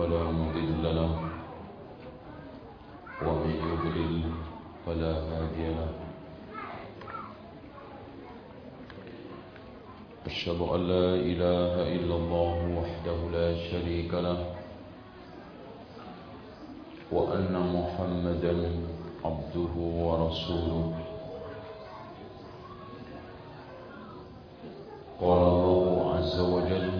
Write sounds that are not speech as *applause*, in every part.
فلا مضل له ومن يضلل فلا هادي له. أشهد أن لا إله إلا الله وحده لا شريك له وأن محمدا عبده ورسوله. قال الله عز وجل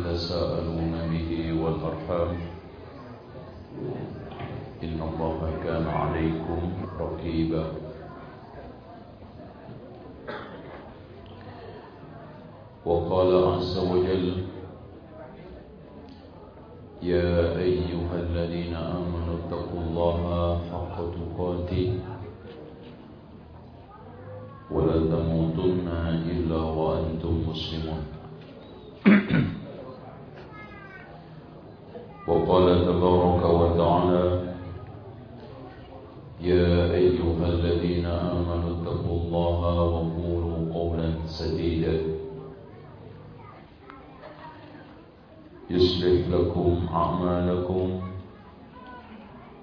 تساءلون به والأرحام. إن الله كان عليكم رقيبا. وقال عز وجل يا أيها الذين آمنوا اتقوا الله حق تقاته. ولا تموتن إلا وأنتم مسلمون. وقال تبارك وتعالى يا أيها الذين آمنوا اتقوا الله وقولوا قولا سديدا يصلح لكم أعمالكم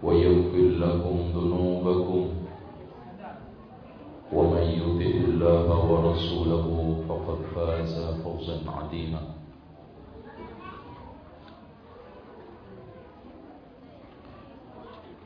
ويغفر لكم ذنوبكم ومن يطع الله ورسوله فقد فاز فوزا عظيما.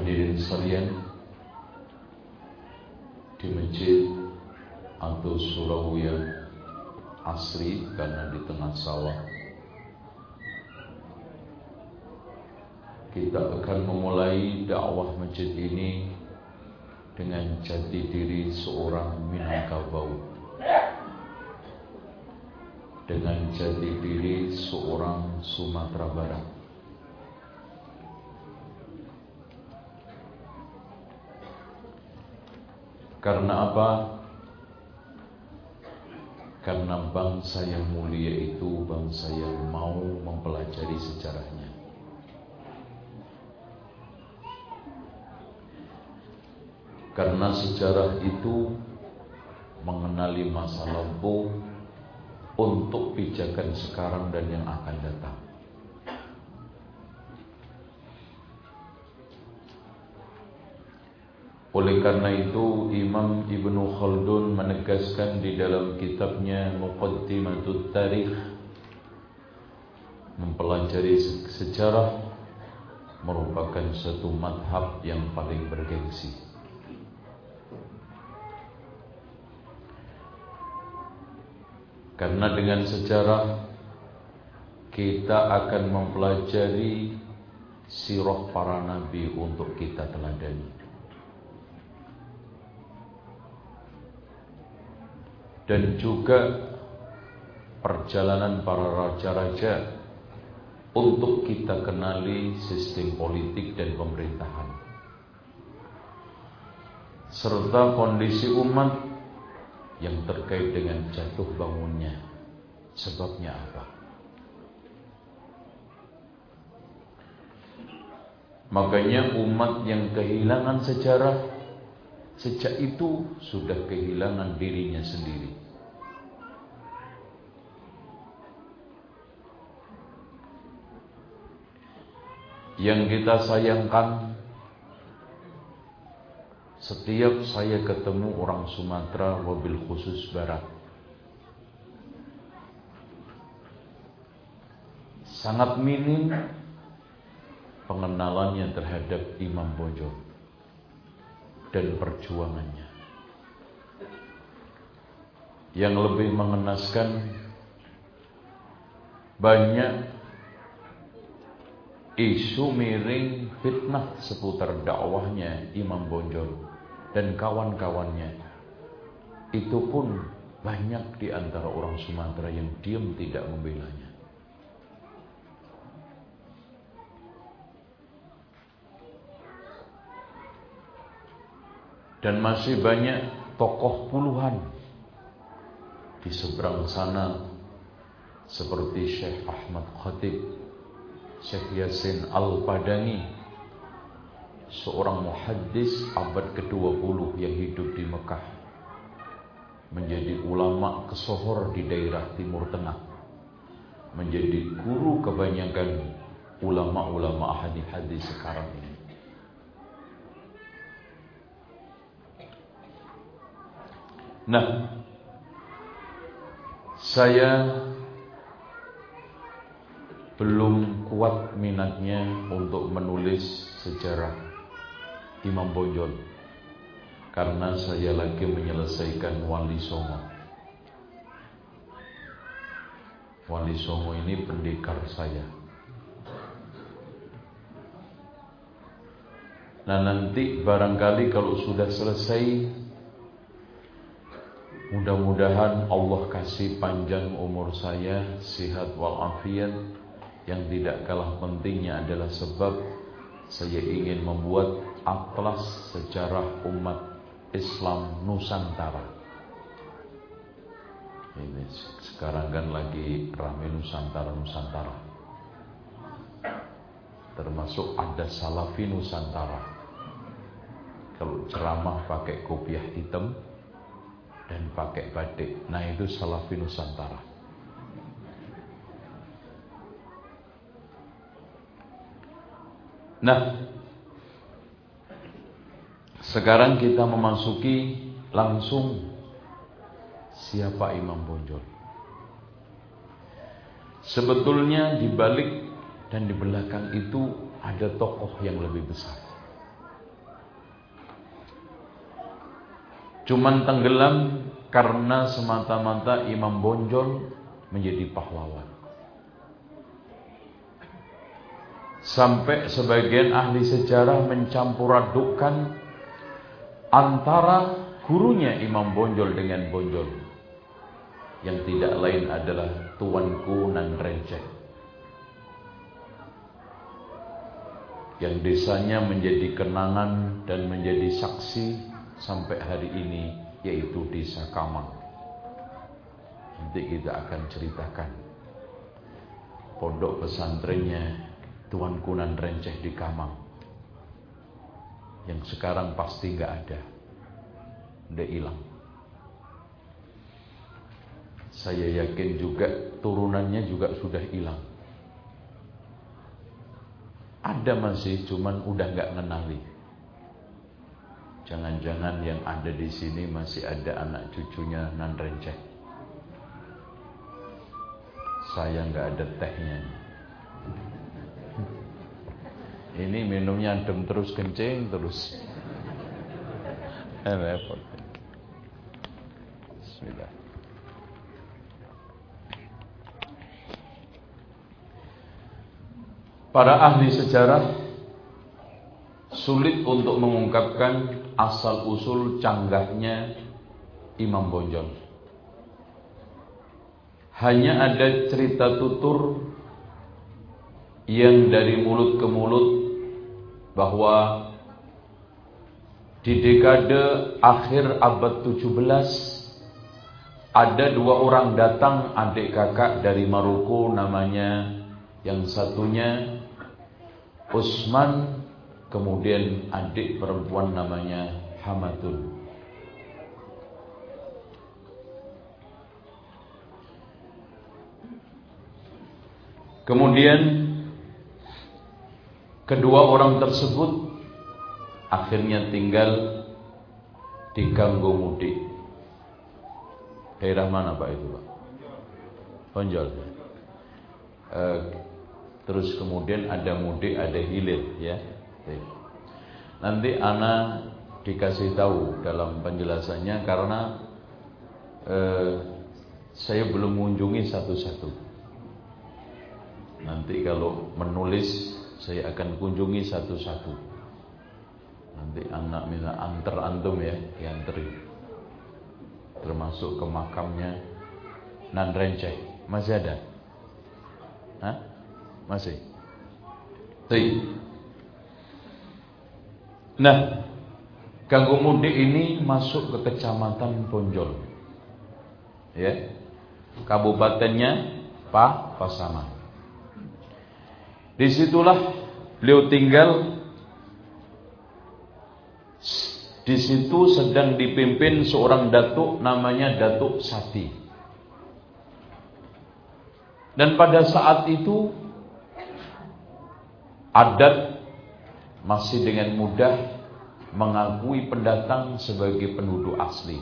Hadirin sekalian di masjid atau surau yang asri karena di tengah sawah. Kita akan memulai dakwah masjid ini dengan jati diri seorang Minangkabau. Dengan jati diri seorang Sumatera Barat. Karena apa? Karena bangsa yang mulia itu bangsa yang mau mempelajari sejarahnya. Karena sejarah itu mengenali masa lampau untuk pijakan sekarang dan yang akan datang. Oleh karena itu Imam Ibnu Khaldun menegaskan di dalam kitabnya Muqaddimatut Tarikh mempelajari sejarah merupakan satu madhab yang paling bergengsi. Karena dengan sejarah kita akan mempelajari sirah para nabi untuk kita teladani. Dan juga perjalanan para raja-raja untuk kita kenali sistem politik dan pemerintahan. Serta kondisi umat yang terkait dengan jatuh bangunnya Sebabnya apa? Makanya umat yang kehilangan sejarah sejak itu sudah kehilangan dirinya sendiri. Yang kita sayangkan setiap saya ketemu orang Sumatera wabil khusus barat sangat minim pengenalannya terhadap Imam Bonjol dan perjuangannya. Yang lebih mengenaskan banyak isu miring fitnah seputar dakwahnya Imam Bonjol dan kawan-kawannya. Itu pun banyak di antara orang Sumatera yang diam tidak membelanya. Dan masih banyak tokoh puluhan di seberang sana seperti Syekh Ahmad Khatib, Syekh Yasin Al-Padani, seorang muhaddis abad ke-20 yang hidup di Mekah, menjadi ulama kesohor di daerah Timur Tengah, menjadi guru kebanyakan ulama-ulama hadis-hadis sekarang ini. Nah, saya belum kuat minatnya untuk menulis sejarah Imam Bonjol karena saya lagi menyelesaikan Wali Songo. Wali Songo ini pendekar saya. Nah nanti barangkali kalau sudah selesai Mudah-mudahan Allah kasih panjang umur saya, sehat walafiat. Yang tidak kalah pentingnya adalah sebab saya ingin membuat atlas sejarah umat Islam Nusantara. Ini sekarang kan lagi ramai Nusantara Nusantara. Termasuk ada Salafi Nusantara. Kalau ceramah pakai kopiah hitam, dan pakai batik. Nah itu Salafi Nusantara. Nah, sekarang kita memasuki langsung siapa Imam Bonjol. Sebetulnya di balik dan di belakang itu ada tokoh yang lebih besar. Cuman tenggelam karena semata-mata Imam Bonjol menjadi pahlawan. Sampai sebagian ahli sejarah mencampur adukkan antara gurunya Imam Bonjol dengan Bonjol. Yang tidak lain adalah Tuanku Nan Rencek. Yang desanya menjadi kenangan dan menjadi saksi sampai hari ini yaitu Desa Kamang. Nanti kita akan ceritakan pondok pesantrennya Tuan Kunan Renceh di Kamang yang sekarang pasti nggak ada, udah hilang. Saya yakin juga turunannya juga sudah hilang. Ada masih, cuman udah nggak ngenali. Jangan-jangan yang ada di sini masih ada anak cucunya nan renceh. Saya nggak ada tehnya. Ini minumnya adem terus kencing terus. Eh, repot. Bismillah. Para ahli sejarah sulit untuk mengungkapkan asal usul canggahnya Imam Bonjol. Hanya ada cerita tutur yang dari mulut ke mulut bahwa di dekade akhir abad 17 ada dua orang datang adik kakak dari Maroko namanya yang satunya Usman kemudian adik perempuan namanya Hamadun. Kemudian kedua orang tersebut akhirnya tinggal di Ganggo Mudik. Daerah mana Pak itu Pak? Ponjol. Eh, terus kemudian ada mudik, ada hilir ya. Nanti Ana dikasih tahu dalam penjelasannya karena eh, saya belum mengunjungi satu-satu. Nanti kalau menulis saya akan kunjungi satu-satu. Nanti anak minta antar antum ya, dianteri. Termasuk ke makamnya Nan Renceh. Masih ada? Hah? Masih? Tuh. Nah, Ganggu Mudik ini masuk ke kecamatan Ponjol. Ya. Kabupatennya Pak Pasaman. Di situlah beliau tinggal di situ sedang dipimpin seorang datuk namanya Datuk Sati. Dan pada saat itu adat masih dengan mudah mengakui pendatang sebagai penduduk asli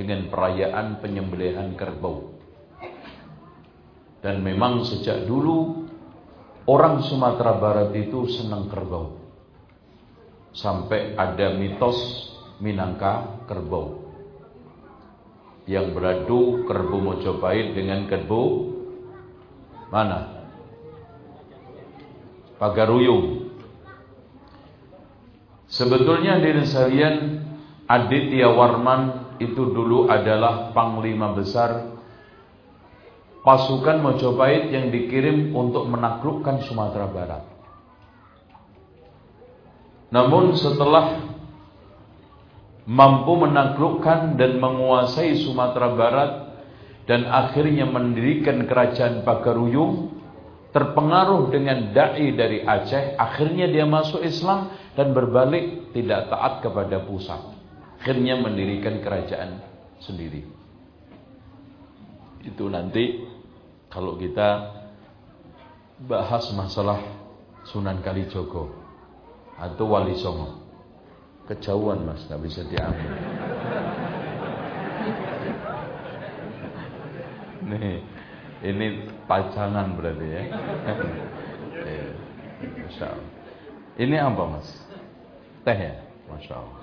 dengan perayaan penyembelihan kerbau. Dan memang sejak dulu Orang Sumatera Barat itu senang kerbau. Sampai ada mitos Minangka kerbau. Yang beradu kerbau Mojopahit dengan kerbau mana? Pagaruyung. Sebetulnya di sekalian Aditya Warman itu dulu adalah panglima besar pasukan Mojopahit yang dikirim untuk menaklukkan Sumatera Barat. Namun setelah mampu menaklukkan dan menguasai Sumatera Barat dan akhirnya mendirikan kerajaan Pagaruyung, terpengaruh dengan dai dari Aceh, akhirnya dia masuk Islam dan berbalik tidak taat kepada pusat. Akhirnya mendirikan kerajaan sendiri. Itu nanti kalau kita bahas masalah Sunan Kalijogo atau Wali Songo. Kejauhan mas, nggak bisa diambil. Nih, ini pacangan berarti ya. Masya Allah. Ini apa mas? Teh ya? Masya Allah.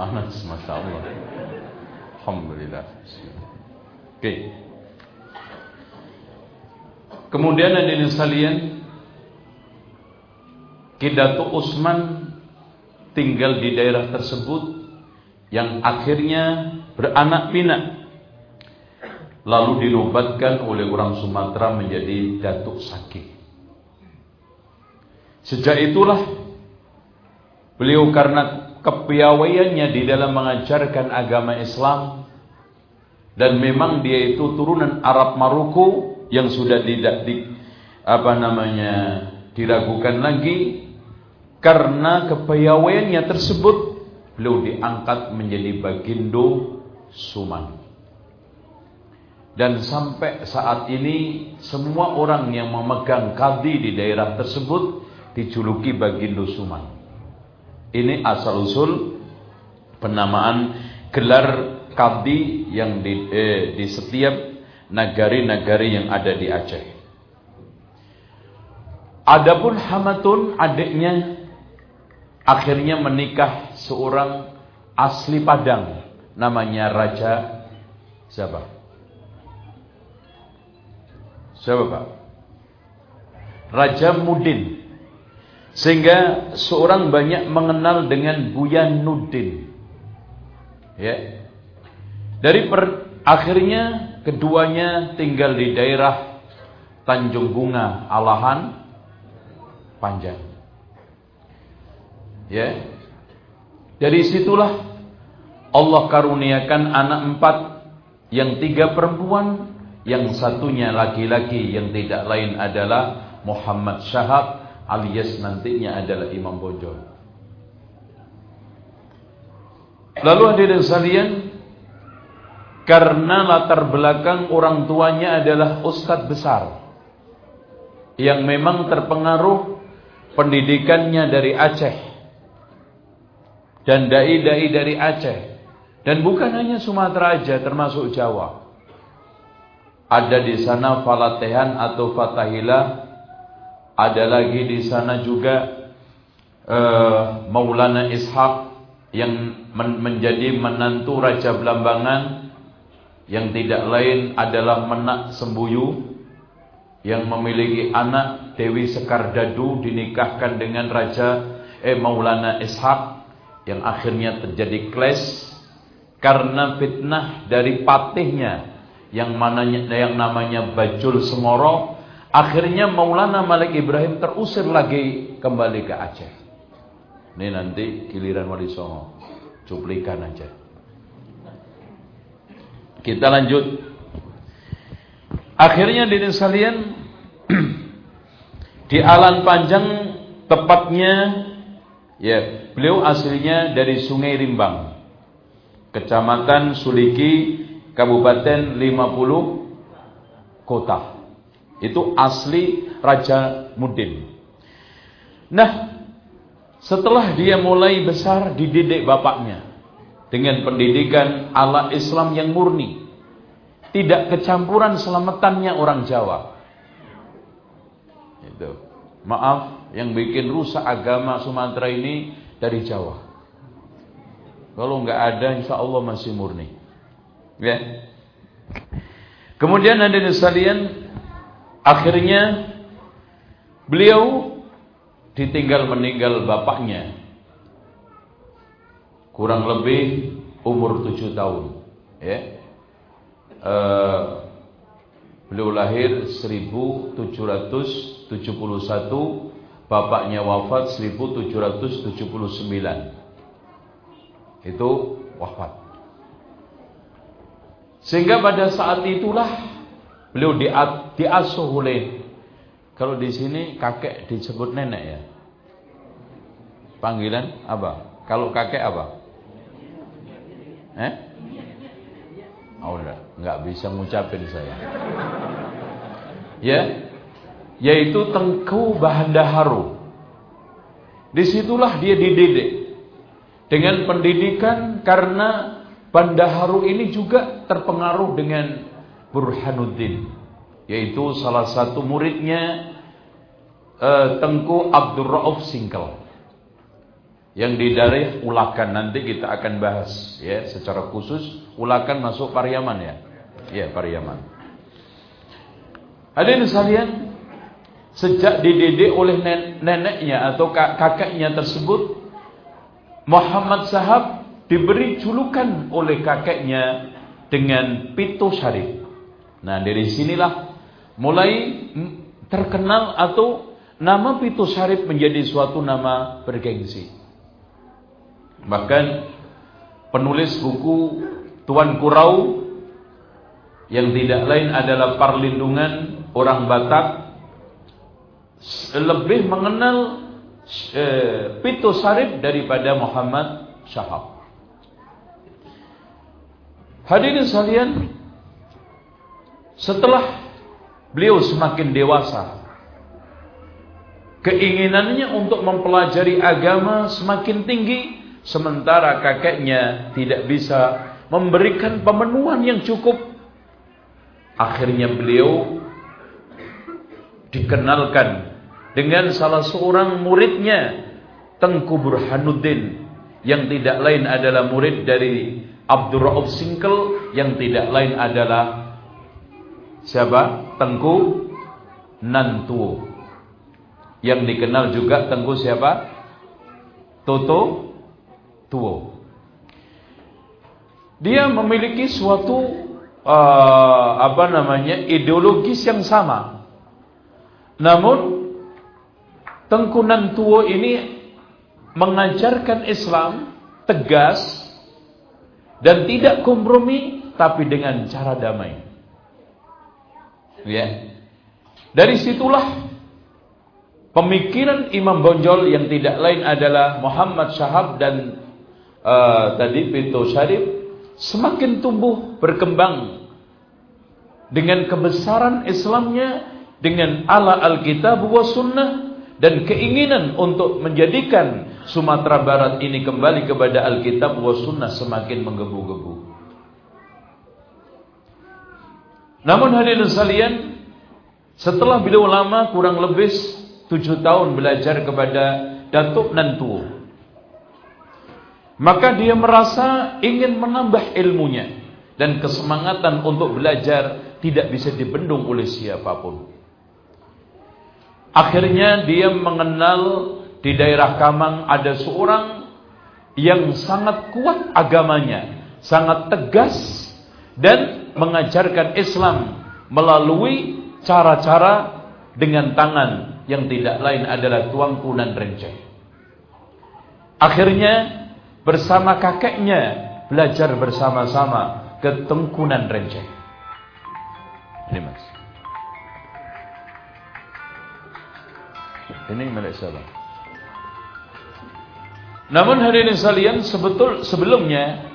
Panas, Masya Allah. Alhamdulillah. Oke. Kemudian ada yang sekalian, Kidatu Usman tinggal di daerah tersebut yang akhirnya beranak pinak lalu dinobatkan oleh orang Sumatera menjadi Datuk Saki. Sejak itulah beliau karena kepiawaiannya di dalam mengajarkan agama Islam. Dan memang dia itu turunan Arab Maroko yang sudah tidak di apa namanya diragukan lagi karena kepiawaiannya tersebut beliau diangkat menjadi bagindo Suman. Dan sampai saat ini semua orang yang memegang kadi di daerah tersebut dijuluki bagindo Suman ini asal usul penamaan gelar kadi yang di, eh, di setiap negari-negari yang ada di Aceh. Adapun Hamatun adiknya akhirnya menikah seorang asli Padang namanya Raja siapa? Siapa Pak? Raja Mudin sehingga seorang banyak mengenal dengan Buya Nudin. Ya. Dari per, akhirnya keduanya tinggal di daerah Tanjung Bunga, Alahan, Panjang. Ya. Dari situlah Allah karuniakan anak empat, yang tiga perempuan, yang satunya laki-laki yang tidak lain adalah Muhammad Syahab alias nantinya adalah Imam Bojol. Lalu hadirin sekalian, karena latar belakang orang tuanya adalah ustadz besar yang memang terpengaruh pendidikannya dari Aceh dan dai-dai dari Aceh dan bukan hanya Sumatera aja termasuk Jawa. Ada di sana Falatehan atau Fatahila, ada lagi di sana juga uh, Maulana Ishaq yang men menjadi menantu Raja Belambangan. Yang tidak lain adalah Menak Sembuyu yang memiliki anak Dewi Sekardadu dinikahkan dengan Raja eh Maulana Ishaq yang akhirnya terjadi clash karena fitnah dari patihnya yang mananya yang namanya Bajul Semoro akhirnya Maulana Malik Ibrahim terusir lagi kembali ke Aceh ini nanti giliran Wali Songo. Cuplikan aja. Kita lanjut. Akhirnya di sekalian *clears throat* di Alan Panjang tepatnya ya beliau aslinya dari Sungai Rimbang, Kecamatan Suliki, Kabupaten 50 Kota. Itu asli Raja Mudin. Nah, setelah dia mulai besar dididik bapaknya dengan pendidikan ala Islam yang murni. Tidak kecampuran selamatannya orang Jawa. Itu. Maaf yang bikin rusak agama Sumatera ini dari Jawa. Kalau nggak ada insya Allah masih murni. Ya. Kemudian ada sekalian akhirnya beliau ditinggal meninggal bapaknya. Kurang lebih umur tujuh tahun ya. E, beliau lahir 1771 bapaknya wafat 1779 itu wafat. Sehingga pada saat itulah beliau diasuh oleh kalau di sini kakek disebut nenek ya. Panggilan apa? Kalau kakek apa? Eh? Oh, enggak, enggak bisa ngucapin saya. Ya, yaitu Tengku Bahandaharu. Di situlah dia dididik dengan pendidikan karena Bandaharu ini juga terpengaruh dengan Burhanuddin yaitu salah satu muridnya uh, Tengku Abdul Rauf Singkel yang di daerah Ulakan. Nanti kita akan bahas ya secara khusus Ulakan masuk Pariaman ya. Ya Pariaman. Hadirin sekalian sejak dididik oleh neneknya atau kakeknya tersebut Muhammad Sahab diberi julukan oleh kakeknya dengan Pito Syarif. Nah dari sinilah mulai terkenal atau nama Pitu Syarif menjadi suatu nama bergengsi. Bahkan penulis buku Tuan Kurau yang tidak lain adalah perlindungan orang Batak lebih mengenal eh, Pitu Syarif daripada Muhammad Syahab. Hadirin sekalian, setelah Beliau semakin dewasa. Keinginannya untuk mempelajari agama semakin tinggi. Sementara kakeknya tidak bisa memberikan pemenuhan yang cukup. Akhirnya beliau dikenalkan dengan salah seorang muridnya. Tengku Burhanuddin. Yang tidak lain adalah murid dari Abdul Rauf Singkel. Yang tidak lain adalah Siapa? Tengku Nantuo. Yang dikenal juga Tengku siapa? Toto Tuo. Dia memiliki suatu uh, apa namanya ideologis yang sama. Namun Tengku Nantuo ini mengajarkan Islam tegas dan tidak kompromi tapi dengan cara damai. Ya. Dari situlah pemikiran Imam Bonjol yang tidak lain adalah Muhammad Syahab dan uh, tadi Pito Syarif semakin tumbuh berkembang dengan kebesaran Islamnya dengan ala Alkitab wa sunnah dan keinginan untuk menjadikan Sumatera Barat ini kembali kepada Alkitab wa sunnah semakin menggebu-gebu. Namun hadirin sekalian, setelah beliau lama kurang lebih tujuh tahun belajar kepada Datuk Nantu, maka dia merasa ingin menambah ilmunya dan kesemangatan untuk belajar tidak bisa dibendung oleh siapa pun. Akhirnya dia mengenal di daerah Kamang ada seorang yang sangat kuat agamanya, sangat tegas dan mengajarkan Islam melalui cara-cara dengan tangan yang tidak lain adalah tuangku dan renceh. Akhirnya bersama kakeknya belajar bersama-sama ke Tengkunan Renceh. Ini mas. Ini milik siapa? Namun hadirin sekalian, sebetul sebelumnya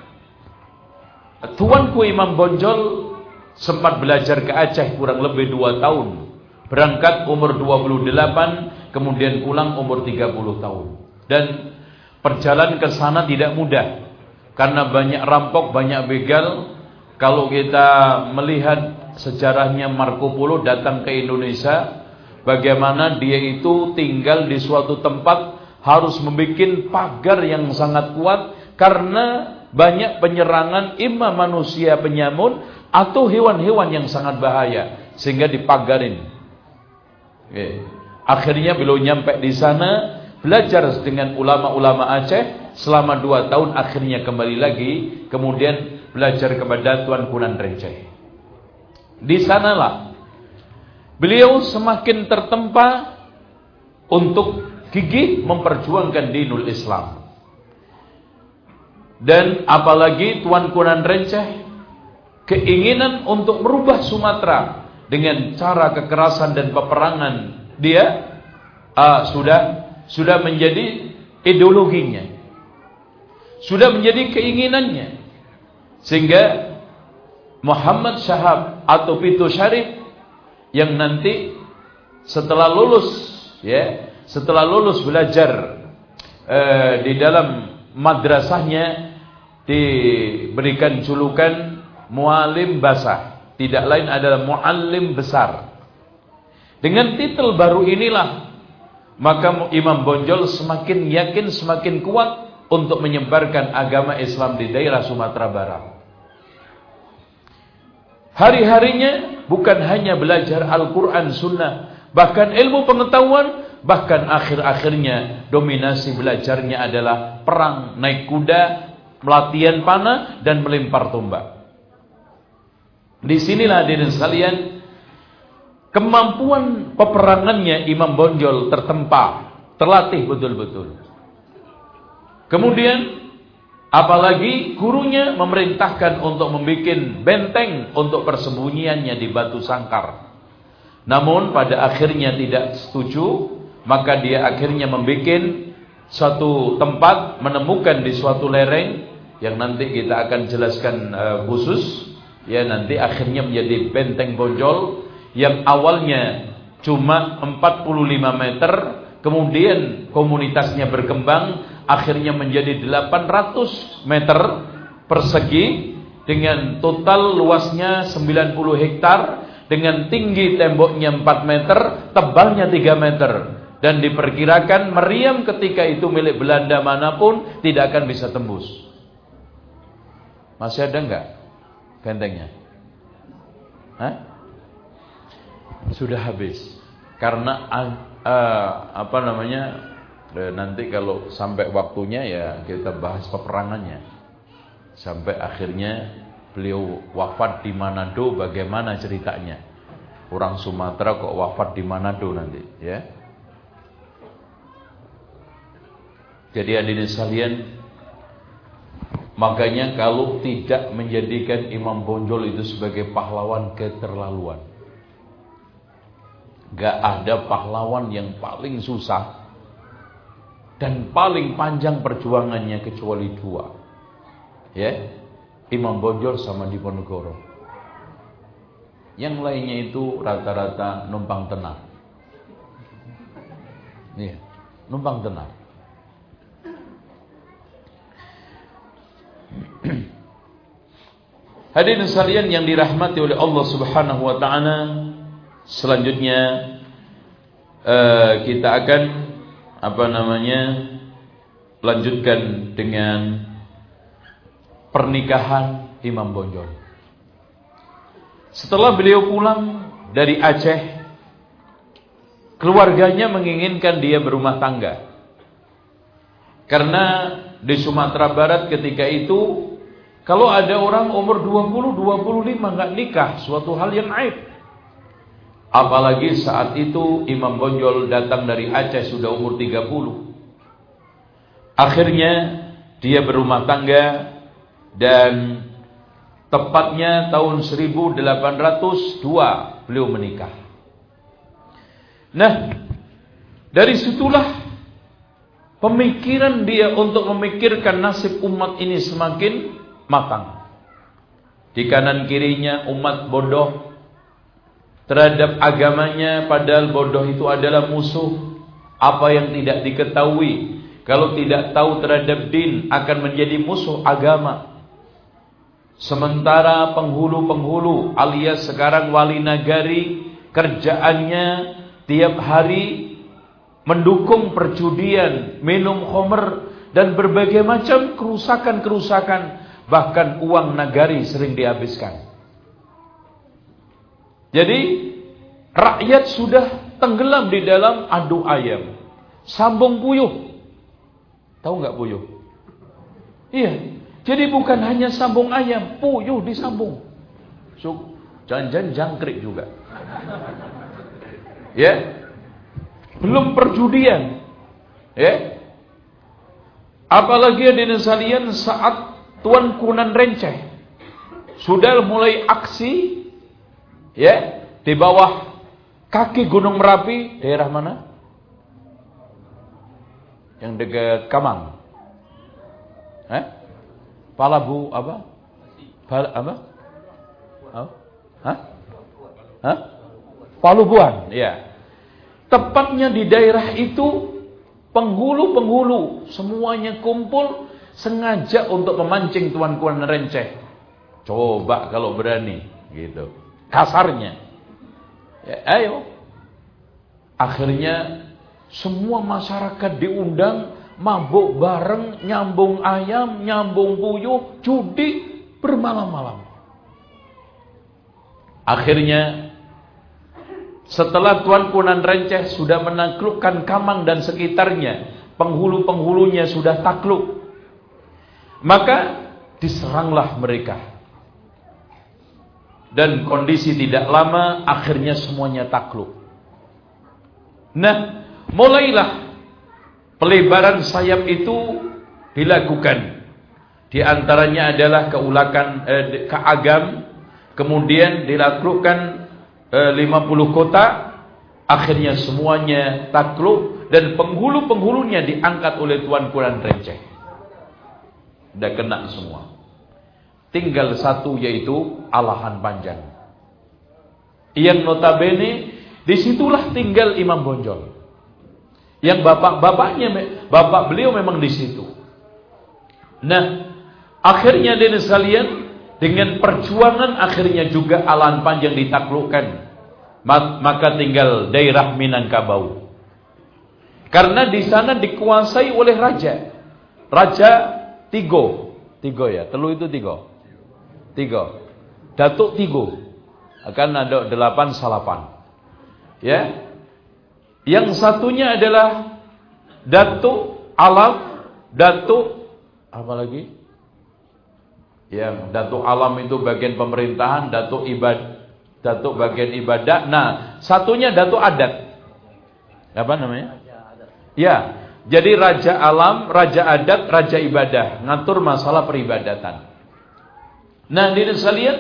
tuanku Imam Bonjol sempat belajar ke Aceh kurang lebih dua tahun. Berangkat umur 28, kemudian pulang umur 30 tahun. Dan perjalanan ke sana tidak mudah. Karena banyak rampok, banyak begal. Kalau kita melihat sejarahnya Marco Polo datang ke Indonesia, bagaimana dia itu tinggal di suatu tempat harus membuat pagar yang sangat kuat karena banyak penyerangan imam manusia penyamun atau hewan-hewan yang sangat bahaya sehingga dipagarin. Akhirnya beliau nyampe di sana belajar dengan ulama-ulama Aceh selama dua tahun akhirnya kembali lagi kemudian belajar kepada Tuan Kunan Renceh. Di sanalah beliau semakin tertempa untuk gigih memperjuangkan dinul Islam. Dan apalagi Tuan Kunan Renceh keinginan untuk merubah Sumatera dengan cara kekerasan dan peperangan dia uh, sudah sudah menjadi ideologinya. Sudah menjadi keinginannya. Sehingga Muhammad Syahab atau Pito Syarif yang nanti setelah lulus ya setelah lulus belajar eh, di dalam madrasahnya diberikan julukan mualim basah. Tidak lain adalah muallim besar. Dengan titel baru inilah maka Imam Bonjol semakin yakin semakin kuat untuk menyebarkan agama Islam di daerah Sumatera Barat. Hari-harinya bukan hanya belajar Al-Quran Sunnah bahkan ilmu pengetahuan Bahkan akhir-akhirnya dominasi belajarnya adalah perang naik kuda, melatihan panah dan melempar tombak. Di sinilah hadirin sekalian kemampuan peperangannya Imam Bonjol tertempa, terlatih betul-betul. Kemudian apalagi gurunya memerintahkan untuk membuat benteng untuk persembunyiannya di batu sangkar. Namun pada akhirnya tidak setuju maka dia akhirnya membuat suatu tempat menemukan di suatu lereng yang nanti kita akan jelaskan uh, khusus. Ya nanti akhirnya menjadi benteng bonjol yang awalnya cuma 45 meter kemudian komunitasnya berkembang akhirnya menjadi 800 meter persegi dengan total luasnya 90 hektar dengan tinggi temboknya 4 meter tebalnya 3 meter dan diperkirakan meriam ketika itu milik Belanda mana pun tidak akan bisa tembus. Masih ada enggak bentengnya? Hah? Sudah habis. Karena uh, apa namanya? Uh, nanti kalau sampai waktunya ya kita bahas peperangannya. Sampai akhirnya beliau wafat di Manado bagaimana ceritanya? Orang Sumatera kok wafat di Manado nanti, ya? Jadi hadirin sekalian, Makanya kalau tidak menjadikan Imam Bonjol itu sebagai pahlawan keterlaluan. Gak ada pahlawan yang paling susah dan paling panjang perjuangannya kecuali dua. Ya, Imam Bonjol sama Diponegoro. Yang lainnya itu rata-rata numpang tenang. Iya, numpang tenang. *clears throat* Hadirin sekalian yang dirahmati oleh Allah Subhanahu wa taala, selanjutnya uh, kita akan apa namanya? lanjutkan dengan pernikahan Imam Bonjol. Setelah beliau pulang dari Aceh, keluarganya menginginkan dia berumah tangga. Karena di Sumatera Barat ketika itu kalau ada orang umur 20, 25 nggak nikah, suatu hal yang aib. Apalagi saat itu Imam Bonjol datang dari Aceh sudah umur 30. Akhirnya dia berumah tangga dan tepatnya tahun 1802 beliau menikah. Nah, dari situlah pemikiran dia untuk memikirkan nasib umat ini semakin matang. Di kanan kirinya umat bodoh terhadap agamanya padahal bodoh itu adalah musuh apa yang tidak diketahui kalau tidak tahu terhadap din akan menjadi musuh agama sementara penghulu-penghulu alias sekarang wali nagari kerjaannya tiap hari mendukung perjudian minum khamr dan berbagai macam kerusakan-kerusakan Bahkan uang nagari sering dihabiskan. Jadi rakyat sudah tenggelam di dalam adu ayam. Sambung puyuh. Tahu nggak puyuh? Iya. Jadi bukan hanya sambung ayam, puyuh disambung. So, jangan-jangan jangkrik juga. Ya. Belum perjudian. Ya. Apalagi di sekalian saat Tuan Kunan Renceh sudah mulai aksi ya di bawah kaki Gunung Merapi daerah mana? Yang dekat Kamang. Eh? Palabu apa? Pal apa? Oh? Hah? Hah? Palubuan, ya. Tepatnya di daerah itu penghulu-penghulu semuanya kumpul sengaja untuk memancing tuan kuan renceh. Coba kalau berani, gitu. Kasarnya. Ya, ayo. Akhirnya semua masyarakat diundang mabuk bareng, nyambung ayam, nyambung puyuh, judi bermalam-malam. Akhirnya setelah Tuan Kunan Renceh sudah menaklukkan Kamang dan sekitarnya, penghulu-penghulunya sudah takluk. Maka diseranglah mereka. Dan kondisi tidak lama akhirnya semuanya takluk. Nah, mulailah pelebaran sayap itu dilakukan. Di antaranya adalah keulakan eh, keagam, kemudian dilakukan 50 kota, akhirnya semuanya takluk dan penghulu-penghulunya diangkat oleh Tuan Quran Receh. Udah kena semua. Tinggal satu yaitu alahan panjang. Yang notabene di situlah tinggal Imam Bonjol. Yang bapak-bapaknya, bapak beliau memang di situ. Nah, akhirnya dari sekalian dengan perjuangan akhirnya juga alahan panjang ditaklukkan. Maka tinggal daerah Minangkabau. Karena di sana dikuasai oleh raja. Raja Tigo. Tigo ya. Telu itu tigo. Tigo. Datuk tigo. Akan ada delapan salapan. Ya. Yang satunya adalah Datuk Alam. Datuk apa lagi? Yang Datuk Alam itu bagian pemerintahan. Datuk Ibad. Datuk bagian ibadah. Nah, satunya Datuk Adat. Apa namanya? Ya, Jadi raja alam, raja adat, raja ibadah, ngatur masalah peribadatan. Nah, di sekalian,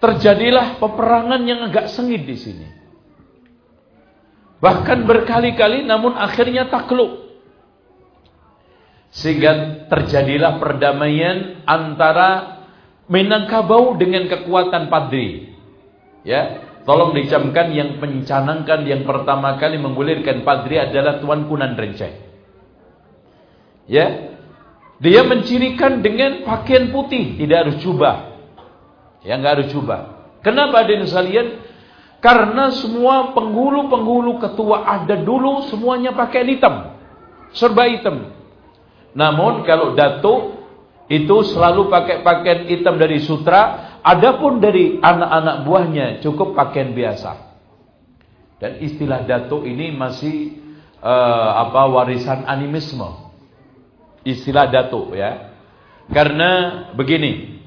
terjadilah peperangan yang agak sengit di sini. Bahkan berkali-kali namun akhirnya takluk. Sehingga terjadilah perdamaian antara Minangkabau dengan kekuatan Padri. Ya, tolong dicamkan yang mencanangkan yang pertama kali menggulirkan Padri adalah Tuan Kunan Renceh. Ya, dia mencirikan dengan pakaian putih, tidak harus jubah. Ya, nggak harus jubah. Kenapa ada sekalian? Karena semua penghulu-penghulu ketua ada dulu semuanya pakai hitam. Serba hitam. Namun kalau datuk itu selalu pakai pakaian hitam dari sutra, adapun dari anak-anak buahnya cukup pakaian biasa. Dan istilah datuk ini masih uh, apa warisan animisme. Istilah datuk ya. Karena begini.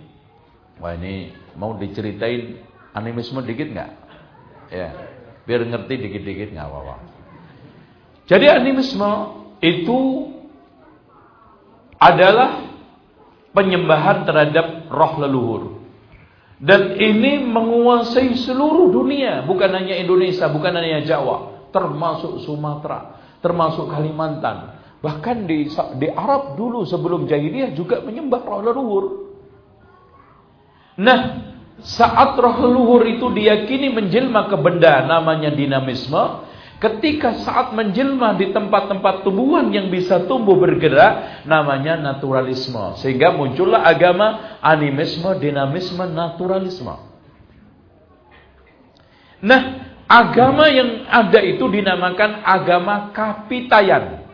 Wah ini mau diceritain animisme dikit nggak? Ya, biar ngerti dikit-dikit nggak apa-apa. Jadi animisme itu adalah penyembahan terhadap roh leluhur. Dan ini menguasai seluruh dunia, bukan hanya Indonesia, bukan hanya Jawa, termasuk Sumatera, termasuk Kalimantan. Bahkan di di Arab dulu sebelum jahiliyah juga menyembah roh leluhur. Nah, saat roh leluhur itu diyakini menjelma ke benda namanya dinamisme, Ketika saat menjelma di tempat-tempat tumbuhan yang bisa tumbuh bergerak, namanya naturalisme. Sehingga muncullah agama animisme, dinamisme, naturalisme. Nah, agama yang ada itu dinamakan agama kapitayan.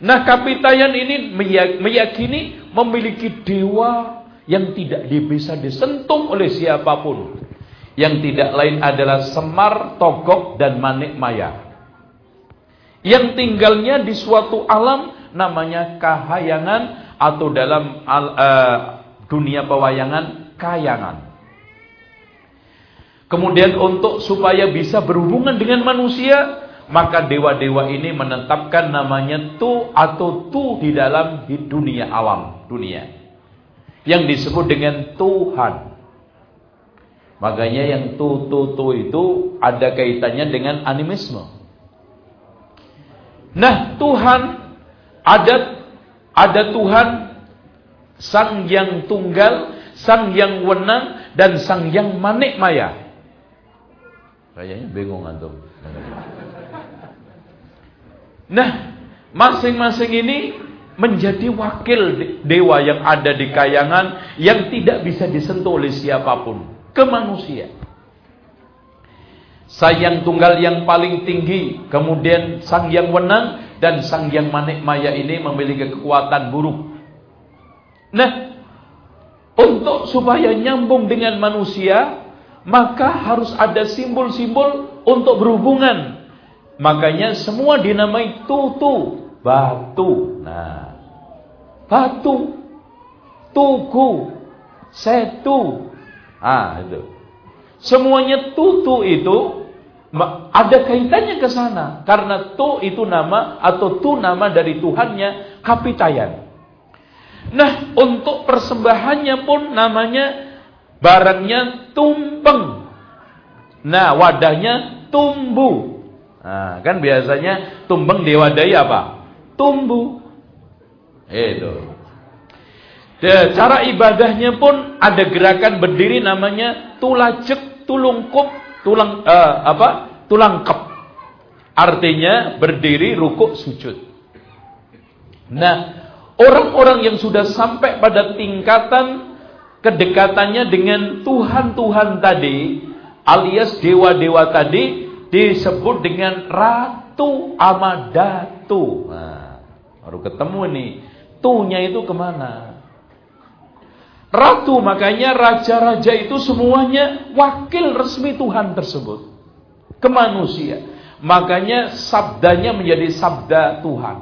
Nah, kapitayan ini meyakini memiliki dewa yang tidak bisa disentuh oleh siapa pun yang tidak lain adalah Semar, Togok, dan Manik Maya. Yang tinggalnya di suatu alam namanya kahayangan atau dalam uh, dunia pewayangan kayangan. Kemudian untuk supaya bisa berhubungan dengan manusia, maka dewa-dewa ini menetapkan namanya tu atau tu di dalam dunia alam, dunia. Yang disebut dengan Tuhan. Makanya yang tu tu tu itu ada kaitannya dengan animisme. Nah, Tuhan ada ada Tuhan Sang yang tunggal, Sang yang wenang dan Sang yang manik maya. Kayaknya bingung antum. Nah, masing-masing ini menjadi wakil dewa yang ada di kayangan yang tidak bisa disentuh oleh siapa pun ke manusia. Sayang tunggal yang paling tinggi, kemudian sang yang wenang dan sang yang manik maya ini memiliki kekuatan buruk. Nah, untuk supaya nyambung dengan manusia, maka harus ada simbol-simbol untuk berhubungan. Makanya semua dinamai tutu, batu. Nah, batu, tuku, setu, Ah, itu. Semuanya tutu itu ada kaitannya ke sana karena tu itu nama atau tu nama dari Tuhannya kapitayan. Nah, untuk persembahannya pun namanya barangnya tumpeng. Nah, wadahnya tumbu. Nah, kan biasanya tumpeng diwadai apa? Tumbu. Itu. Cara ibadahnya pun ada gerakan berdiri namanya tulajek, tulungkup, tulang uh, apa? Tulangkep. Artinya berdiri, rukuk, sujud. Nah, orang-orang yang sudah sampai pada tingkatan kedekatannya dengan Tuhan-Tuhan tadi, alias dewa-dewa tadi, disebut dengan Ratu Amadatu. Nah, baru ketemu nih. Tuhnya itu ke mana? Ratu makanya raja-raja itu semuanya wakil resmi Tuhan tersebut ke manusia. Makanya sabdanya menjadi sabda Tuhan.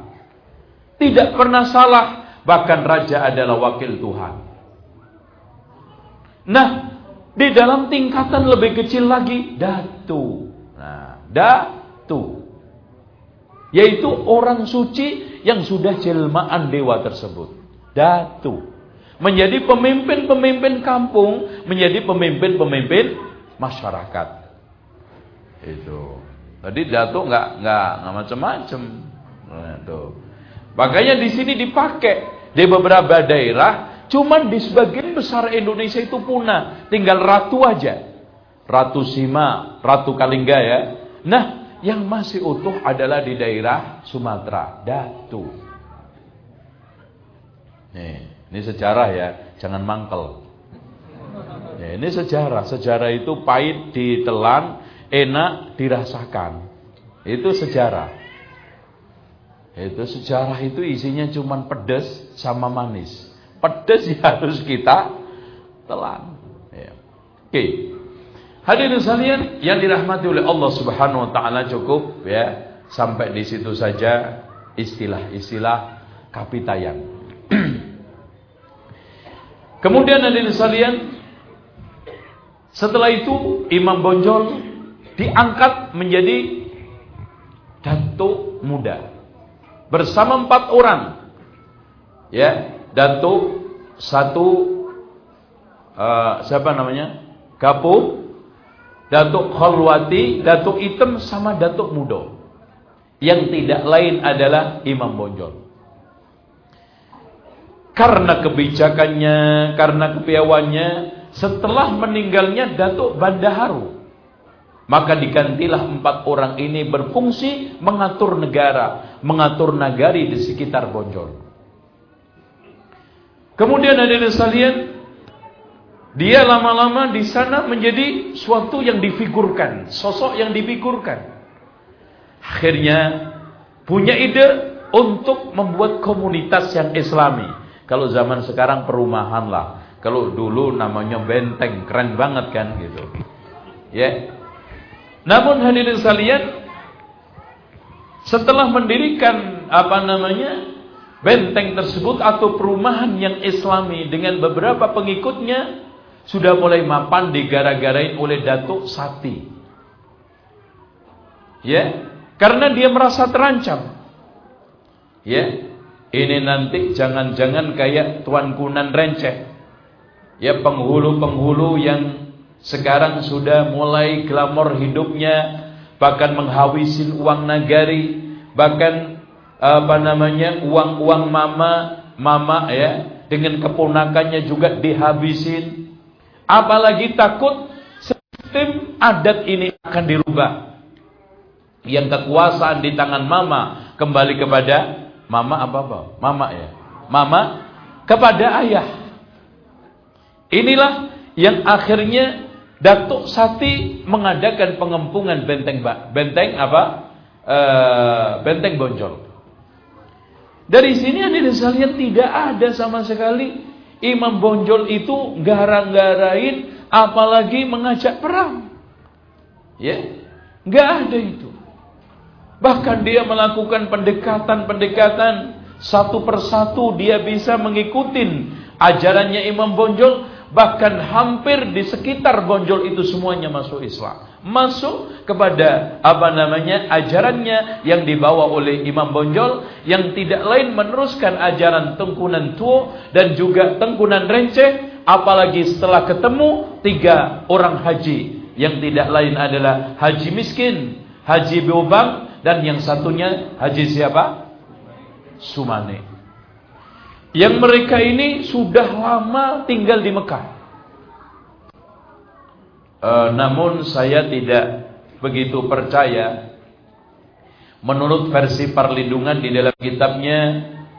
Tidak pernah salah, bahkan raja adalah wakil Tuhan. Nah, di dalam tingkatan lebih kecil lagi datu. Nah, datu. Yaitu orang suci yang sudah jelmaan dewa tersebut. Datu. Menjadi pemimpin-pemimpin kampung, menjadi pemimpin-pemimpin masyarakat. Itu. Tadi datu nggak nggak nggak macam-macam. Itu. Makanya di sini dipakai di beberapa daerah, cuman di sebagian besar Indonesia itu punah, tinggal ratu aja. Ratu Sima, Ratu Kalingga ya. Nah, yang masih utuh adalah di daerah Sumatera, Datu. Nih, ini sejarah ya, jangan mangkel. Ya, ini sejarah, sejarah itu pahit ditelan, enak dirasakan. Itu sejarah. Itu sejarah itu isinya cuma pedas sama manis. Pedas ya harus kita telan. Ya. Oke. Hadirin sekalian yang dirahmati oleh Allah Subhanahu wa taala cukup ya. Sampai di situ saja istilah-istilah kapitayan. Kemudian hadirin sekalian setelah itu Imam Bonjol diangkat menjadi datuk muda bersama empat orang. Ya, Datuk satu uh, siapa namanya? Gapuh, Datuk Khalwati, Datuk Item sama Datuk Mudo. Yang tidak lain adalah Imam Bonjol. Karena kebijakannya, karena kepiawannya, setelah meninggalnya Datuk Bandaharu, maka digantilah empat orang ini berfungsi mengatur negara, mengatur nagari di sekitar Bonjol. Kemudian ada sekalian, dia lama-lama di sana menjadi suatu yang difigurkan, sosok yang difigurkan. Akhirnya punya ide untuk membuat komunitas yang islami. Kalau zaman sekarang perumahan lah. Kalau dulu namanya benteng, keren banget kan gitu. Ya, namun hadirin sekalian, setelah mendirikan apa namanya benteng tersebut atau perumahan yang islami dengan beberapa pengikutnya sudah mulai mapan digara-garain oleh Datuk Sati. Ya, karena dia merasa terancam. Ya, ini nanti jangan-jangan kayak Tuan Kunan Renceh. Ya, penghulu-penghulu yang sekarang sudah mulai glamor hidupnya, bahkan menghabisin uang nagari, bahkan apa namanya uang-uang mama, mama ya, dengan keponakannya juga dihabisin. Apalagi takut sistem adat ini akan dirubah. Yang kekuasaan di tangan mama kembali kepada mama apa apa? Mama ya. Mama kepada ayah. Inilah yang akhirnya Datuk Sati mengadakan pengempungan benteng benteng apa? E, benteng Bonjol. Dari sini ada sekalian tidak ada sama sekali Imam Bonjol itu garang-garain apalagi mengajak perang. Ya, nggak ada itu. Bahkan dia melakukan pendekatan-pendekatan. Satu persatu dia bisa mengikuti ajarannya Imam Bonjol. Bahkan hampir di sekitar Bonjol itu semuanya masuk Islam. Masuk kepada apa namanya ajarannya yang dibawa oleh Imam Bonjol. Yang tidak lain meneruskan ajaran Tengkunan Tuo dan juga Tengkunan Renceh apalagi setelah ketemu tiga orang haji. Yang tidak lain adalah haji miskin, haji beobang dan yang satunya haji siapa? Sumane. Yang mereka ini sudah lama tinggal di Mekah. E, namun saya tidak begitu percaya. Menurut versi perlindungan di dalam kitabnya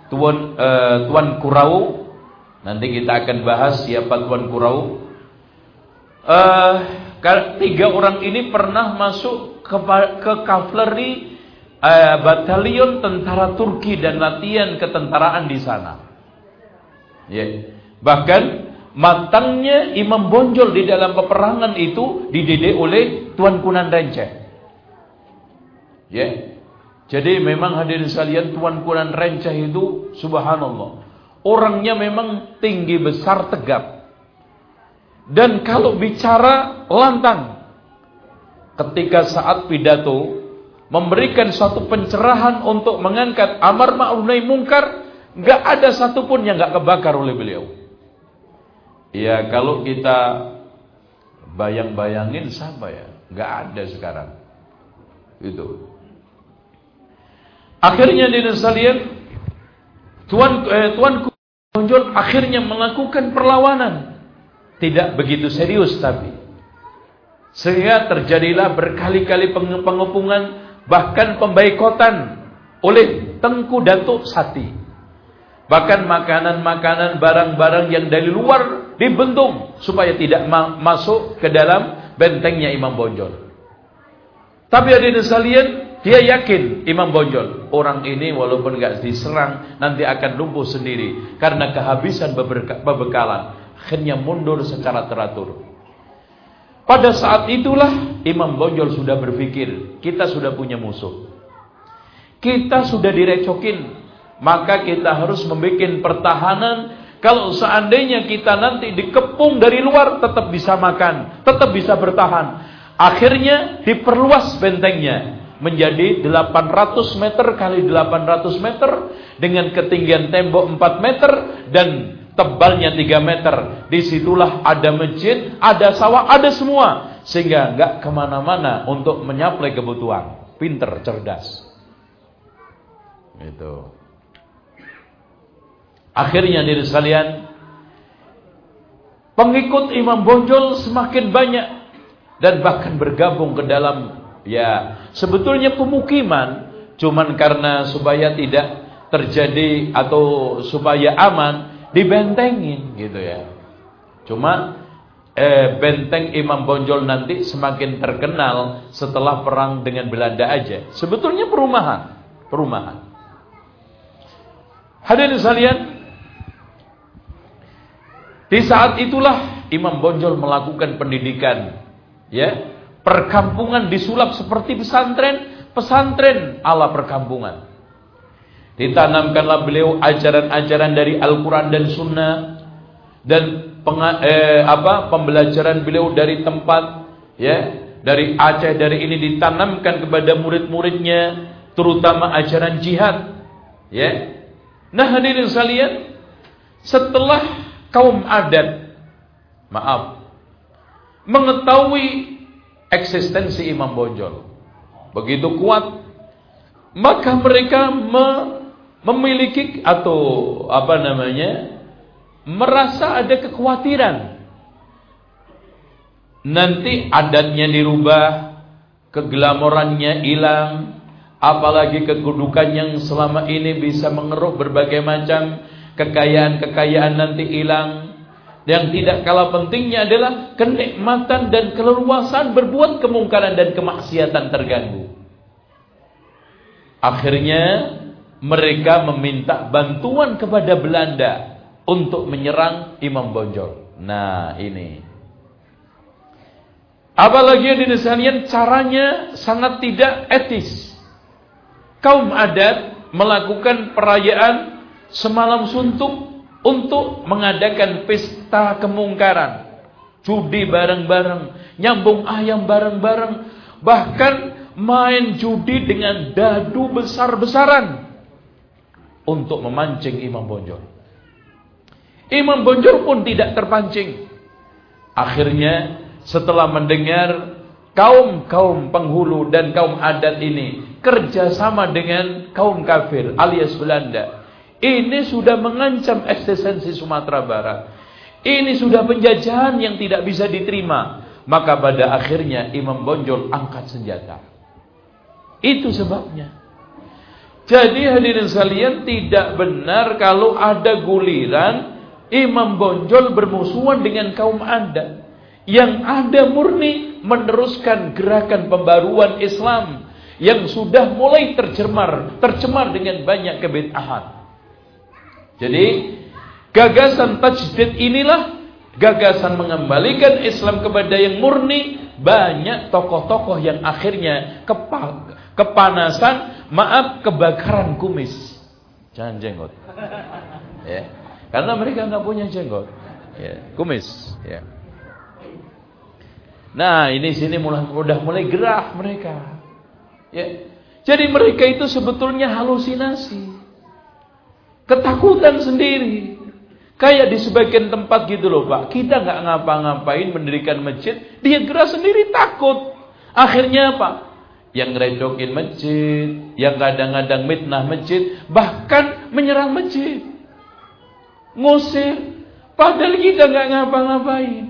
Tuan e, Tuan Kurau, nanti kita akan bahas siapa Tuan Kurau. E, tiga orang ini pernah masuk ke, ke kavaleri e, batalion tentara Turki dan latihan ketentaraan di sana. Ya. Bahkan matangnya Imam Bonjol di dalam peperangan itu dididik oleh Tuan Kunan Renceh. Ya. Jadi memang hadirin sekalian Tuan Kunan Renceh itu subhanallah. Orangnya memang tinggi besar tegap. Dan kalau bicara lantang. Ketika saat pidato memberikan suatu pencerahan untuk mengangkat amar ma'ruf nahi mungkar, nggak ada satupun yang nggak kebakar oleh beliau. Ya kalau kita bayang-bayangin sama ya, nggak ada sekarang. Itu. Akhirnya di sekalian, tuan eh, tuanku Bonjol akhirnya melakukan perlawanan. Tidak begitu serius tapi. Sehingga terjadilah berkali-kali pengepungan bahkan pembaikotan oleh Tengku Datuk Sati. Bahkan makanan-makanan barang-barang yang dari luar dibendung supaya tidak ma masuk ke dalam bentengnya Imam Bonjol. Tapi hadirin sekalian, dia yakin Imam Bonjol orang ini walaupun enggak diserang nanti akan lumpuh sendiri karena kehabisan berbekalan. Akhirnya mundur secara teratur. Pada saat itulah Imam Bonjol sudah berpikir, kita sudah punya musuh. Kita sudah direcokin, maka kita harus membuat pertahanan. Kalau seandainya kita nanti dikepung dari luar, tetap bisa makan, tetap bisa bertahan. Akhirnya diperluas bentengnya menjadi 800 meter kali 800 meter dengan ketinggian tembok 4 meter dan tebalnya 3 meter. Di situlah ada masjid, ada sawah, ada semua. Sehingga nggak ke mana-mana untuk menyaplai kebutuhan. Pinter, cerdas. Itu. Akhirnya diri sekalian, pengikut Imam Bonjol semakin banyak dan bahkan bergabung ke dalam ya sebetulnya pemukiman cuman karena supaya tidak terjadi atau supaya aman dibentengin gitu ya. Cuma eh, benteng Imam Bonjol nanti semakin terkenal setelah perang dengan Belanda aja. Sebetulnya perumahan, perumahan. Hadirin sekalian, di saat itulah Imam Bonjol melakukan pendidikan, ya, perkampungan disulap seperti pesantren, pesantren ala perkampungan. Ditanamkanlah beliau ajaran-ajaran dari Al-Quran dan Sunnah dan penga, eh, apa pembelajaran beliau dari tempat ya dari Aceh dari ini ditanamkan kepada murid-muridnya terutama ajaran jihad ya. Nah hadirin sekalian setelah kaum adat maaf mengetahui eksistensi Imam Bonjol begitu kuat maka mereka me memiliki atau apa namanya merasa ada kekhawatiran. Nanti adatnya dirubah keglamorannya hilang apalagi kedudukan yang selama ini bisa mengeruk berbagai macam kekayaan-kekayaan nanti hilang. Yang tidak kalah pentingnya adalah kenikmatan dan keleluasan berbuat kemungkaran dan kemaksiatan terganggu. Akhirnya mereka meminta bantuan kepada Belanda untuk menyerang Imam Bonjol. Nah, ini. Apalagi yang sekalian caranya sangat tidak etis. Kaum adat melakukan perayaan semalam suntuk untuk mengadakan pesta kemungkaran. Judi bareng-bareng, nyambung ayam bareng-bareng, bahkan main judi dengan dadu besar-besaran untuk memancing Imam Bonjol. Imam Bonjol pun tidak terpancing. Akhirnya setelah mendengar kaum-kaum penghulu dan kaum adat ini kerjasama dengan kaum kafir alias Belanda. Ini sudah mengancam eksistensi Sumatera Barat. Ini sudah penjajahan yang tidak bisa diterima. Maka pada akhirnya Imam Bonjol angkat senjata. Itu sebabnya. Jadi hadirin sekalian tidak benar kalau ada guliran Imam Bonjol bermusuhan dengan kaum Anda. Yang ada murni meneruskan gerakan pembaruan Islam yang sudah mulai tercemar, tercemar dengan banyak kebid'ahan. Jadi gagasan tajdid inilah gagasan mengembalikan Islam kepada yang murni banyak tokoh-tokoh yang akhirnya kepanasan maaf kebakaran kumis. Jangan jenggot. Ya. Karena mereka nggak punya jenggot. Ya, kumis, ya. Nah, ini sini mulai udah mulai gerah mereka. Ya. Jadi mereka itu sebetulnya halusinasi. Ketakutan sendiri. Kayak di sebagian tempat gitu loh Pak. Kita nggak ngapa-ngapain mendirikan masjid. Dia gerak sendiri takut. Akhirnya apa? Yang ngeredokin masjid. Yang kadang-kadang mitnah masjid. Bahkan menyerang masjid. Ngusir. Padahal kita nggak ngapa-ngapain.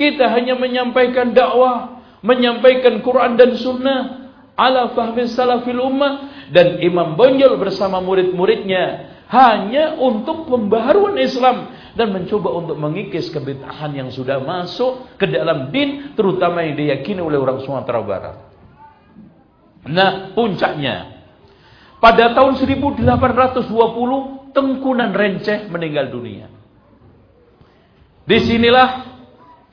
Kita hanya menyampaikan dakwah. Menyampaikan Quran dan Sunnah ala fahmi salafil ummah dan Imam Bonjol bersama murid-muridnya hanya untuk pembaharuan Islam dan mencoba untuk mengikis kebitahan yang sudah masuk ke dalam din terutama yang diyakini oleh orang Sumatera Barat. Nah, puncaknya pada tahun 1820 Tengkunan Renceh meninggal dunia. Di sinilah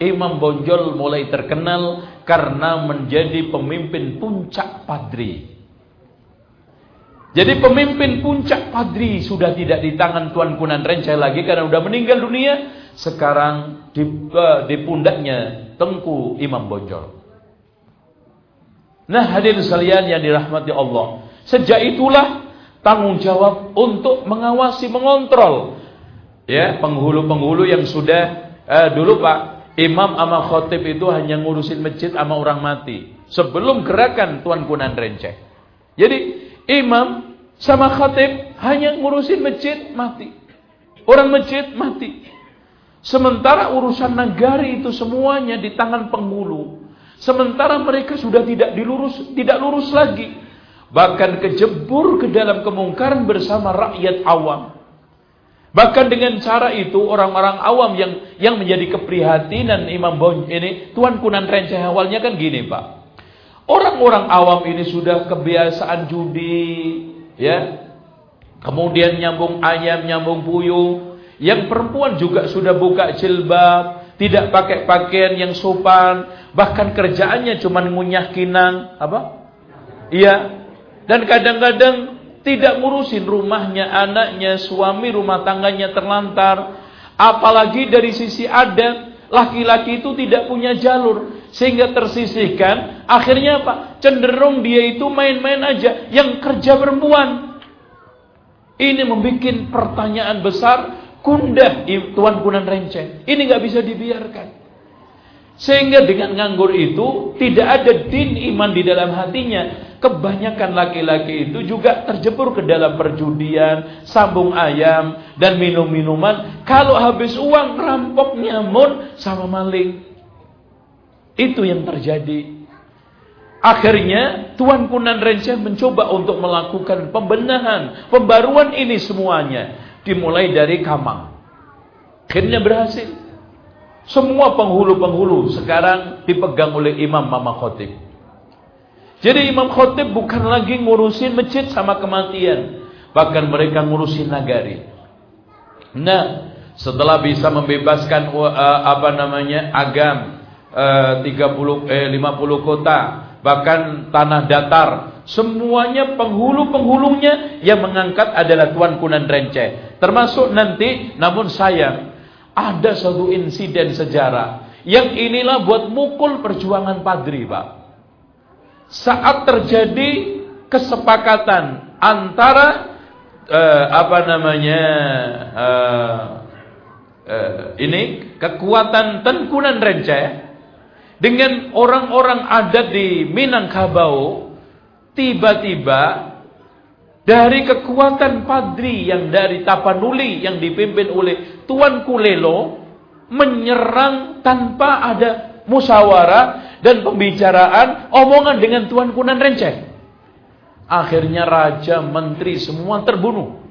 Imam Bonjol mulai terkenal karena menjadi pemimpin puncak padri. Jadi pemimpin puncak padri sudah tidak di tangan Tuan Kunan Rencai lagi karena sudah meninggal dunia. Sekarang di, uh, di pundaknya Tengku Imam Bonjol. Nah hadirin sekalian yang dirahmati Allah. Sejak itulah tanggung jawab untuk mengawasi, mengontrol ya penghulu-penghulu yang sudah uh, dulu Pak Imam sama khotib itu hanya ngurusin masjid sama orang mati. Sebelum gerakan Tuan Kunan Renceh. Jadi imam sama khotib hanya ngurusin masjid mati. Orang masjid mati. Sementara urusan negari itu semuanya di tangan penghulu. Sementara mereka sudah tidak dilurus, tidak lurus lagi. Bahkan kejebur ke dalam kemungkaran bersama rakyat awam. Bahkan dengan cara itu orang-orang awam yang yang menjadi keprihatinan Imam Bon ini Tuan Kunan Renceh awalnya kan gini Pak. Orang-orang awam ini sudah kebiasaan judi, ya. Kemudian nyambung ayam, nyambung puyuh. Yang perempuan juga sudah buka jilbab, tidak pakai pakaian yang sopan, bahkan kerjaannya cuma ngunyah kinang, apa? Iya. Dan kadang-kadang tidak ngurusin rumahnya, anaknya, suami rumah tangganya terlantar. Apalagi dari sisi adat, laki-laki itu tidak punya jalur sehingga tersisihkan. Akhirnya apa? Cenderung dia itu main-main aja, yang kerja perempuan. Ini membuat pertanyaan besar, kundah Tuan Kunan Renceng. Ini nggak bisa dibiarkan. Sehingga dengan nganggur itu tidak ada din iman di dalam hatinya. Kebanyakan laki-laki itu juga terjebur ke dalam perjudian, sambung ayam, dan minum-minuman. Kalau habis uang, rampok nyamun sama maling. Itu yang terjadi. Akhirnya Tuan Kunan Renceh mencoba untuk melakukan pembenahan, pembaruan ini semuanya. Dimulai dari Kamang. Akhirnya berhasil. Semua penghulu-penghulu sekarang dipegang oleh Imam Mama Khotib. Jadi Imam Khotib bukan lagi ngurusin masjid sama kematian. Bahkan mereka ngurusin nagari. Nah, setelah bisa membebaskan uh, apa namanya agam uh, 30 eh 50 kota, bahkan tanah datar, semuanya penghulu-penghulunya yang mengangkat adalah Tuan Kunan Renceh. Termasuk nanti namun sayang ada satu insiden sejarah yang inilah buat mukul perjuangan Padri, Pak. Saat terjadi kesepakatan antara uh, apa namanya uh, uh, ini kekuatan Tengkunan Renceh dengan orang-orang adat di Minangkabau tiba-tiba dari kekuatan Padri yang dari Tapanuli yang dipimpin oleh Tuan Kulelo menyerang tanpa ada musyawarah dan pembicaraan omongan dengan Tuan Kunan Renceh. Akhirnya raja, menteri semua terbunuh.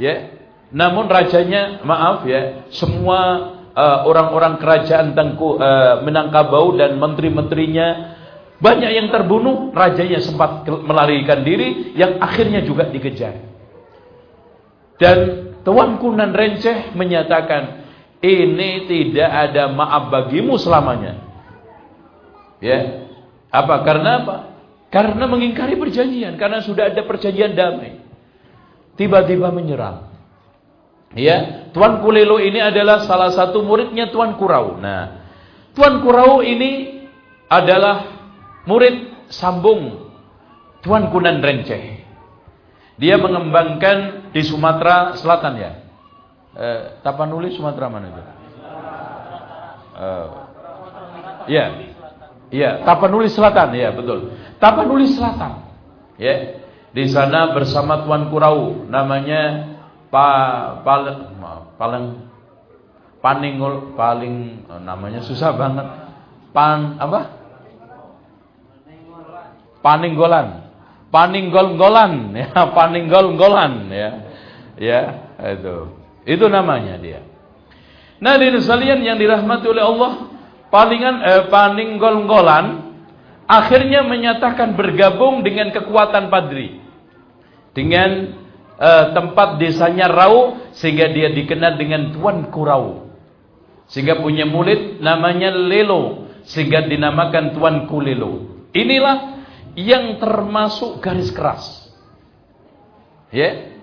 Ya. Namun rajanya maaf ya, semua uh, orang-orang kerajaan Tengku uh, Minangkabau dan menteri-menterinya banyak yang terbunuh, rajanya sempat melarikan diri, yang akhirnya juga dikejar. Dan Tuan Kunan Renceh menyatakan, ini tidak ada maaf bagimu selamanya. Ya, apa? Karena apa? Karena mengingkari perjanjian, karena sudah ada perjanjian damai. Tiba-tiba menyerang. Ya, Tuan Kulelo ini adalah salah satu muridnya Tuan Kurau. Nah, Tuan Kurau ini adalah murid sambung Tuan Kunan Renceh. Dia mengembangkan di Sumatera Selatan ya. Eh, Tapanuli Sumatera mana itu? Eh, ya. Ya, Tapanuli Selatan ya, betul. Tapanuli Selatan. Ya. Di sana bersama Tuan Kurau namanya Pa Pal Paling Paningol paling namanya susah banget. Pan apa? Paninggolan. Paninggol-golan *laughs* ya, paninggol-golan ya. Ya, itu. Itu namanya dia. Nah, di sekalian yang dirahmati oleh Allah, palingan eh, paninggol-golan akhirnya menyatakan bergabung dengan kekuatan Padri. Dengan eh, tempat desanya Rau sehingga dia dikenal dengan Tuan Kurau. Sehingga punya murid namanya Lelo sehingga dinamakan Tuan Kulelo. Inilah yang termasuk garis keras. Ya.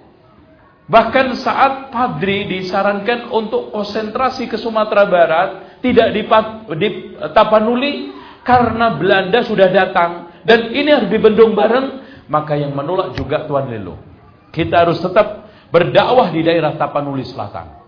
Bahkan saat Padri disarankan untuk konsentrasi ke Sumatera Barat, tidak di, Tapanuli karena Belanda sudah datang dan ini harus dibendung bareng, maka yang menolak juga Tuan Lelo. Kita harus tetap berdakwah di daerah Tapanuli Selatan.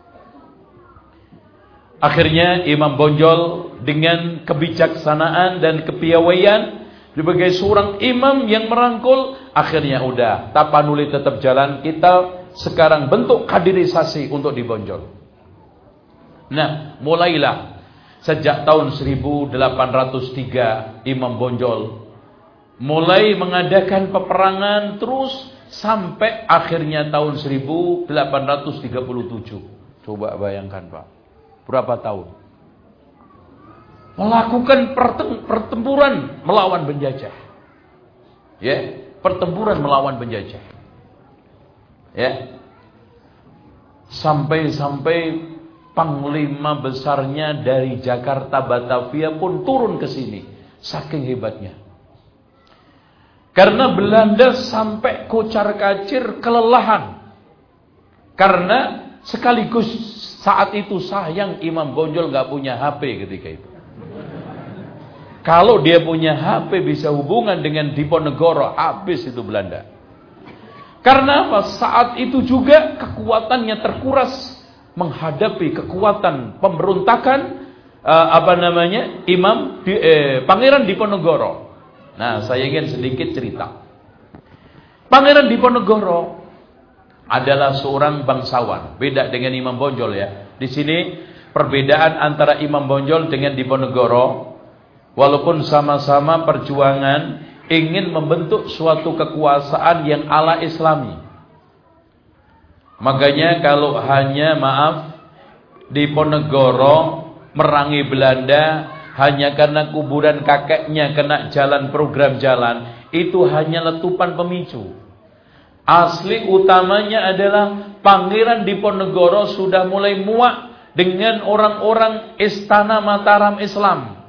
Akhirnya Imam Bonjol dengan kebijaksanaan dan kepiawaian sebagai seorang imam yang merangkul, akhirnya udah tapanuli tetap jalan. Kita sekarang bentuk kaderisasi untuk dibonjol. Nah, mulailah sejak tahun 1803 Imam Bonjol mulai mengadakan peperangan terus sampai akhirnya tahun 1837. Coba bayangkan, Pak. Berapa tahun? Melakukan pertempuran melawan penjajah. Ya, pertempuran melawan penjajah. Ya. Sampai-sampai panglima besarnya dari Jakarta Batavia pun turun ke sini. Saking hebatnya. Karena Belanda sampai kocar kacir kelelahan. Karena sekaligus saat itu sayang Imam Bonjol nggak punya HP ketika itu. Kalau dia punya HP bisa hubungan dengan Diponegoro, habis itu Belanda. Karena apa? Saat itu juga kekuatannya terkuras menghadapi kekuatan pemberontakan uh, apa namanya Imam di, eh, Pangeran Diponegoro. Nah, saya ingin sedikit cerita. Pangeran Diponegoro adalah seorang bangsawan, beda dengan Imam Bonjol ya. Di sini perbedaan antara Imam Bonjol dengan Diponegoro Walaupun sama-sama perjuangan ingin membentuk suatu kekuasaan yang ala islami. Makanya kalau hanya maaf di Ponegoro merangi Belanda hanya karena kuburan kakeknya kena jalan program jalan itu hanya letupan pemicu. Asli utamanya adalah Pangeran Diponegoro sudah mulai muak dengan orang-orang istana Mataram Islam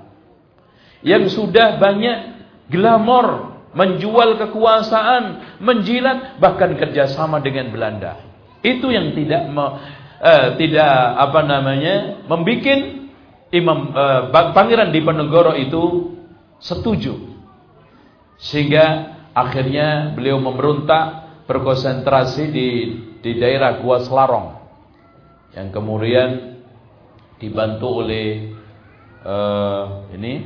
yang sudah banyak glamor, menjual kekuasaan, menjilat, bahkan kerjasama dengan Belanda. Itu yang tidak uh, tidak apa namanya membuat Imam uh, Pangeran Diponegoro itu setuju, sehingga akhirnya beliau memberontak berkonsentrasi di di daerah Gua Selarong yang kemudian dibantu oleh uh, ini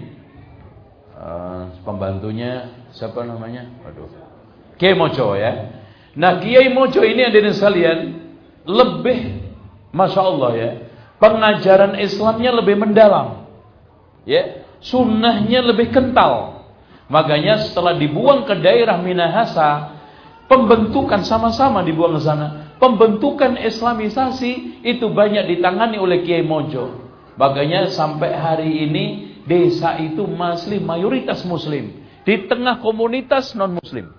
uh, pembantunya siapa namanya? Aduh. Kiai Mojo ya. Nah Kiai Mojo ini di sekalian lebih, masya Allah ya, pengajaran Islamnya lebih mendalam, ya, sunnahnya lebih kental. Makanya setelah dibuang ke daerah Minahasa, pembentukan sama-sama dibuang ke sana. Pembentukan Islamisasi itu banyak ditangani oleh Kiai Mojo. Makanya sampai hari ini desa itu masih mayoritas muslim. Di tengah komunitas non muslim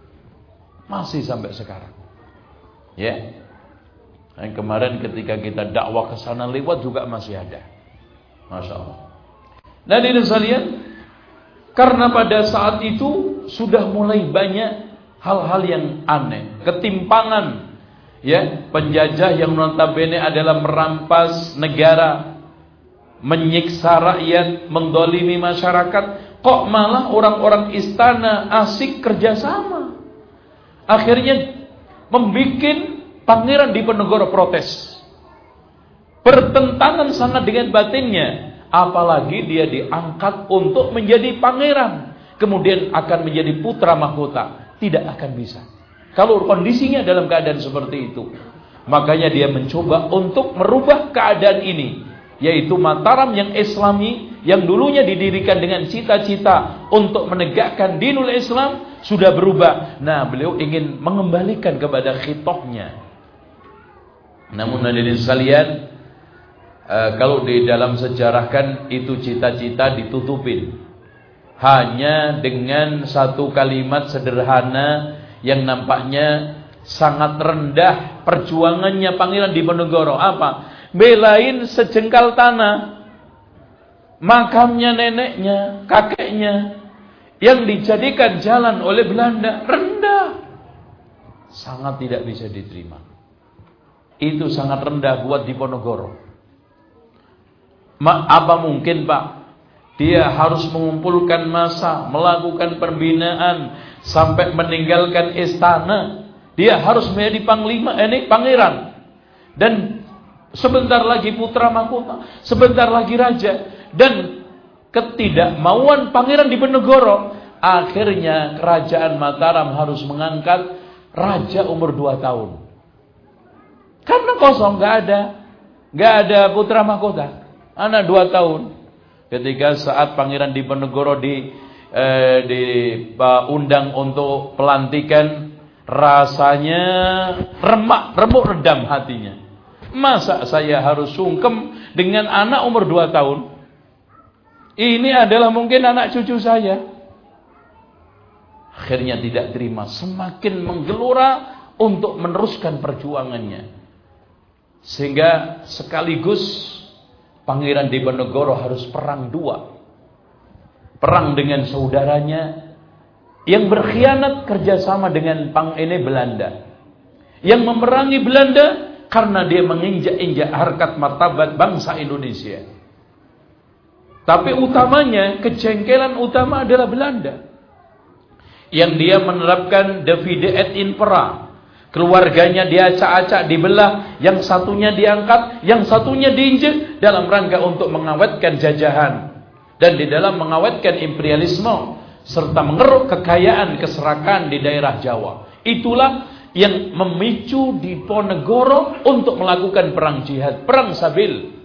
masih sampai sekarang. Ya. Yang kemarin ketika kita dakwah ke sana lewat juga masih ada. Masya Allah. Nah di sekalian karena pada saat itu sudah mulai banyak hal-hal yang aneh. Ketimpangan ya penjajah yang notabene adalah merampas negara menyiksa rakyat, mendolimi masyarakat, kok malah orang-orang istana asik kerjasama. Akhirnya membuat Pangeran Diponegoro protes. Pertentangan sangat dengan batinnya. Apalagi dia diangkat untuk menjadi pangeran. Kemudian akan menjadi putra mahkota. Tidak akan bisa. Kalau kondisinya dalam keadaan seperti itu. Makanya dia mencoba untuk merubah keadaan ini. Yaitu Mataram yang islami. Yang dulunya didirikan dengan cita-cita untuk menegakkan dinul Islam. Sudah berubah. Nah beliau ingin mengembalikan kepada khitohnya. Namun hadirin sekalian, uh, kalau di dalam sejarah kan itu cita-cita ditutupin. Hanya dengan satu kalimat sederhana yang nampaknya sangat rendah perjuangannya Pangeran Diponegoro. Apa? Belain sejengkal tanah. Makamnya neneknya, kakeknya yang dijadikan jalan oleh Belanda rendah. Sangat tidak bisa diterima itu sangat rendah buat Diponegoro. Ma, apa mungkin Pak? Dia harus mengumpulkan masa, melakukan pembinaan sampai meninggalkan istana. Dia harus menjadi panglima, eh, ini pangeran. Dan sebentar lagi putra mahkota, sebentar lagi raja. Dan ketidakmauan pangeran Diponegoro, akhirnya kerajaan Mataram harus mengangkat raja umur 2 tahun. Karena kosong, nggak ada, nggak ada putra mahkota. Anak dua tahun. Ketika saat Pangeran Diponegoro di eh, diundang untuk pelantikan, rasanya remak, remuk redam hatinya. Masa saya harus sungkem dengan anak umur dua tahun? Ini adalah mungkin anak cucu saya. Akhirnya tidak terima, semakin menggelora untuk meneruskan perjuangannya. Sehingga sekaligus Pangeran Diponegoro harus perang dua. Perang dengan saudaranya yang berkhianat kerjasama dengan pang ini Belanda. Yang memerangi Belanda karena dia menginjak-injak harkat martabat bangsa Indonesia. Tapi utamanya, kejengkelan utama adalah Belanda. Yang dia menerapkan divide et impera Keluarganya diacak-acak, dibelah, yang satunya diangkat, yang satunya diinjek dalam rangka untuk mengawetkan jajahan dan di dalam mengawetkan imperialisme serta mengeruk kekayaan keserakan di daerah Jawa. Itulah yang memicu Diponegoro untuk melakukan perang jihad, perang sabil.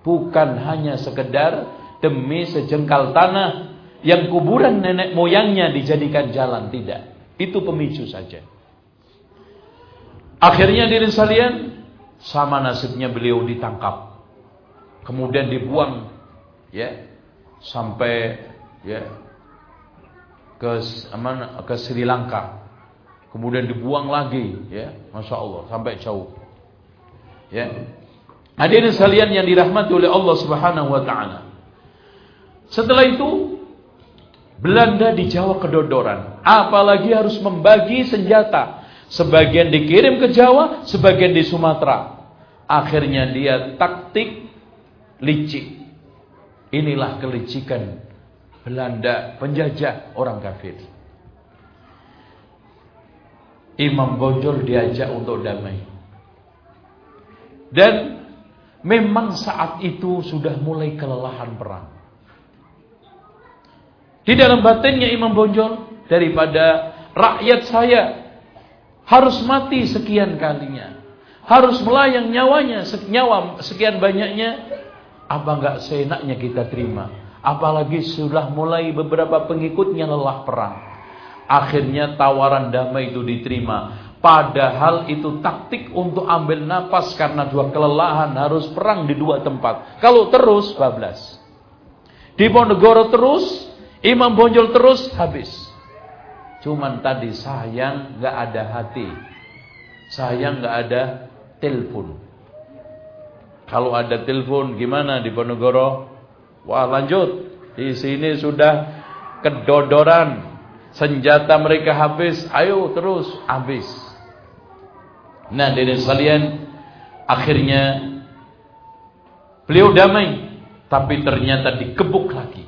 Bukan hanya sekedar demi sejengkal tanah yang kuburan nenek moyangnya dijadikan jalan, tidak. Itu pemicu saja. Akhirnya diri sekalian sama nasibnya beliau ditangkap. Kemudian dibuang ya sampai ya ke mana ke Sri Lanka. Kemudian dibuang lagi ya, Masya Allah sampai jauh. Ya. Hadirin sekalian yang dirahmati oleh Allah Subhanahu wa taala. Setelah itu Belanda di Jawa kedodoran, apalagi harus membagi senjata Sebagian dikirim ke Jawa, sebagian di Sumatera. Akhirnya dia taktik licik. Inilah kelicikan Belanda penjajah orang kafir. Imam Bonjol diajak untuk damai. Dan memang saat itu sudah mulai kelelahan perang. Di dalam batinnya Imam Bonjol daripada rakyat saya harus mati sekian kalinya, harus melayang nyawanya nyawa sekian banyaknya, apa enggak seenaknya kita terima? Apalagi sudah mulai beberapa pengikutnya lelah perang. Akhirnya tawaran damai itu diterima. Padahal itu taktik untuk ambil nafas karena dua kelelahan harus perang di dua tempat. Kalau terus bablas. Di Ponegoro terus, Imam Bonjol terus habis. Cuman tadi sayang nggak ada hati. Sayang nggak ada telepon. Kalau ada telepon gimana di Ponorogo? Wah lanjut. Di sini sudah kedodoran. Senjata mereka habis. Ayo terus habis. Nah dari sekalian akhirnya beliau damai. Tapi ternyata dikebuk lagi.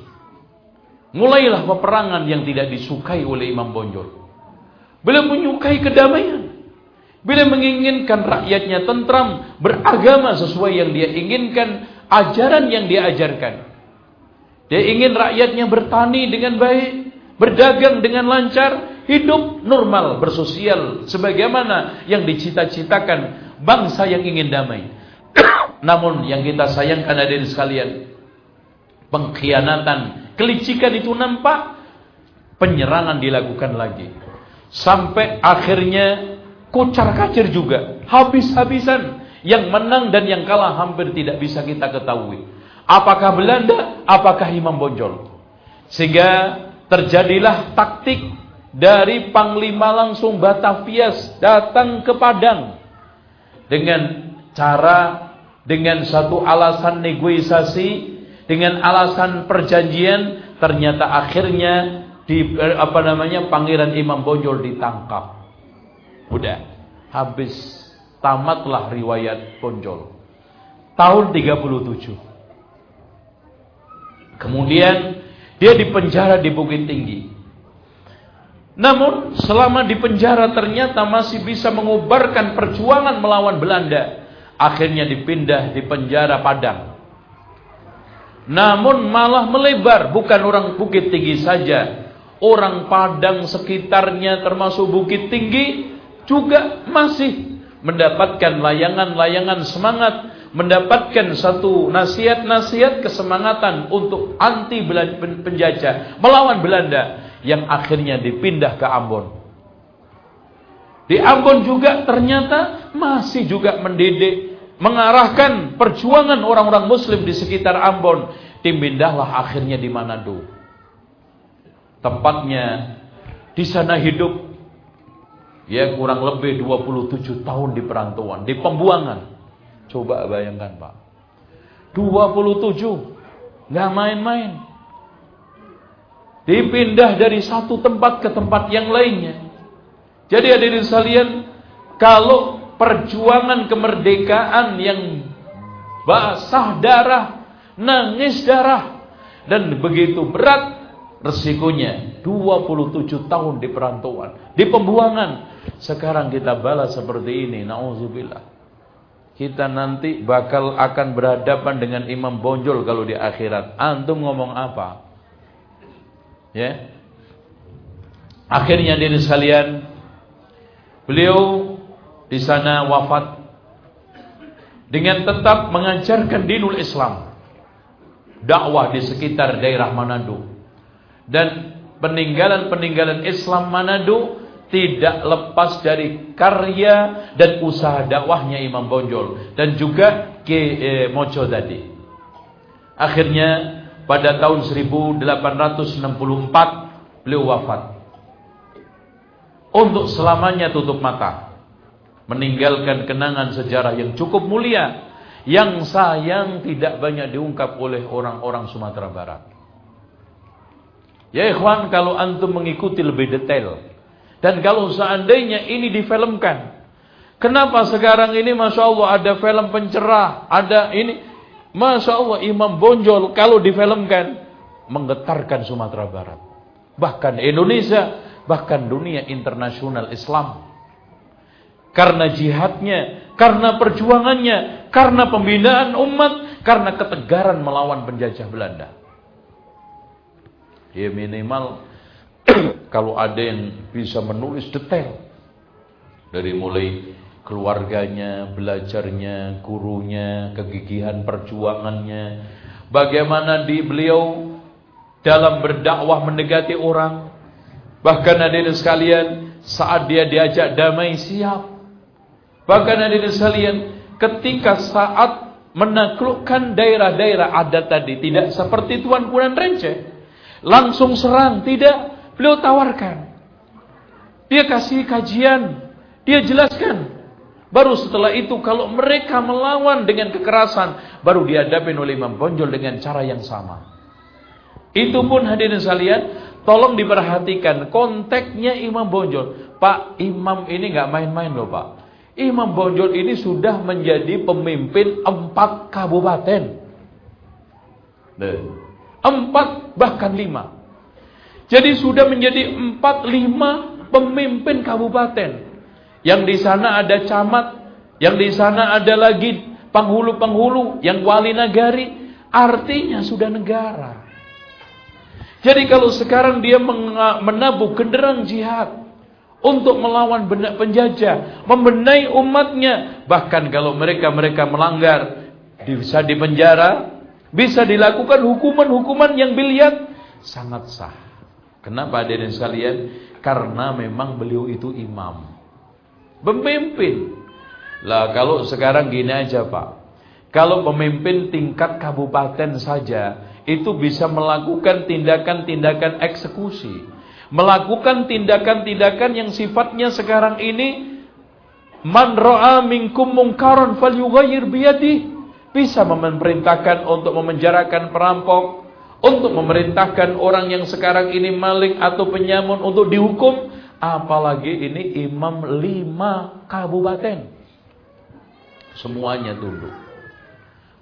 Mulailah peperangan yang tidak disukai oleh Imam Bonjol. Beliau menyukai kedamaian. Beliau menginginkan rakyatnya tentram, beragama sesuai yang dia inginkan, ajaran yang dia ajarkan. Dia ingin rakyatnya bertani dengan baik, berdagang dengan lancar, hidup normal, bersosial sebagaimana yang dicita-citakan bangsa yang ingin damai. *coughs* Namun yang kita sayangkan hadirin sekalian, pengkhianatan, kelicikan itu nampak, penyerangan dilakukan lagi. Sampai akhirnya kocar kacir juga, habis-habisan. Yang menang dan yang kalah hampir tidak bisa kita ketahui. Apakah Belanda, apakah Imam Bonjol. Sehingga terjadilah taktik dari Panglima langsung Batavias datang ke Padang. Dengan cara, dengan satu alasan negosiasi, dengan alasan perjanjian, ternyata akhirnya di apa namanya Pangeran Imam Bonjol ditangkap. Udah, habis tamatlah riwayat Bonjol. Tahun 37. Kemudian dia dipenjara di Bukit Tinggi. Namun selama di penjara ternyata masih bisa mengubarkan perjuangan melawan Belanda. Akhirnya dipindah di penjara Padang. Namun malah melebar bukan orang Bukit Tinggi saja. Orang Padang sekitarnya termasuk Bukit Tinggi juga masih mendapatkan layangan-layangan semangat, mendapatkan satu nasihat-nasihat kesemangatan untuk anti penjajah, melawan Belanda yang akhirnya dipindah ke Ambon. Di Ambon juga ternyata masih juga mendidik, mengarahkan perjuangan orang-orang muslim di sekitar Ambon. Dipindahlah akhirnya di Manado. Tepatnya di sana hidup Ya kurang lebih 27 tahun di perantauan, di pembuangan. Coba bayangkan Pak. 27. Nggak main-main. Dipindah dari satu tempat ke tempat yang lainnya. Jadi hadirin sekalian, kalau perjuangan kemerdekaan yang basah darah, nangis darah, dan begitu berat resikonya 27 tahun di perantauan, di pembuangan, sekarang kita balas seperti ini, nauzubillah. Kita nanti bakal akan berhadapan dengan imam bonjol kalau di akhirat. Antum ngomong apa? Ya. Akhirnya diri sekalian, beliau di sana wafat dengan tetap mengajarkan dinul Islam. Dakwah di sekitar daerah Manado. Dan peninggalan-peninggalan Islam Manado tidak lepas dari karya dan usaha dakwahnya Imam Bonjol dan juga Ke eh, Mojo tadi. Akhirnya pada tahun 1864 beliau wafat. Untuk selamanya tutup mata. Meninggalkan kenangan sejarah yang cukup mulia yang sayang tidak banyak diungkap oleh orang-orang Sumatera Barat. Ya ikhwan, kalau antum mengikuti lebih detail dan kalau seandainya ini difilmkan, kenapa sekarang ini Masya Allah ada film pencerah, ada ini, Masya Allah Imam Bonjol kalau difilmkan, menggetarkan Sumatera Barat. Bahkan Indonesia, bahkan dunia internasional Islam. Karena jihadnya, karena perjuangannya, karena pembinaan umat, karena ketegaran melawan penjajah Belanda. Ya minimal *clears throat* kalau ada yang bisa menulis detail dari mulai keluarganya, belajarnya, gurunya, kegigihan perjuangannya, bagaimana di beliau dalam berdakwah mendekati orang, bahkan hadirin sekalian saat dia diajak damai siap, bahkan hadirin sekalian ketika saat menaklukkan daerah-daerah adat tadi tidak seperti Tuan Kunan Rence langsung serang tidak Beliau tawarkan. Dia kasih kajian. Dia jelaskan. Baru setelah itu kalau mereka melawan dengan kekerasan. Baru dihadapi oleh Imam Bonjol dengan cara yang sama. Itu pun hadirin sekalian. Tolong diperhatikan konteksnya Imam Bonjol. Pak Imam ini nggak main-main loh Pak. Imam Bonjol ini sudah menjadi pemimpin empat kabupaten. Empat bahkan lima. Jadi sudah menjadi empat lima pemimpin kabupaten. Yang di sana ada camat, yang di sana ada lagi penghulu-penghulu, yang wali nagari, artinya sudah negara. Jadi kalau sekarang dia menabuh genderang jihad untuk melawan penjajah, membenahi umatnya, bahkan kalau mereka-mereka melanggar bisa dipenjara, bisa dilakukan hukuman-hukuman yang biliat sangat sah. Kenapa hadirin sekalian? Karena memang beliau itu imam. Pemimpin. Lah kalau sekarang gini aja Pak. Kalau pemimpin tingkat kabupaten saja itu bisa melakukan tindakan-tindakan eksekusi, melakukan tindakan-tindakan yang sifatnya sekarang ini man ra'a minkum mungkaran falyughayyir bisa memerintahkan untuk memenjarakan perampok, untuk memerintahkan orang yang sekarang ini maling atau penyamun untuk dihukum, apalagi ini imam lima kabupaten. Semuanya tunduk.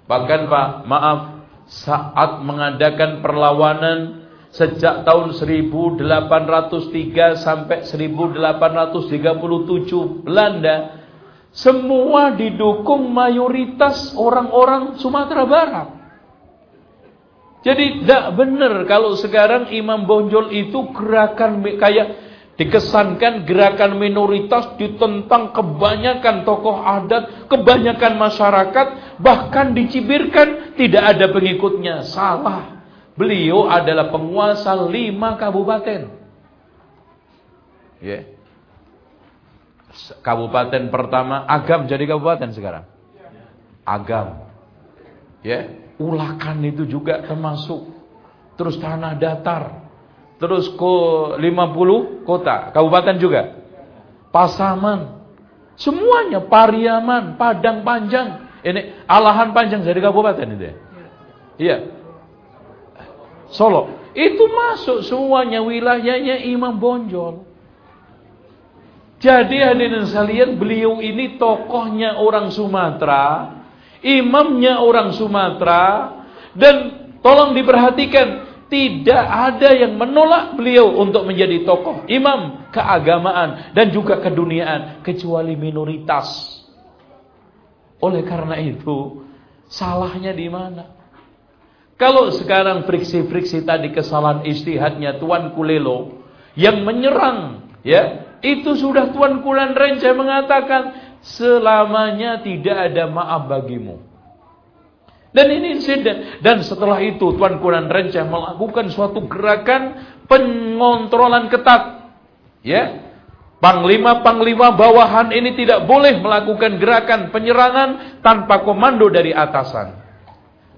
Bahkan Pak, maaf, saat mengadakan perlawanan sejak tahun 1803 sampai 1837 Belanda semua didukung mayoritas orang-orang Sumatera Barat. Jadi tidak benar kalau sekarang Imam Bonjol itu gerakan kayak Dikesankan gerakan minoritas ditentang kebanyakan tokoh adat, kebanyakan masyarakat, bahkan dicibirkan tidak ada pengikutnya. Salah. Beliau adalah penguasa lima kabupaten. Ya. Yeah. Kabupaten pertama Agam jadi kabupaten sekarang. Agam. Ya, yeah. Ulakan itu juga termasuk. Terus tanah datar Terus ko 50 kota, kabupaten juga. Pasaman. Semuanya Pariaman, Padang Panjang. Ini Alahan Panjang dari kabupaten itu ya. Iya. Solo. Itu masuk semuanya wilayahnya Imam Bonjol. Jadi hadirin sekalian, beliau ini tokohnya orang Sumatera, imamnya orang Sumatera, dan tolong diperhatikan, tidak ada yang menolak beliau untuk menjadi tokoh imam keagamaan dan juga keduniaan kecuali minoritas. Oleh karena itu, salahnya di mana? Kalau sekarang friksi-friksi tadi kesalahan istihadnya Tuan Kulelo yang menyerang, ya, itu sudah Tuan Kulan Renca mengatakan selamanya tidak ada maaf bagimu. Dan ini insiden. Dan setelah itu Tuan Kunan Rencah melakukan suatu gerakan pengontrolan ketat. Ya. Panglima-panglima bawahan ini tidak boleh melakukan gerakan penyerangan tanpa komando dari atasan.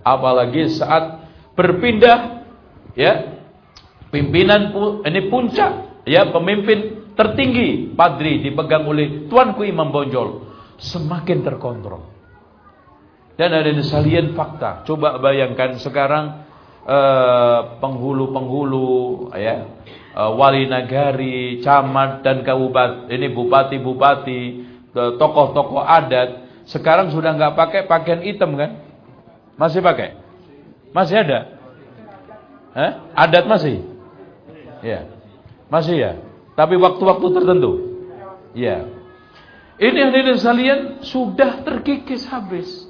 Apalagi saat berpindah ya pimpinan ini puncak ya pemimpin tertinggi padri dipegang oleh Tuanku Imam Bonjol semakin terkontrol. Dan ada di salian fakta. Coba bayangkan sekarang eh, penghulu-penghulu uh, ya, uh, wali nagari, camat dan kabupaten, ini bupati-bupati, tokoh-tokoh adat sekarang sudah nggak pakai pakaian hitam kan? Masih pakai? Masih ada? Hah? Adat masih? Ya. Masih ya? Tapi waktu-waktu tertentu. Ya. Ini di salian sudah terkikis habis.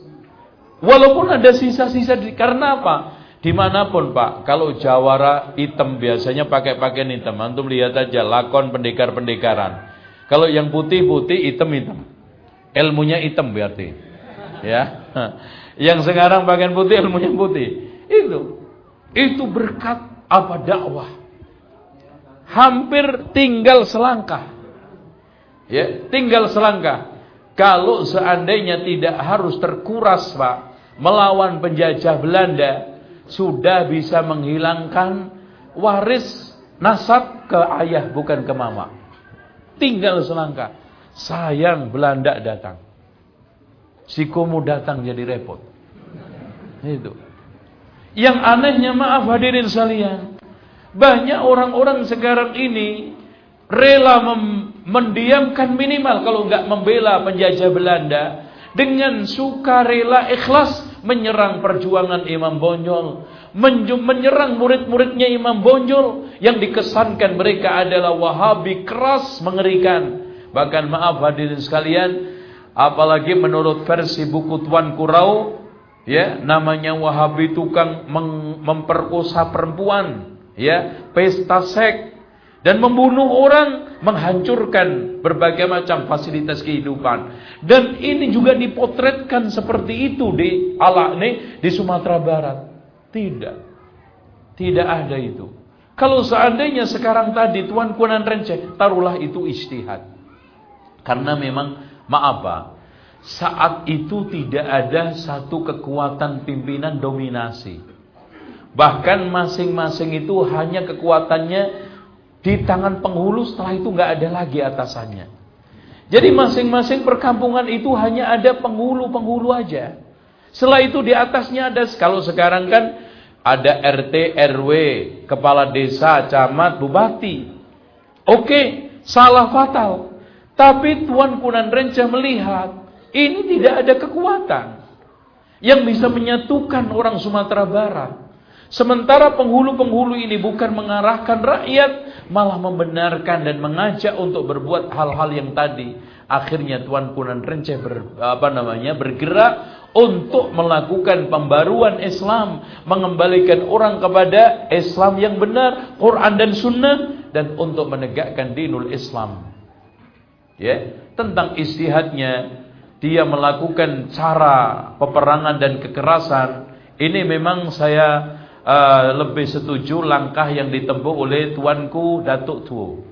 Walaupun ada sisa-sisa di, karena apa? Di mana pun Pak, kalau jawara hitam biasanya pakai pakaian hitam. Antum lihat aja lakon pendekar-pendekaran. Kalau yang putih-putih, hitam-hitam. Ilmunya hitam berarti. Ya. Yang sekarang pakaian putih, ilmunya putih. Itu. Itu berkat apa dakwah. Hampir tinggal selangkah. Ya, tinggal selangkah. Kalau seandainya tidak harus terkuras, Pak, melawan penjajah Belanda sudah bisa menghilangkan waris nasab ke ayah bukan ke mama. Tinggal selangkah. Sayang Belanda datang. Si Komo datang jadi repot. Itu. Yang anehnya maaf hadirin sekalian. Banyak orang-orang sekarang ini rela mendiamkan minimal kalau nggak membela penjajah Belanda dengan suka rela ikhlas menyerang perjuangan Imam Bonjol, menyerang murid-muridnya Imam Bonjol yang dikesankan mereka adalah Wahabi keras mengerikan. Bahkan maaf hadirin sekalian, apalagi menurut versi buku Tuan Kurau, ya namanya Wahabi tukang memperkosa perempuan, ya pesta seks dan membunuh orang, menghancurkan berbagai macam fasilitas kehidupan. Dan ini juga dipotretkan seperti itu di ala ini di Sumatera Barat. Tidak. Tidak ada itu. Kalau seandainya sekarang tadi Tuan Kunan Renceh, taruhlah itu istihad. Karena memang maaf Pak, saat itu tidak ada satu kekuatan pimpinan dominasi. Bahkan masing-masing itu hanya kekuatannya di tangan penghulu setelah itu nggak ada lagi atasannya. Jadi masing-masing perkampungan itu hanya ada penghulu-penghulu aja. Setelah itu di atasnya ada kalau sekarang kan ada RT, RW, kepala desa, camat, bupati. Oke, salah fatal. Tapi Tuan Kunan Renca melihat ini tidak ada kekuatan yang bisa menyatukan orang Sumatera Barat. Sementara penghulu-penghulu ini bukan mengarahkan rakyat, malah membenarkan dan mengajak untuk berbuat hal-hal yang tadi. Akhirnya Tuan Kunan Renceh ber, apa namanya bergerak untuk melakukan pembaruan Islam, mengembalikan orang kepada Islam yang benar, Quran dan Sunnah, dan untuk menegakkan dinul Islam. Ya, tentang istihadnya, dia melakukan cara peperangan dan kekerasan. Ini memang saya uh, lebih setuju langkah yang ditempuh oleh tuanku Datuk Tuo.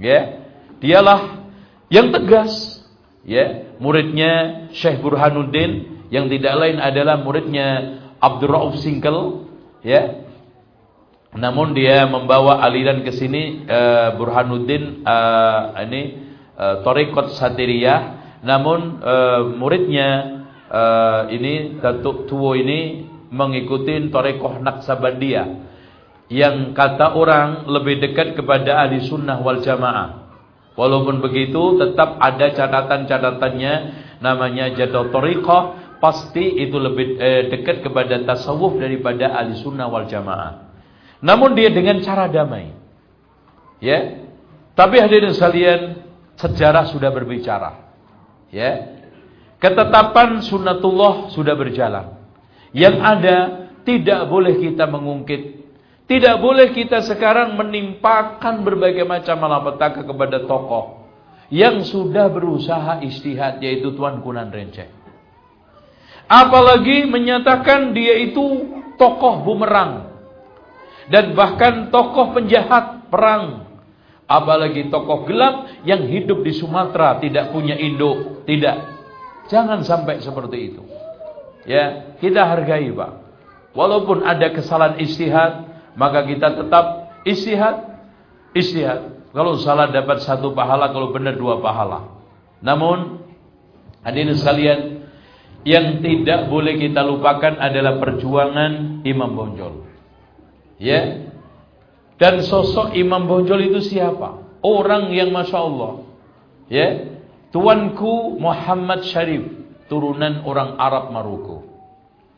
Ya, dialah yang tegas. Ya, muridnya Syekh Burhanuddin yang tidak lain adalah muridnya Abdul Rauf Singkel. Ya, namun dia membawa aliran ke sini uh, Burhanuddin uh, ini uh, Torikot Satiriyah. Namun uh, muridnya uh, ini Datuk Tuo ini mengikuti Torekoh Naksabandiyah yang kata orang lebih dekat kepada ahli sunnah wal jamaah. Walaupun begitu tetap ada catatan-catatannya namanya jadwal Torekoh pasti itu lebih eh, dekat kepada tasawuf daripada ahli sunnah wal jamaah. Namun dia dengan cara damai. Ya. Tapi hadirin sekalian, sejarah sudah berbicara. Ya. Ketetapan sunnatullah sudah berjalan. Yang ada tidak boleh kita mengungkit. Tidak boleh kita sekarang menimpakan berbagai macam malapetaka kepada tokoh yang sudah berusaha istihad yaitu Tuan Kunan Renceh. Apalagi menyatakan dia itu tokoh bumerang dan bahkan tokoh penjahat perang. Apalagi tokoh gelap yang hidup di Sumatera tidak punya induk, tidak. Jangan sampai seperti itu. Ya, kita hargai, Pak. Walaupun ada kesalahan istihad, maka kita tetap istihad, istihad. Kalau salah dapat satu pahala, kalau benar dua pahala. Namun, hadirin sekalian, yang tidak boleh kita lupakan adalah perjuangan Imam Bonjol. Ya. Dan sosok Imam Bonjol itu siapa? Orang yang Masya Allah. Ya. Tuanku Muhammad Syarif turunan orang Arab Maroko.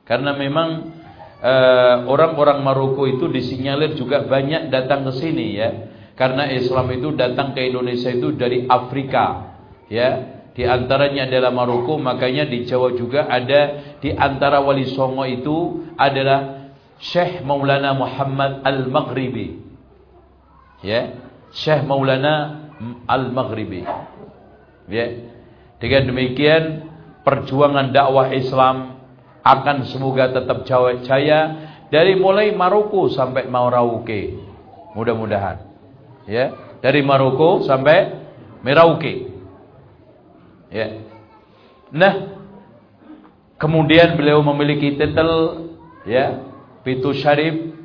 Karena memang eh, orang-orang uh, Maroko itu disinyalir juga banyak datang ke sini ya. Karena Islam itu datang ke Indonesia itu dari Afrika. Ya, di antaranya adalah Maroko, makanya di Jawa juga ada di antara wali songo itu adalah Syekh Maulana Muhammad Al-Maghribi. Ya, Syekh Maulana Al-Maghribi. Ya. Dengan demikian perjuangan dakwah Islam akan semoga tetap jaya dari mulai Maroko sampai Merauke. Mudah-mudahan. Ya, dari Maroko sampai Merauke. Ya. Nah, kemudian beliau memiliki titel ya, Pitu Syarif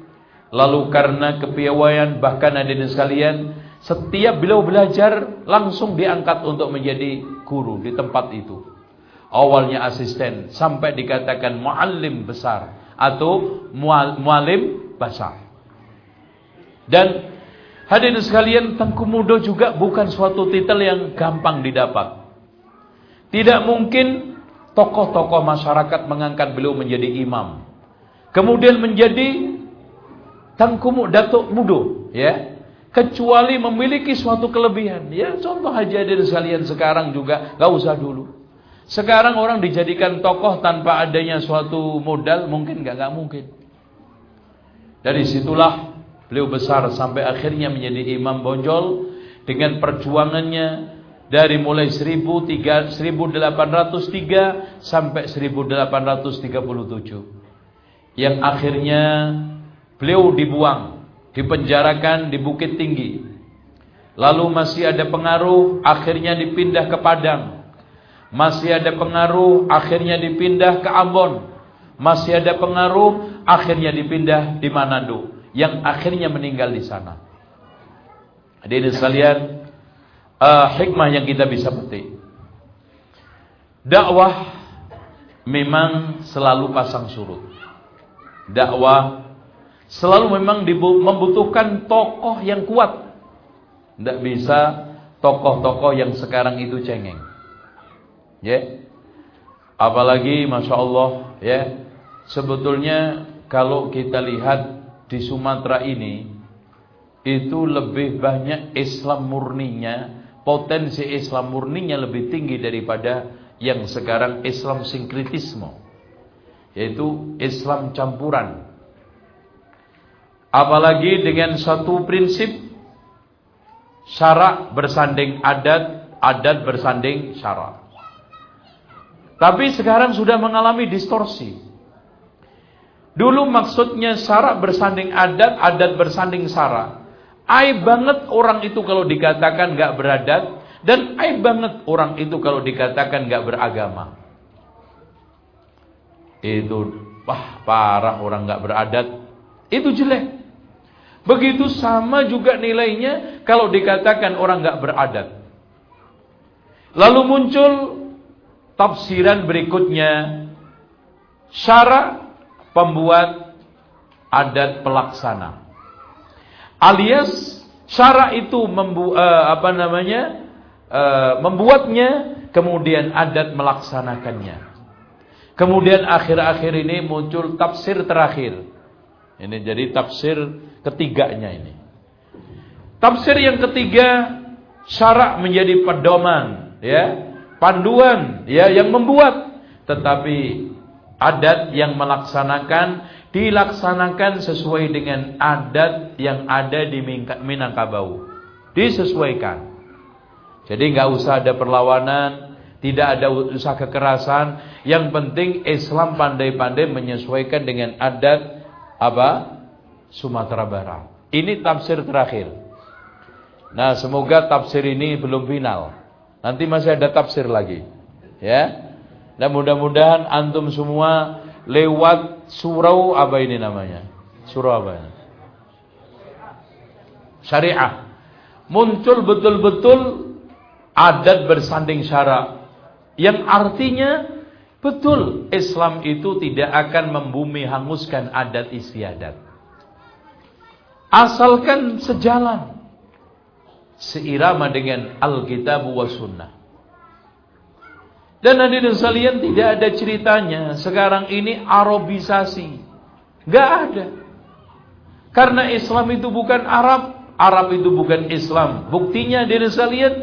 lalu karena kepiawaian bahkan hadirin sekalian setiap beliau belajar langsung diangkat untuk menjadi guru di tempat itu awalnya asisten sampai dikatakan muallim besar atau muallim besar. Dan hadirin sekalian, Tengku Mudo juga bukan suatu titel yang gampang didapat. Tidak mungkin tokoh-tokoh masyarakat mengangkat beliau menjadi imam. Kemudian menjadi tangkumu datuk mudo, ya. Kecuali memiliki suatu kelebihan. Ya, contoh haji hadir sekalian sekarang juga, gak usah dulu. Sekarang orang dijadikan tokoh tanpa adanya suatu modal, mungkin gak, gak mungkin. Dari situlah beliau besar sampai akhirnya menjadi imam bonjol dengan perjuangannya dari mulai 1803 sampai 1837 yang akhirnya beliau dibuang dipenjarakan di Bukit Tinggi lalu masih ada pengaruh akhirnya dipindah ke Padang masih ada pengaruh akhirnya dipindah ke Ambon masih ada pengaruh akhirnya dipindah di Manado yang akhirnya meninggal di sana hadirin sekalian uh, hikmah yang kita bisa petik. Dakwah memang selalu pasang surut. Dakwah selalu memang membutuhkan tokoh yang kuat. Tidak bisa tokoh-tokoh yang sekarang itu cengeng. Ya. Yeah. Apalagi Masya Allah ya. Sebetulnya kalau kita lihat di Sumatera ini itu lebih banyak Islam murninya potensi Islam murninya lebih tinggi daripada yang sekarang Islam sinkritisme yaitu Islam campuran apalagi dengan satu prinsip syarak bersanding adat adat bersanding syarak tapi sekarang sudah mengalami distorsi dulu maksudnya syarak bersanding adat adat bersanding syarak Aib banget orang itu kalau dikatakan gak beradat dan aib banget orang itu kalau dikatakan gak beragama. Itu wah parah orang gak beradat. Itu jelek. Begitu sama juga nilainya kalau dikatakan orang gak beradat. Lalu muncul tafsiran berikutnya syarat pembuat adat pelaksana alias cara itu membu uh, apa namanya uh, membuatnya kemudian adat melaksanakannya. Kemudian akhir-akhir ini muncul tafsir terakhir. Ini jadi tafsir ketiganya ini. Tafsir yang ketiga syarak menjadi pedoman, ya, panduan, ya, yang membuat, tetapi adat yang melaksanakan dilaksanakan sesuai dengan adat yang ada di Minangkabau. Disesuaikan. Jadi nggak usah ada perlawanan, tidak ada usaha kekerasan. Yang penting Islam pandai-pandai menyesuaikan dengan adat apa? Sumatera Barat. Ini tafsir terakhir. Nah, semoga tafsir ini belum final. Nanti masih ada tafsir lagi. Ya. Dan mudah-mudahan antum semua lewat surau apa ini namanya? Surau apa ini? Syariah. Muncul betul-betul adat bersanding syarak. Yang artinya betul Islam itu tidak akan membumi hanguskan adat istiadat. Asalkan sejalan seirama dengan Alkitab wa Sunnah. Dan hadirin sekalian tidak ada ceritanya sekarang ini Arabisasi. Gak ada. Karena Islam itu bukan Arab, Arab itu bukan Islam. Buktinya hadirin sekalian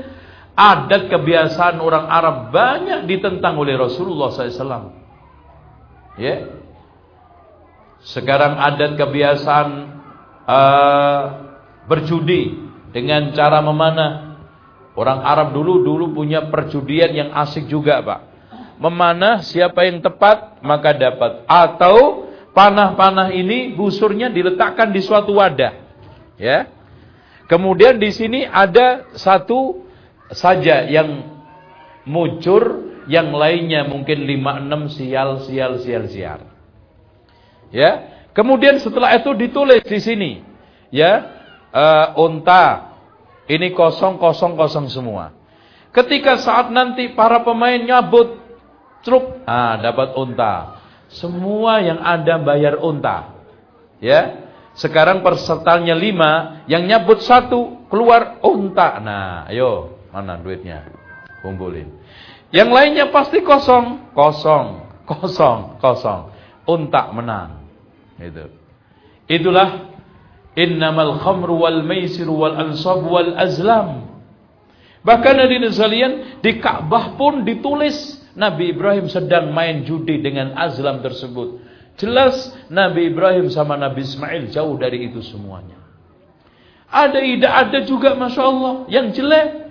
adat kebiasaan orang Arab banyak ditentang oleh Rasulullah SAW. Ya. Sekarang adat kebiasaan uh, berjudi dengan cara memanah Orang Arab dulu dulu punya perjudian yang asik juga, Pak. Memanah siapa yang tepat maka dapat. Atau panah-panah ini busurnya diletakkan di suatu wadah. Ya. Kemudian di sini ada satu saja yang mucur, yang lainnya mungkin 5 6 sial sial sial sial. Ya. Kemudian setelah itu ditulis di sini, ya, uh, unta, ini kosong, kosong, kosong semua. Ketika saat nanti para pemain nyabut truk, ah dapat unta. Semua yang ada bayar unta. Ya. Sekarang pesertanya lima, yang nyabut satu keluar unta. Nah, ayo mana duitnya? Kumpulin. Yang lainnya pasti kosong, kosong, kosong, kosong. Unta menang. Itu. Itulah innamal khamru wal maisir wal ansab wal azlam. Bahkan di sekalian di Ka'bah pun ditulis Nabi Ibrahim sedang main judi dengan azlam tersebut. Jelas Nabi Ibrahim sama Nabi Ismail jauh dari itu semuanya. Ada tidak ada juga Masya Allah yang jelek.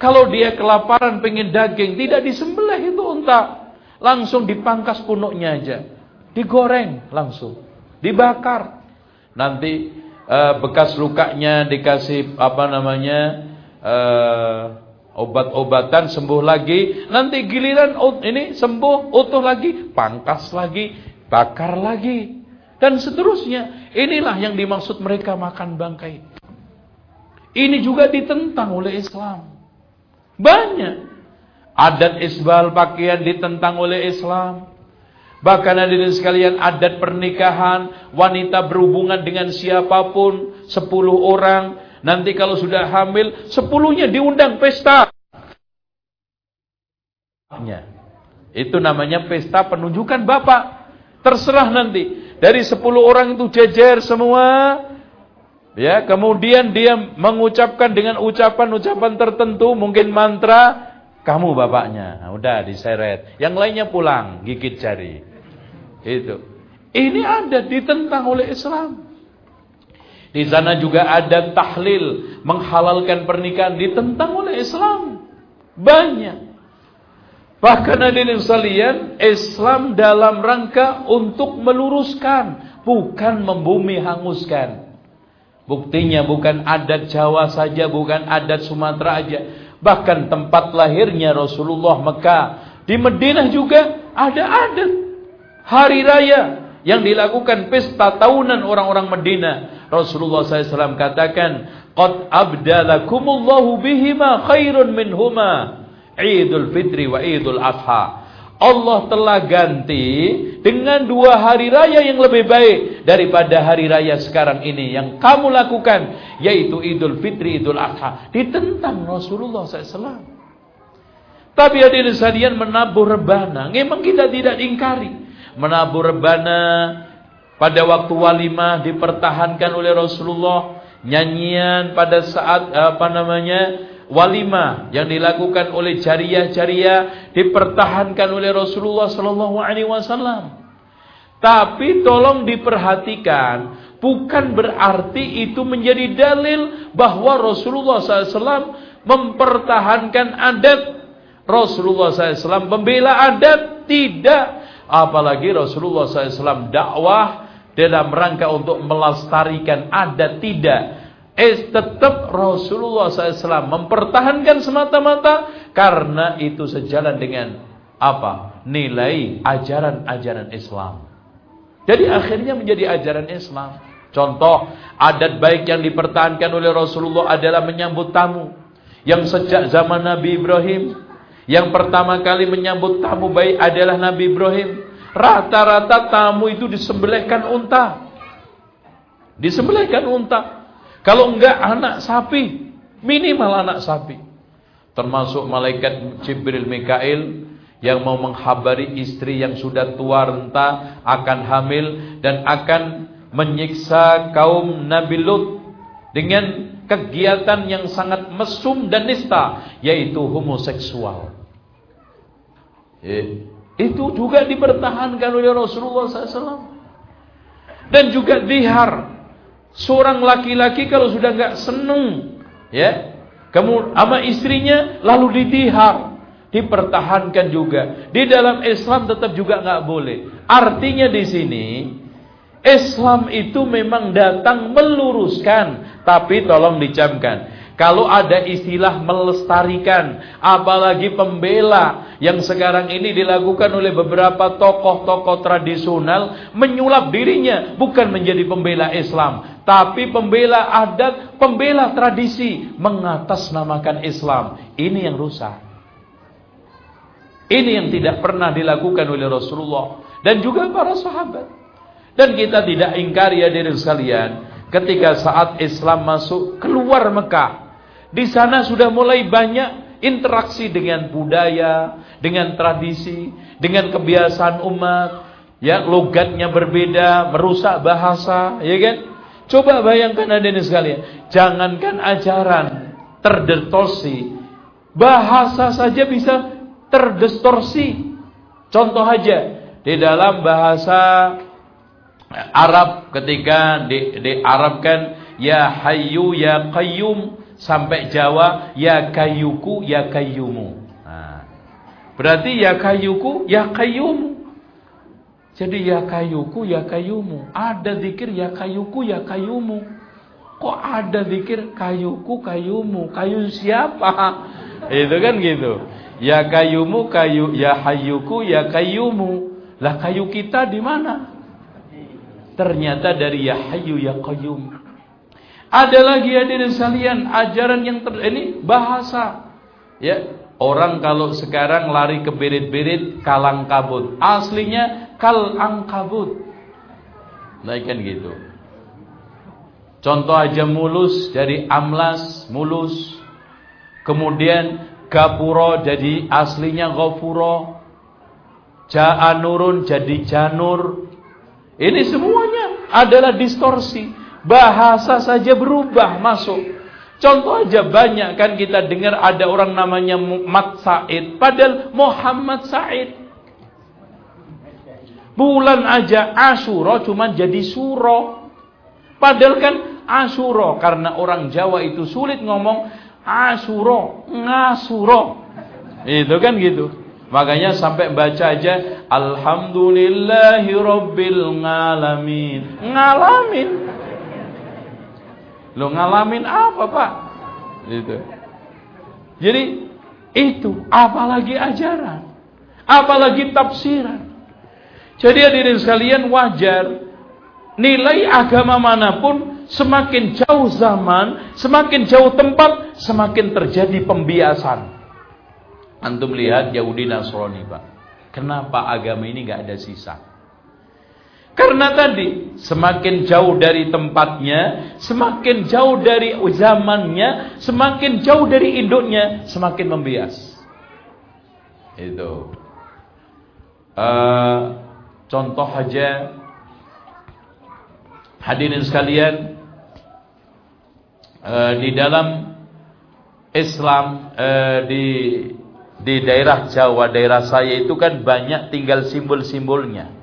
Kalau dia kelaparan pengen daging tidak disembelih itu unta. Langsung dipangkas punuknya aja. Digoreng langsung. Dibakar. Nanti uh, bekas lukanya dikasih apa namanya uh, obat-obatan sembuh lagi. Nanti giliran ini sembuh utuh lagi, pangkas lagi, bakar lagi dan seterusnya. Inilah yang dimaksud mereka makan bangkai. Ini juga ditentang oleh Islam. Banyak adat isbal pakaian ditentang oleh Islam. Bahkan hadirin sekalian adat pernikahan wanita berhubungan dengan siapa pun sepuluh orang nanti kalau sudah hamil sepuluhnya diundang pesta. Itu namanya pesta penunjukan bapak. Terserah nanti dari sepuluh orang itu jejer semua. Ya, kemudian dia mengucapkan dengan ucapan-ucapan tertentu, mungkin mantra, kamu bapaknya. Nah, udah diseret. Yang lainnya pulang, gigit jari. Itu. Ini ada ditentang oleh Islam. Di sana juga ada tahlil, menghalalkan pernikahan ditentang oleh Islam. Banyak. Bahkan hadirin sekalian, Islam dalam rangka untuk meluruskan, bukan membumi hanguskan. Buktinya bukan adat Jawa saja, bukan adat Sumatera aja. Bahkan tempat lahirnya Rasulullah Mekah. Di Madinah juga ada adat hari raya yang dilakukan pesta tahunan orang-orang Madinah. Rasulullah SAW katakan, "Qad abdalakumullahu bihima khairun minhuma." Idul Fitri wa Idul Adha. Allah telah ganti dengan dua hari raya yang lebih baik daripada hari raya sekarang ini yang kamu lakukan yaitu Idul Fitri Idul Adha ditentang Rasulullah SAW tapi hadirin sekalian menabur rebana memang kita tidak ingkari. Menabur rebana pada waktu walimah dipertahankan oleh Rasulullah nyanyian pada saat apa namanya walimah yang dilakukan oleh jariah-jariah dipertahankan oleh Rasulullah sallallahu alaihi wasallam. Tapi tolong diperhatikan, bukan berarti itu menjadi dalil bahwa Rasulullah SAW mempertahankan adat. Rasulullah SAW membela adat, tidak. Apalagi Rasulullah SAW dakwah dalam rangka untuk melestarikan adat, tidak eh tetap Rasulullah SAW mempertahankan semata-mata karena itu sejalan dengan apa? Nilai ajaran-ajaran Islam. Jadi akhirnya menjadi ajaran Islam. Contoh, adat baik yang dipertahankan oleh Rasulullah adalah menyambut tamu. Yang sejak zaman Nabi Ibrahim, yang pertama kali menyambut tamu baik adalah Nabi Ibrahim. Rata-rata tamu itu disembelihkan unta. Disembelihkan unta. Kalau enggak anak sapi, minimal anak sapi. Termasuk malaikat Jibril Mikail yang mau menghabari istri yang sudah tua renta akan hamil dan akan menyiksa kaum Nabi Lut dengan kegiatan yang sangat mesum dan nista yaitu homoseksual. Eh, itu juga dipertahankan oleh Rasulullah SAW dan juga dihar Seorang laki-laki kalau sudah nggak seneng, ya, kamu sama istrinya lalu didihar, dipertahankan juga. Di dalam Islam tetap juga nggak boleh. Artinya di sini Islam itu memang datang meluruskan, tapi tolong dicamkan. Kalau ada istilah melestarikan, apalagi pembela yang sekarang ini dilakukan oleh beberapa tokoh-tokoh tradisional menyulap dirinya bukan menjadi pembela Islam, tapi pembela adat, pembela tradisi, mengatasnamakan Islam. Ini yang rusak. Ini yang tidak pernah dilakukan oleh Rasulullah dan juga para sahabat. Dan kita tidak ingkar ya diri sekalian, ketika saat Islam masuk keluar Mekah, di sana sudah mulai banyak interaksi dengan budaya, dengan tradisi, dengan kebiasaan umat, ya logatnya berbeda, merusak bahasa, ya kan? Coba bayangkan hadirin sekalian, jangankan ajaran terdistorsi, bahasa saja bisa terdistorsi. Contoh aja di dalam bahasa Arab ketika di, di Arab kan ya hayyu ya qayyum sampai Jawa ya kayyuku ya kayyumu. Nah, berarti ya kayyuku ya kayyumu. Jadi ya kayuku ya kayumu. Ada zikir ya kayuku ya kayumu. Kok ada zikir kayuku kayumu? Kayu siapa? *laughs* Itu kan gitu. Ya kayumu kayu ya hayuku ya kayumu. Lah kayu kita di mana? Ternyata dari ya hayu ya qayyum. Ada lagi hadirin sekalian ajaran yang ter ini bahasa. Ya, orang kalau sekarang lari ke berit-berit kalang kabut. Aslinya kal angkabut. Nah kan gitu. Contoh aja mulus dari amlas, mulus. Kemudian gapuro jadi aslinya gofuro. Ja'anurun jadi janur. Ini semuanya adalah distorsi. Bahasa saja berubah masuk. Contoh aja banyak kan kita dengar ada orang namanya Mat Said. Padahal Muhammad Said. Bulan aja Ashura cuma jadi suro. Padahal kan Ashura karena orang Jawa itu sulit ngomong Ashura, ngasuro. Itu kan gitu. Makanya sampai baca aja Alhamdulillahi Rabbil Ngalamin Ngalamin Lo ngalamin apa pak? Itu. Jadi itu apalagi ajaran Apalagi tafsiran jadi hadirin sekalian wajar nilai agama mana pun semakin jauh zaman, semakin jauh tempat, semakin terjadi pembiasan. Antum lihat Yahudi Nasrani, Pak. Kenapa agama ini nggak ada sisa? Karena tadi semakin jauh dari tempatnya, semakin jauh dari zamannya, semakin jauh dari induknya, semakin membias. Itu. Uh, Contoh aja hadirin sekalian uh, di dalam Islam uh, di di daerah Jawa, daerah saya itu kan banyak tinggal simbol-simbolnya.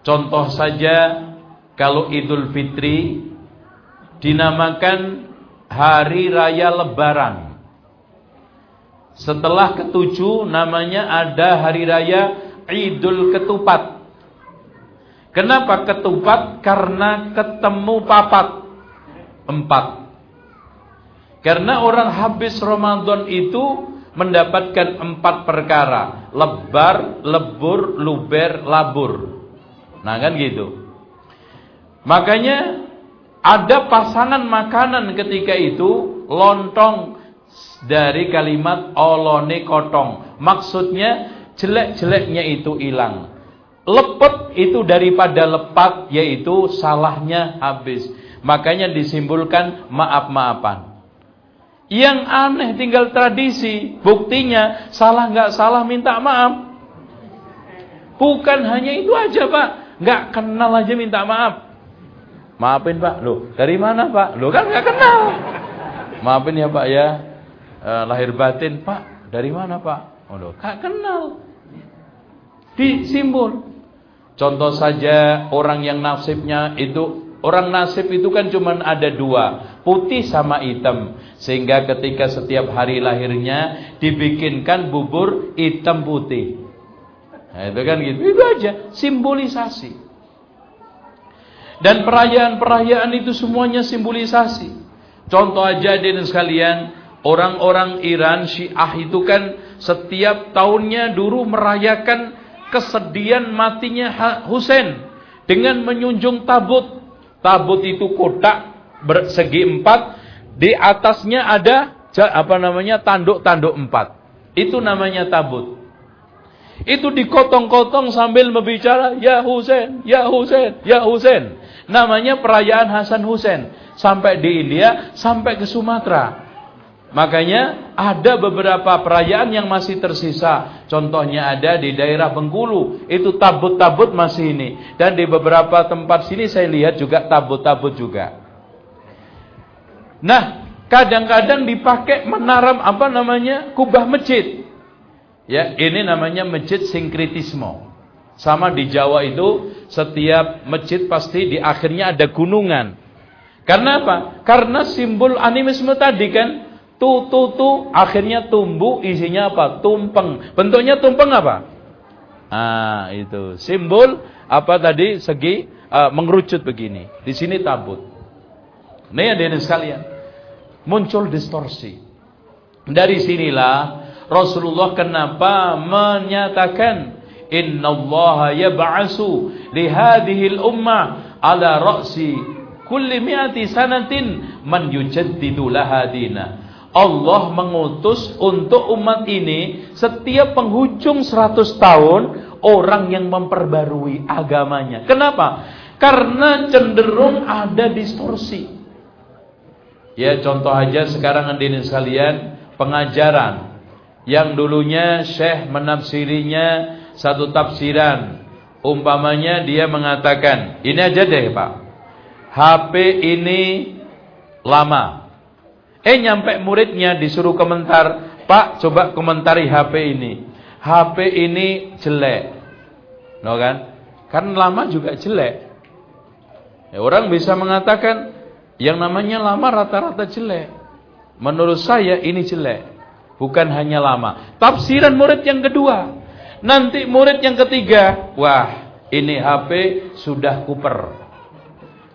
Contoh saja kalau Idul Fitri dinamakan Hari Raya Lebaran. Setelah ketujuh namanya ada Hari Raya Idul Ketupat. Kenapa ketupat? Karena ketemu papat. Empat. Karena orang habis Ramadan itu mendapatkan empat perkara. Lebar, lebur, luber, labur. Nah kan gitu. Makanya ada pasangan makanan ketika itu lontong dari kalimat olone kotong. Maksudnya jelek-jeleknya itu hilang. Lepet itu daripada lepat yaitu salahnya habis. Makanya disimbolkan maaf-maafan. Yang aneh tinggal tradisi. Buktinya salah nggak salah minta maaf. Bukan hanya itu aja pak. Nggak kenal aja minta maaf. Maafin pak. Loh dari mana pak? Loh kan nggak kenal. Maafin ya pak ya. Eh, lahir batin pak. Dari mana pak? Oh loh, gak kenal di simbol. Contoh saja orang yang nasibnya itu orang nasib itu kan cuma ada dua, putih sama hitam. Sehingga ketika setiap hari lahirnya dibikinkan bubur hitam putih. Nah, itu kan gitu. Itu aja simbolisasi. Dan perayaan-perayaan itu semuanya simbolisasi. Contoh aja dan sekalian, orang-orang Iran Syiah itu kan setiap tahunnya dulu merayakan kesedihan matinya Husain dengan menyunjung tabut. Tabut itu kotak bersegi empat, di atasnya ada apa namanya tanduk-tanduk empat. Itu namanya tabut. Itu dikotong-kotong sambil berbicara, Ya Husain, Ya Husain, Ya Husain. Namanya perayaan Hasan Husain. Sampai di India, sampai ke Sumatera. Makanya ada beberapa perayaan yang masih tersisa. Contohnya ada di daerah Bengkulu. Itu tabut-tabut masih ini. Dan di beberapa tempat sini saya lihat juga tabut-tabut juga. Nah, kadang-kadang dipakai menaram apa namanya? kubah masjid. Ya, ini namanya masjid sinkritisme. Sama di Jawa itu setiap masjid pasti di akhirnya ada gunungan. Karena apa? Karena simbol animisme tadi kan Tu, tu, tu, akhirnya tumbuh isinya apa? Tumpeng. Bentuknya tumpeng apa? Ah, itu. Simbol apa tadi? Segi uh, mengerucut begini. Di sini tabut. Nih ada sekalian. Muncul distorsi. Dari sinilah Rasulullah kenapa menyatakan Allah yab'asu li al-ummah ala ra'si kulli mi'ati sanatin man yujaddidu laha Allah mengutus untuk umat ini setiap penghujung 100 tahun orang yang memperbarui agamanya. Kenapa? Karena cenderung ada distorsi. Ya contoh aja sekarang hadirin sekalian pengajaran yang dulunya syekh menafsirinya satu tafsiran. Umpamanya dia mengatakan, ini aja deh Pak. HP ini lama Eh nyampe muridnya disuruh komentar, Pak coba komentari HP ini. HP ini jelek. No kan? Kan lama juga jelek. Ya, orang bisa mengatakan yang namanya lama rata-rata jelek. Menurut saya ini jelek. Bukan hanya lama. Tafsiran murid yang kedua. Nanti murid yang ketiga, wah, ini HP sudah kuper.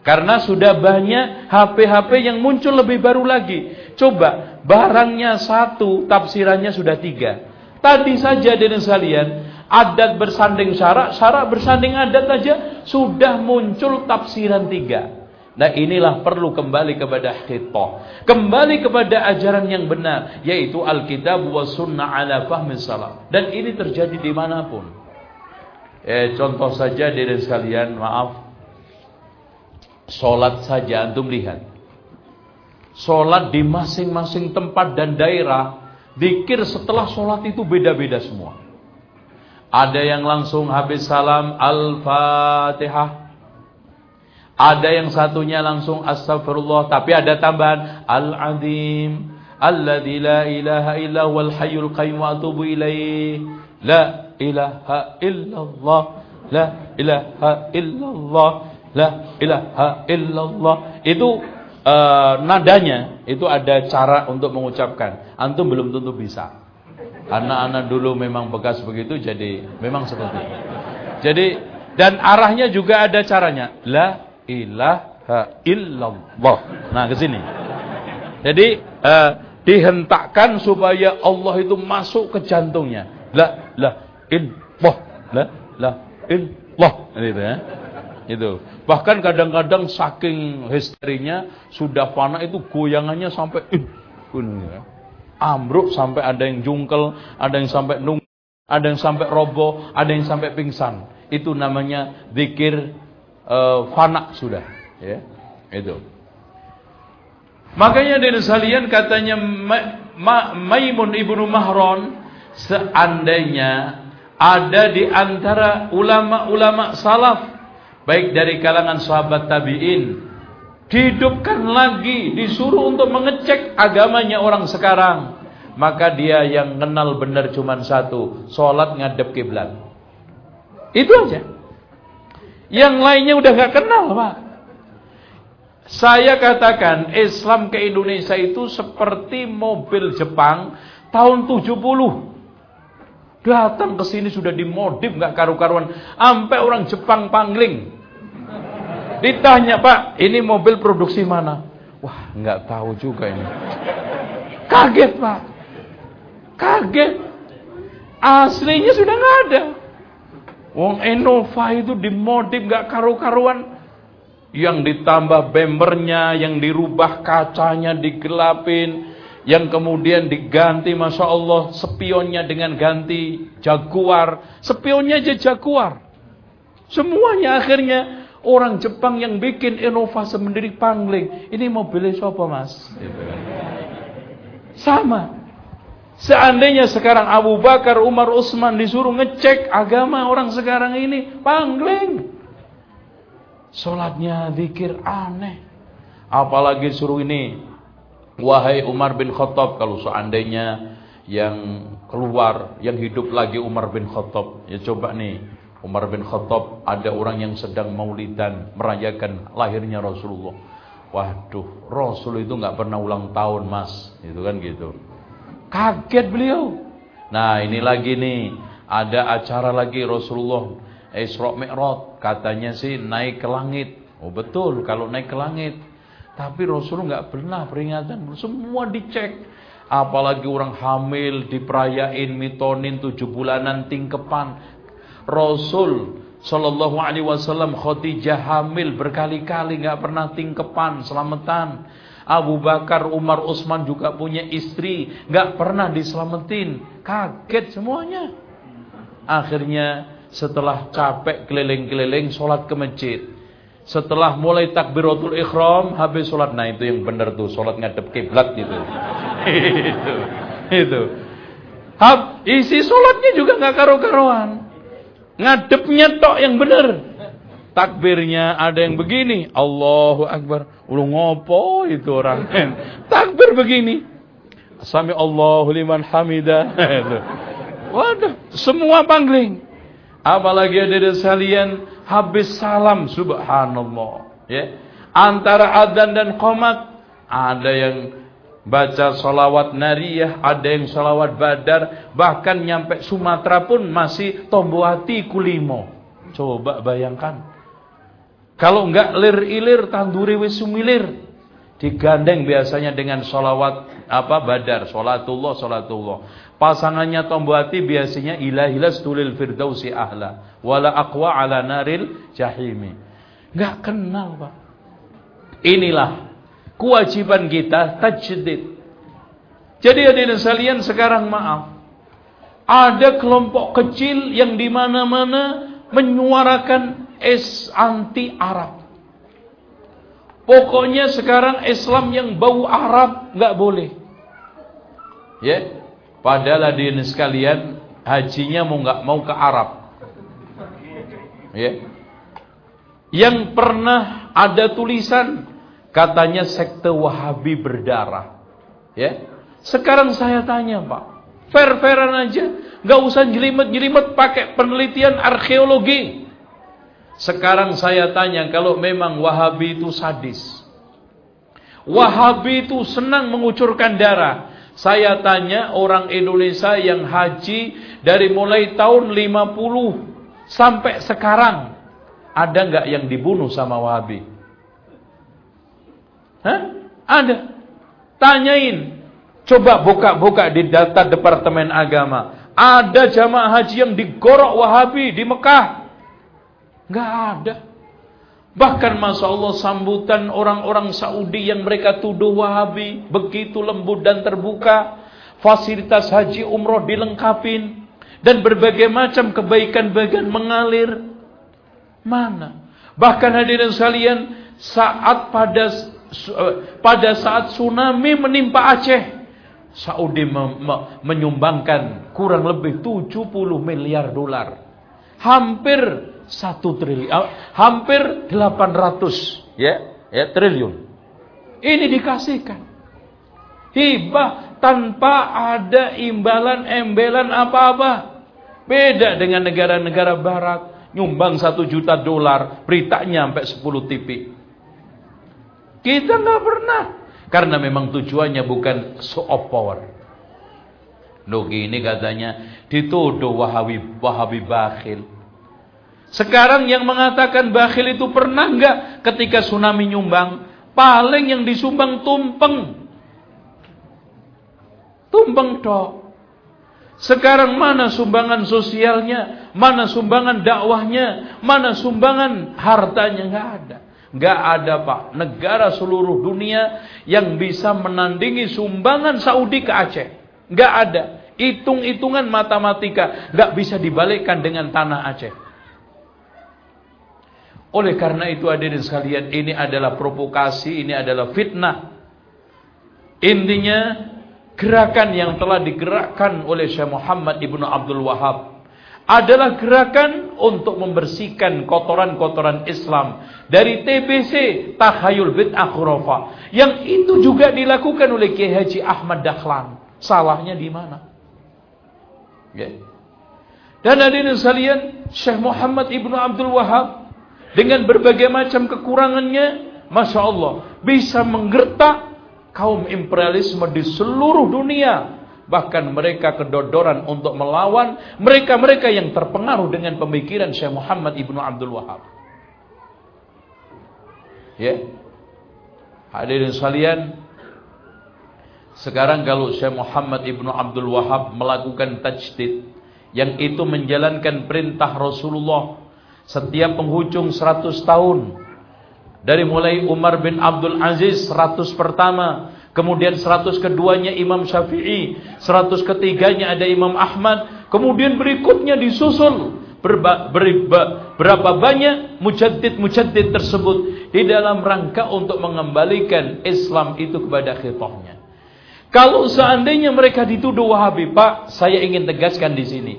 Karena sudah banyak HP-HP yang muncul lebih baru lagi. Coba, barangnya satu, tafsirannya sudah tiga. Tadi saja dengan sekalian, adat bersanding syarak, syarak bersanding adat saja, sudah muncul tafsiran tiga. Nah inilah perlu kembali kepada khitoh. Kembali kepada ajaran yang benar. Yaitu Alkitab wa sunnah ala fahmi salam. Dan ini terjadi di mana pun. Eh, contoh saja dari sekalian, maaf. Sholat saja antum lihat. Sholat di masing-masing tempat dan daerah. Dikir setelah sholat itu beda-beda semua. Ada yang langsung habis salam Al-Fatihah. Ada yang satunya langsung Astagfirullah. Tapi ada tambahan Al-Azim. Alladhi la ilaha illa wal hayyul qayyum wa atubu ilaih. La ilaha illallah. La ilaha illallah. La ilaha illallah. Itu uh, nadanya itu ada cara untuk mengucapkan. Antum belum tentu bisa. Karena anak dulu memang bekas begitu jadi memang seperti itu. Jadi dan arahnya juga ada caranya. La ilaha illallah. Nah, ke sini. Jadi uh, dihentakkan supaya Allah itu masuk ke jantungnya. La la illallah. La la illallah. Gitu ya. Itu. Bahkan kadang-kadang saking histerinya sudah fana itu goyangannya sampai uh, ambruk sampai ada yang jungkel, ada yang sampai nung, ada yang sampai roboh, ada yang sampai pingsan. Itu namanya zikir uh, fana sudah, ya. Itu. Makanya dari salian katanya Ma Ma Maimun ibnu Mahron seandainya ada di antara ulama-ulama salaf baik dari kalangan sahabat tabi'in dihidupkan lagi disuruh untuk mengecek agamanya orang sekarang maka dia yang kenal benar cuma satu sholat ngadep kiblat itu aja yang lainnya udah gak kenal pak saya katakan Islam ke Indonesia itu seperti mobil Jepang tahun 70 Datang ke sini sudah dimodif nggak karu-karuan, sampai orang Jepang pangling. Ditanya, "Pak, ini mobil produksi mana?" Wah, nggak tahu juga ini. Kaget, Pak. Kaget. Aslinya sudah nggak ada. Wong Innova itu dimodif nggak karu-karuan. Yang ditambah bempernya, yang dirubah kacanya, digelapin, yang kemudian diganti Masya Allah spionnya dengan ganti Jaguar. Spionnya aja Jaguar. Semuanya akhirnya orang Jepang yang bikin inovasi sendiri pangling. Ini mobilnya siapa mas? Sama. Seandainya sekarang Abu Bakar, Umar, Utsman disuruh ngecek agama orang sekarang ini, pangling. Salatnya zikir aneh. Apalagi suruh ini, wahai Umar bin Khattab kalau seandainya yang keluar, yang hidup lagi Umar bin Khattab, ya coba nih, Umar bin Khattab ada orang yang sedang maulidan merayakan lahirnya Rasulullah. Waduh, Rasul itu nggak pernah ulang tahun, Mas. Itu kan gitu. Kaget beliau. Nah, ini lagi nih, ada acara lagi Rasulullah Isra Mi'raj, katanya sih naik ke langit. Oh betul, kalau naik ke langit. Tapi Rasul nggak pernah peringatan, semua dicek. Apalagi orang hamil diperayain mitonin tujuh bulanan tingkepan. Rasul Shallallahu Alaihi Wasallam Khadijah hamil berkali-kali nggak pernah tingkepan selamatan. Abu Bakar, Umar, Utsman juga punya istri, nggak pernah diselamatin, kaget semuanya. Akhirnya setelah capek keliling-keliling sholat ke masjid. Setelah mulai takbiratul ikhram habis sholat. Nah itu yang benar tuh sholat ngadep kiblat gitu. *laughs* itu. Itu. Hab, isi sholatnya juga nggak karu-karuan. Ngadepnya tok yang benar. Takbirnya ada yang begini, Allahu Akbar. Udah ngopo itu orang. *laughs* Takbir begini. Sami Allahu liman hamidah. *laughs* Waduh, semua pangling. Apalagi ada di sekalian habis salam subhanallah, ya. Antara adzan dan qomat ada yang baca salawat nariyah, ada yang salawat badar, bahkan nyampe Sumatera pun masih tomboati kulimo. Coba bayangkan. Kalau enggak lir ilir tanduri wis sumilir. Digandeng biasanya dengan solawat apa badar, solatullah, solatullah. Pasangannya tombuati biasanya ilahilas tulil firdausi ahla. Wala aqwa ala naril jahimi. Enggak kenal pak. Inilah kewajiban kita tajdid. Jadi hadirin sekalian sekarang maaf. Ada kelompok kecil yang di mana-mana menyuarakan es anti Arab. Pokoknya sekarang Islam yang bau Arab nggak boleh. Ya, padahal hadirin sekalian hajinya mau nggak mau ke Arab. Ya. Yang pernah ada tulisan katanya sekte Wahabi berdarah. Ya. Sekarang saya tanya, Pak. Fair-fairan aja, nggak usah jelimet-jelimet pakai penelitian arkeologi. Sekarang saya tanya kalau memang Wahabi itu sadis. Wahabi itu senang mengucurkan darah. Saya tanya orang Indonesia yang haji dari mulai tahun 50 sampai sekarang. Ada nggak yang dibunuh sama Wahabi? Hah? Ada. Tanyain. Coba buka-buka di data Departemen Agama. Ada jamaah haji yang digorok Wahabi di Mekah. Gak ada. Bahkan Masya Allah sambutan orang-orang Saudi yang mereka tuduh wahabi. Begitu lembut dan terbuka. Fasilitas haji umroh dilengkapin. Dan berbagai macam kebaikan-baikan mengalir. Mana? Bahkan hadirin sekalian saat pada pada saat tsunami menimpa Aceh, Saudi menyumbangkan kurang lebih 70 miliar dolar. Hampir satu triliun, ah, hampir 800 ya, ya triliun. Ini dikasihkan. Hibah tanpa ada imbalan embelan apa-apa. Beda dengan negara-negara barat. Nyumbang satu juta dolar. Beritanya sampai 10 TV. Kita nggak pernah. Karena memang tujuannya bukan show of power. Loh gini katanya. Dituduh wahabi, wahabi bakhil. Sekarang yang mengatakan bakhil itu pernah enggak ketika tsunami nyumbang? Paling yang disumbang tumpeng. Tumpeng dok. Sekarang mana sumbangan sosialnya? Mana sumbangan dakwahnya? Mana sumbangan hartanya? Enggak ada. Enggak ada pak. Negara seluruh dunia yang bisa menandingi sumbangan Saudi ke Aceh. Enggak ada. Hitung-hitungan matematika. Enggak bisa dibalikkan dengan tanah Aceh. Oleh karena itu hadirin sekalian ini adalah provokasi, ini adalah fitnah. Intinya gerakan yang telah digerakkan oleh Syekh Muhammad Ibnu Abdul Wahab adalah gerakan untuk membersihkan kotoran-kotoran Islam dari TBC takhayul bid'ah khurafah yang itu juga dilakukan oleh Kiai Haji Ahmad Dahlan. Salahnya di mana? Ya. Dan hadirin sekalian, Syekh Muhammad Ibnu Abdul Wahab dengan berbagai macam kekurangannya, masya Allah, bisa menggertak kaum imperialisme di seluruh dunia Bahkan mereka kedodoran untuk melawan mereka-mereka yang terpengaruh dengan pemikiran Syekh Muhammad Ibnu Abdul Wahab. Ya. Hadirin sekalian, sekarang kalau Syekh Muhammad Ibnu Abdul Wahab melakukan tajdid yang itu menjalankan perintah Rasulullah setiap penghujung 100 tahun dari mulai Umar bin Abdul Aziz 100 pertama Kemudian seratus keduanya Imam Syafi'i. Seratus ketiganya ada Imam Ahmad. Kemudian berikutnya disusul. Berba, berba, berapa banyak mujaddid-mujaddid tersebut. Di dalam rangka untuk mengembalikan Islam itu kepada khitahnya. Kalau seandainya mereka dituduh wahabi. Pak, saya ingin tegaskan di sini.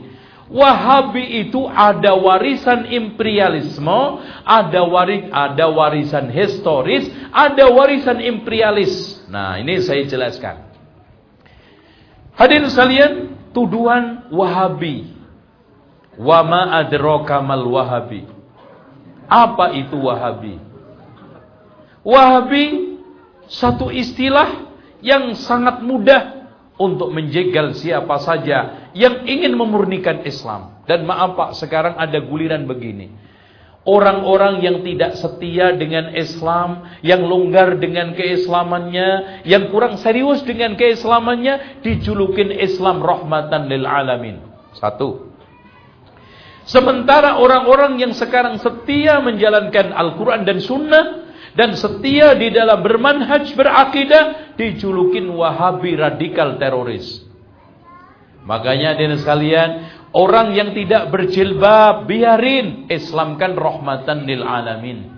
Wahabi itu ada warisan imperialisme, ada waris ada warisan historis, ada warisan imperialis. Nah, ini saya jelaskan. Hadirin sekalian, tuduhan Wahabi. Wa ma adraka mal Wahabi. Apa itu Wahabi? Wahabi satu istilah yang sangat mudah untuk menjegal siapa saja yang ingin memurnikan Islam. Dan maaf Pak, sekarang ada guliran begini. Orang-orang yang tidak setia dengan Islam, yang longgar dengan keislamannya, yang kurang serius dengan keislamannya, dijulukin Islam rahmatan lil alamin. Satu. Sementara orang-orang yang sekarang setia menjalankan Al-Quran dan Sunnah, dan setia di dalam bermanhaj berakidah dijulukin wahabi radikal teroris. Makanya dengan sekalian, orang yang tidak berjilbab biarin Islamkan rahmatan lil alamin.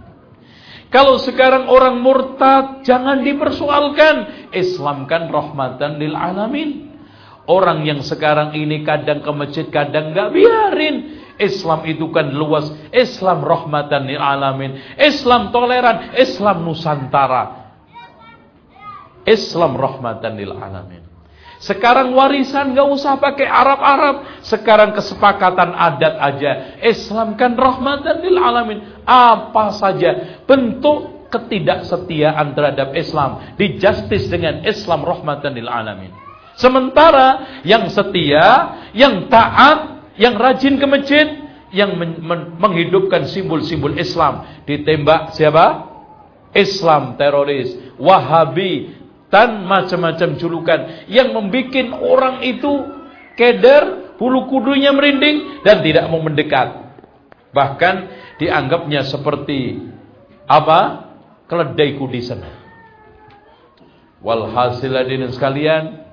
Kalau sekarang orang murtad jangan dipersoalkan, Islamkan rahmatan lil alamin. Orang yang sekarang ini kadang ke masjid, kadang enggak biarin. Islam itu kan luas. Islam rahmatan lil alamin. Islam toleran. Islam nusantara. Islam rahmatan lil alamin. Sekarang warisan gak usah pakai Arab-Arab. Sekarang kesepakatan adat aja. Islam kan rahmatan lil alamin. Apa saja bentuk ketidaksetiaan terhadap Islam. Di justice dengan Islam rahmatan lil alamin. Sementara yang setia, yang taat, yang rajin ke masjid, yang men men menghidupkan simbol-simbol Islam. Ditembak siapa? Islam teroris, Wahabi, dan macam-macam julukan yang membuat orang itu keder, bulu kudunya merinding dan tidak mau mendekat. Bahkan dianggapnya seperti apa? Keledai kudisan. Walhasil hadirin sekalian,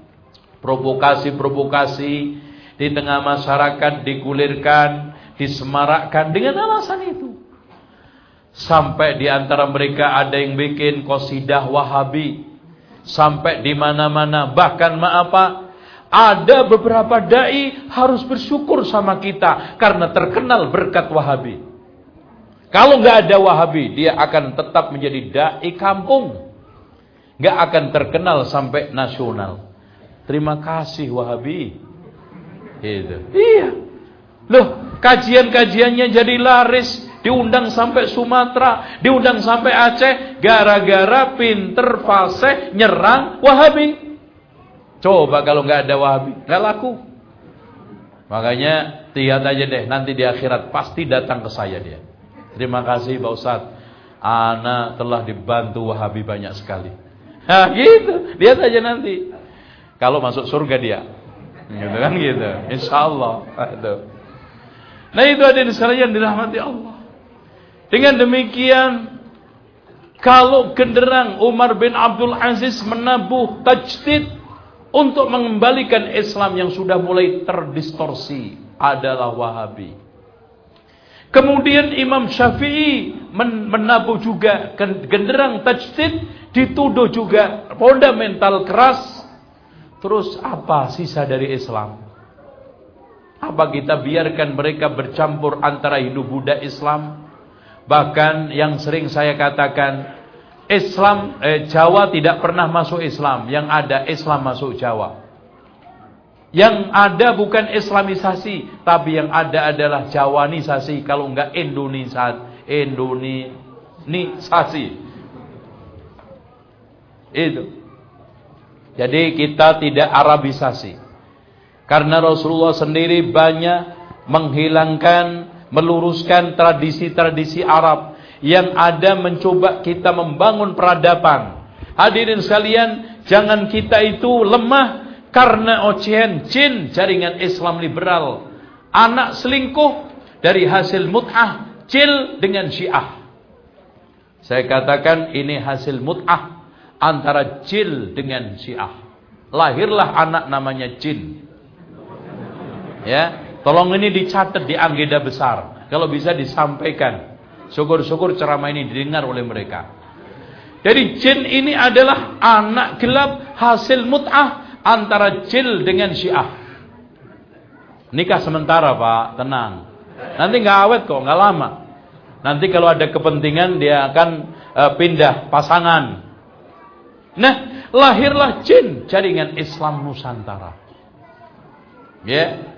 provokasi-provokasi di tengah masyarakat digulirkan, disemarakkan dengan alasan itu. Sampai di antara mereka ada yang bikin kosidah Wahabi. Sampai di mana-mana bahkan maaf Pak, ada beberapa dai harus bersyukur sama kita karena terkenal berkat Wahabi. Kalau nggak ada Wahabi, dia akan tetap menjadi dai kampung. nggak akan terkenal sampai nasional. Terima kasih Wahabi. Gitu. Iya. Loh, kajian-kajiannya jadi laris, diundang sampai Sumatera, diundang sampai Aceh, gara-gara pinter fasih nyerang Wahabi. Coba kalau nggak ada Wahabi, nggak laku. Makanya lihat aja deh, nanti di akhirat pasti datang ke saya dia. Terima kasih Pak Ustadz. Ana telah dibantu Wahabi banyak sekali. Nah gitu, lihat aja nanti. Kalau masuk surga dia, Gitu kan gitu. Insya Allah. Itu. Nah itu ada di sekalian dirahmati Allah. Dengan demikian kalau genderang Umar bin Abdul Aziz menabuh tajdid untuk mengembalikan Islam yang sudah mulai terdistorsi adalah Wahabi. Kemudian Imam Syafi'i menabuh juga genderang tajdid dituduh juga fundamental keras Terus apa sisa dari Islam? Apa kita biarkan mereka bercampur antara hidup Buddha Islam? Bahkan yang sering saya katakan Islam eh, Jawa tidak pernah masuk Islam, yang ada Islam masuk Jawa. Yang ada bukan Islamisasi, tapi yang ada adalah Jawanisasi, kalau enggak Indonesia, Indonisasi. Itu. Jadi kita tidak Arabisasi. Karena Rasulullah sendiri banyak menghilangkan, meluruskan tradisi-tradisi Arab yang ada mencoba kita membangun peradaban. Hadirin sekalian, jangan kita itu lemah karena ocehan jin jaringan Islam liberal. Anak selingkuh dari hasil mut'ah cil dengan syiah. Saya katakan ini hasil mut'ah antara jil dengan syiah. Lahirlah anak namanya jin. Ya, tolong ini dicatat di anggida besar. Kalau bisa disampaikan. Syukur-syukur ceramah ini didengar oleh mereka. Jadi jin ini adalah anak gelap hasil mut'ah antara jil dengan syiah. Nikah sementara pak, tenang. Nanti nggak awet kok, nggak lama. Nanti kalau ada kepentingan dia akan uh, pindah pasangan. Nah, lahirlah jin jaringan Islam Nusantara. Ya.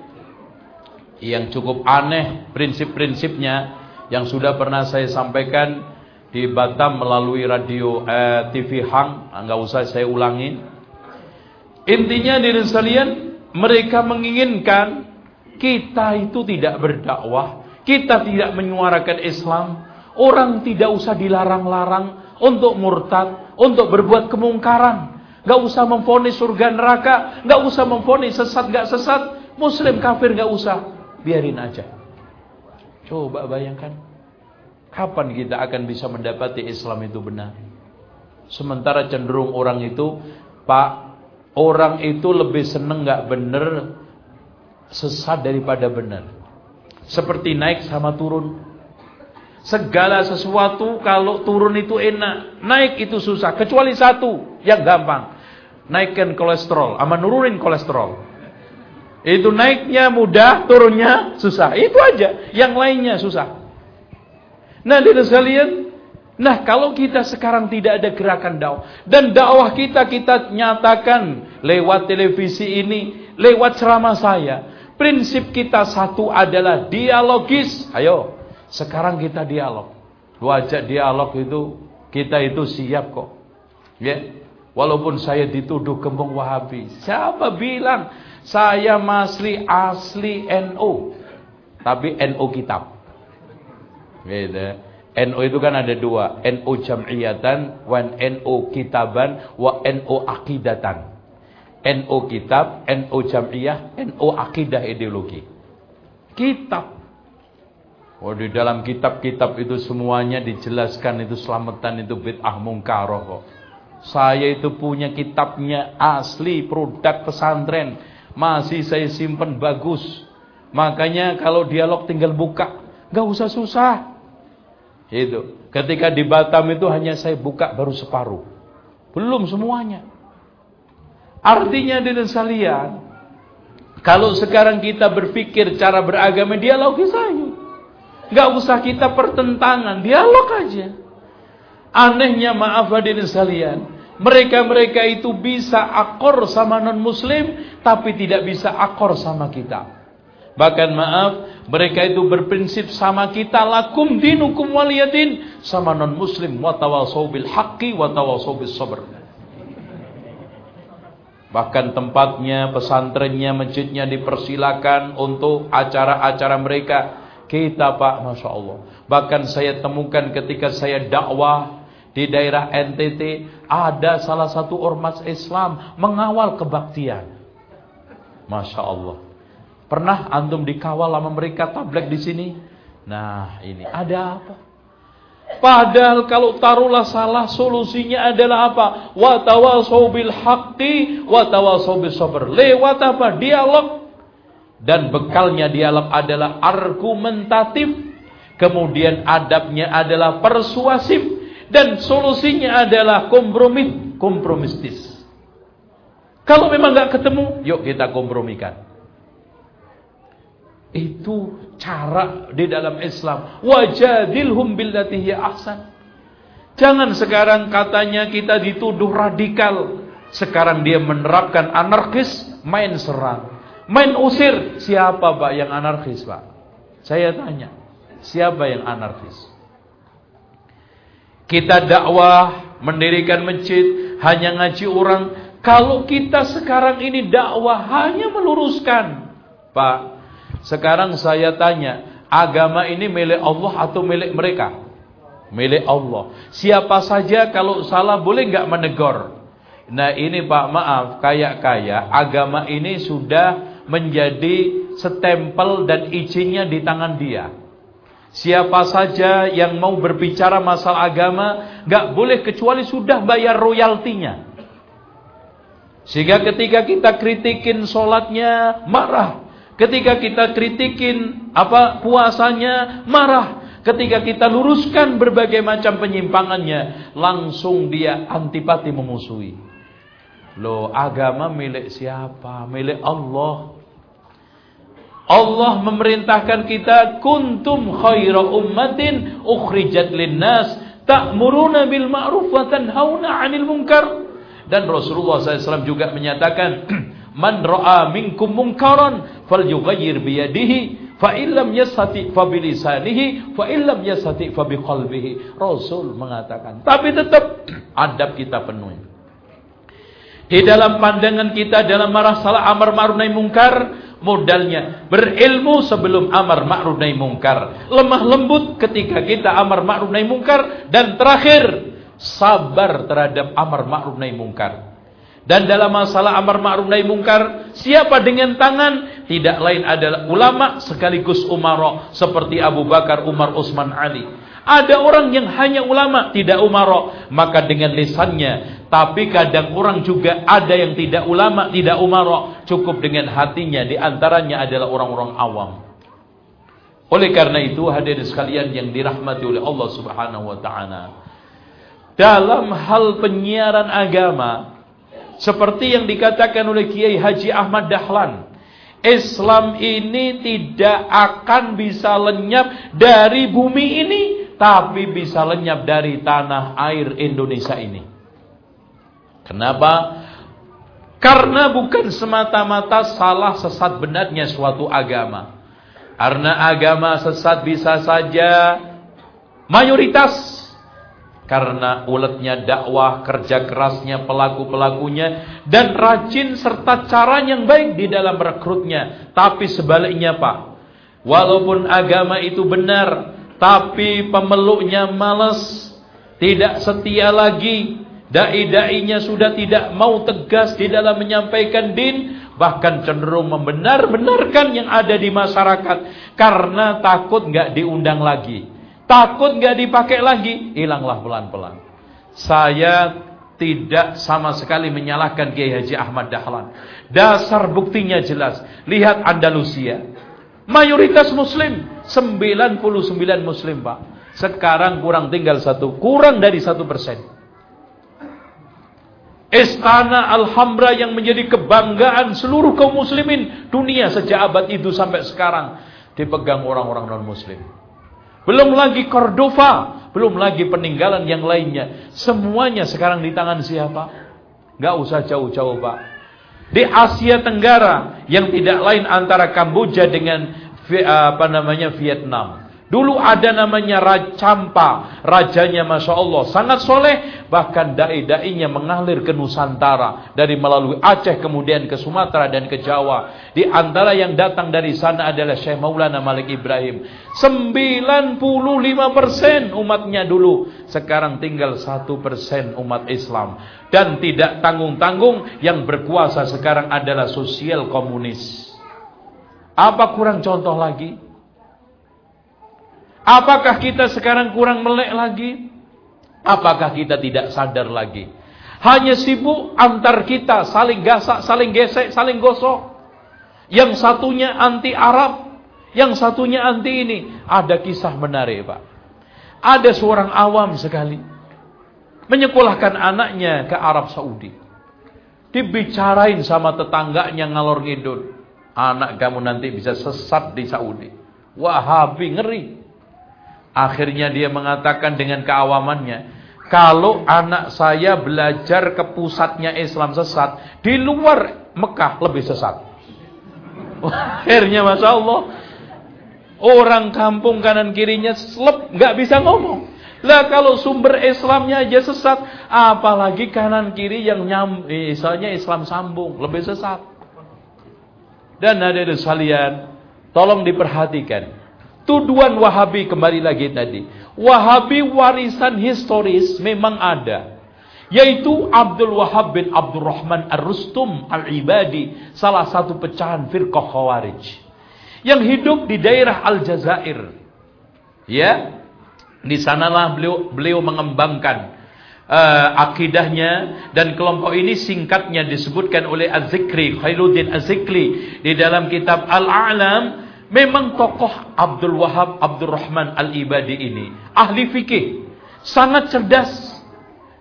Yang cukup aneh prinsip-prinsipnya yang sudah pernah saya sampaikan di Batam melalui radio eh, TV Hang, enggak usah saya ulangi. Intinya diri sekalian, mereka menginginkan kita itu tidak berdakwah, kita tidak menyuarakan Islam, orang tidak usah dilarang-larang untuk murtad, untuk berbuat kemungkaran. Gak usah memfonis surga neraka, gak usah memfonis sesat gak sesat, muslim kafir gak usah, biarin aja. Coba bayangkan, kapan kita akan bisa mendapati Islam itu benar? Sementara cenderung orang itu, Pak, orang itu lebih seneng gak bener sesat daripada benar. Seperti naik sama turun. Segala sesuatu kalau turun itu enak, naik itu susah. Kecuali satu yang gampang. Naikkan kolesterol, ama nurunin kolesterol. Itu naiknya mudah, turunnya susah. Itu aja. Yang lainnya susah. Nah, dari sekalian, nah kalau kita sekarang tidak ada gerakan dakwah dan dakwah kita kita nyatakan lewat televisi ini, lewat ceramah saya, prinsip kita satu adalah dialogis. Ayo, sekarang kita dialog. Lu ajak dialog itu kita itu siap kok. Ya. Walaupun saya dituduh gembong Wahabi. Siapa bilang saya masih asli NO. Tapi NO kitab. Gitu. NO itu kan ada dua. NO jam'iyatan. Wan NO kitaban. Wa NO akidatan. NO kitab. NO jam'iyah. NO akidah ideologi. Kitab. Oh di dalam kitab-kitab itu semuanya dijelaskan itu selamatan itu bid'ah mungkaroh kok. Saya itu punya kitabnya asli produk pesantren. Masih saya simpan bagus. Makanya kalau dialog tinggal buka. Gak usah susah. Itu. Ketika di Batam itu hanya saya buka baru separuh. Belum semuanya. Artinya dengan sekalian. Kalau sekarang kita berpikir cara beragama dialogis saja. Gak usah kita pertentangan, dialog aja. Anehnya maaf hadirin sekalian, mereka-mereka itu bisa akor sama non-muslim, tapi tidak bisa akor sama kita. Bahkan maaf, mereka itu berprinsip sama kita, lakum dinukum waliyadin, sama non-muslim, watawasau bil haqqi, watawasau bil sabr. Bahkan tempatnya, pesantrennya, masjidnya dipersilakan untuk acara-acara mereka kita Pak, Masya Allah. Bahkan saya temukan ketika saya dakwah di daerah NTT, ada salah satu ormas Islam mengawal kebaktian. Masya Allah. Pernah antum dikawal sama mereka tablek di sini? Nah ini ada apa? Padahal kalau taruhlah salah solusinya adalah apa? Watawasau bil haqqi watawasau sabr. Lewat apa? Dialog dan bekalnya dialog adalah argumentatif, kemudian adabnya adalah persuasif dan solusinya adalah kompromis, kompromistis. Kalau memang nggak ketemu, yuk kita kompromikan. Itu cara di dalam Islam. Wajadilhum billati ahsan. Jangan sekarang katanya kita dituduh radikal. Sekarang dia menerapkan anarkis, main serang. Main usir. Siapa Pak yang anarkis Pak? Saya tanya. Siapa yang anarkis? Kita dakwah, mendirikan masjid, hanya ngaji orang. Kalau kita sekarang ini dakwah hanya meluruskan. Pak, sekarang saya tanya, agama ini milik Allah atau milik mereka? milik Allah. Siapa saja kalau salah boleh nggak menegur. Nah ini Pak maaf, kayak-kayak agama ini sudah menjadi stempel dan izinnya di tangan dia. Siapa saja yang mau berbicara masalah agama nggak boleh kecuali sudah bayar royaltinya. Sehingga ketika kita kritikin sholatnya marah, ketika kita kritikin apa puasanya marah, Ketika kita luruskan berbagai macam penyimpangannya, langsung dia antipati memusuhi. Loh, agama milik siapa? Milik Allah. Allah memerintahkan kita kuntum khaira ummatin ukhrijat linnas ta'muruna bil ma'ruf wa tanhauna 'anil munkar. Dan Rasulullah SAW juga menyatakan, *clears throat* "Man ra'a minkum munkaran falyughayyir biyadihi Fa illam yastati fa bilisanihi, fa illam yastati fa biqalbihi. Rasul mengatakan, tapi tetap *clears throat* adab kita penuhi. Di dalam pandangan kita dalam masalah amar ma'ruf nahi mungkar, modalnya berilmu sebelum amar ma'ruf nahi mungkar. Lemah lembut ketika kita amar ma'ruf nahi mungkar dan terakhir sabar terhadap amar ma'ruf nahi mungkar. Dan dalam masalah amar ma'ruf nahi mungkar, siapa dengan tangan? Tidak lain adalah ulama sekaligus umara seperti Abu Bakar, Umar, Utsman, Ali. Ada orang yang hanya ulama, tidak umara, maka dengan lisannya. Tapi kadang orang juga ada yang tidak ulama, tidak umara, cukup dengan hatinya. Di antaranya adalah orang-orang awam. Oleh karena itu hadirin sekalian yang dirahmati oleh Allah Subhanahu wa taala. Dalam hal penyiaran agama, seperti yang dikatakan oleh Kiai Haji Ahmad Dahlan. Islam ini tidak akan bisa lenyap dari bumi ini. Tapi bisa lenyap dari tanah air Indonesia ini. Kenapa? Karena bukan semata-mata salah sesat benarnya suatu agama. Karena agama sesat bisa saja mayoritas karena uletnya dakwah, kerja kerasnya pelaku-pelakunya dan rajin serta cara yang baik di dalam rekrutnya. Tapi sebaliknya Pak, walaupun agama itu benar, tapi pemeluknya malas, tidak setia lagi, dai-dainya sudah tidak mau tegas di dalam menyampaikan din, bahkan cenderung membenar-benarkan yang ada di masyarakat karena takut nggak diundang lagi. Takut nggak dipakai lagi, hilanglah pelan-pelan. Saya tidak sama sekali menyalahkan Kiai Haji Ahmad Dahlan. Dasar buktinya jelas. Lihat Andalusia. Mayoritas muslim. 99 muslim pak. Sekarang kurang tinggal satu. Kurang dari satu persen. Istana Alhambra yang menjadi kebanggaan seluruh kaum muslimin dunia sejak abad itu sampai sekarang. Dipegang orang-orang non muslim. Belum lagi Cordova, belum lagi peninggalan yang lainnya. Semuanya sekarang di tangan siapa? Gak usah jauh-jauh Pak. Di Asia Tenggara yang tidak lain antara Kamboja dengan apa namanya Vietnam. Dulu ada namanya Rajampa, rajanya Masya Allah, sangat soleh. Bahkan da'i-da'inya mengalir ke Nusantara. Dari melalui Aceh kemudian ke Sumatera dan ke Jawa. Di antara yang datang dari sana adalah Syekh Maulana Malik Ibrahim. 95% umatnya dulu. Sekarang tinggal 1% umat Islam. Dan tidak tanggung-tanggung yang berkuasa sekarang adalah sosial komunis. Apa kurang contoh lagi? Apakah kita sekarang kurang melek lagi? Apakah kita tidak sadar lagi? Hanya sibuk antar kita saling gasak, saling gesek, saling gosok. Yang satunya anti Arab, yang satunya anti ini. Ada kisah menarik, Pak. Ada seorang awam sekali menyekolahkan anaknya ke Arab Saudi. Dibicarain sama tetangganya ngalor ngidul. Anak kamu nanti bisa sesat di Saudi. Wahabi ngeri. Akhirnya dia mengatakan dengan keawamannya, kalau anak saya belajar ke pusatnya Islam sesat, di luar Mekah lebih sesat. *laughs* Akhirnya Masya Allah, orang kampung kanan kirinya selep, nggak bisa ngomong. Lah kalau sumber Islamnya aja sesat, apalagi kanan kiri yang nyam, misalnya Islam sambung, lebih sesat. Dan ada di salian, tolong diperhatikan. Tuduhan Wahabi kembali lagi tadi. Wahabi warisan historis memang ada. Yaitu Abdul Wahab bin Abdurrahman Ar-Rustum Al-Ibadi. Salah satu pecahan firqah Khawarij. Yang hidup di daerah Al-Jazair. Ya, di sanalah beliau beliau mengembangkan uh, akidahnya dan kelompok ini singkatnya disebutkan oleh Az-Zikri Khairuddin Az-Zikri di dalam kitab Al-A'lam memang tokoh Abdul Wahab Abdul Rahman Al-Ibadi ini ahli fikih sangat cerdas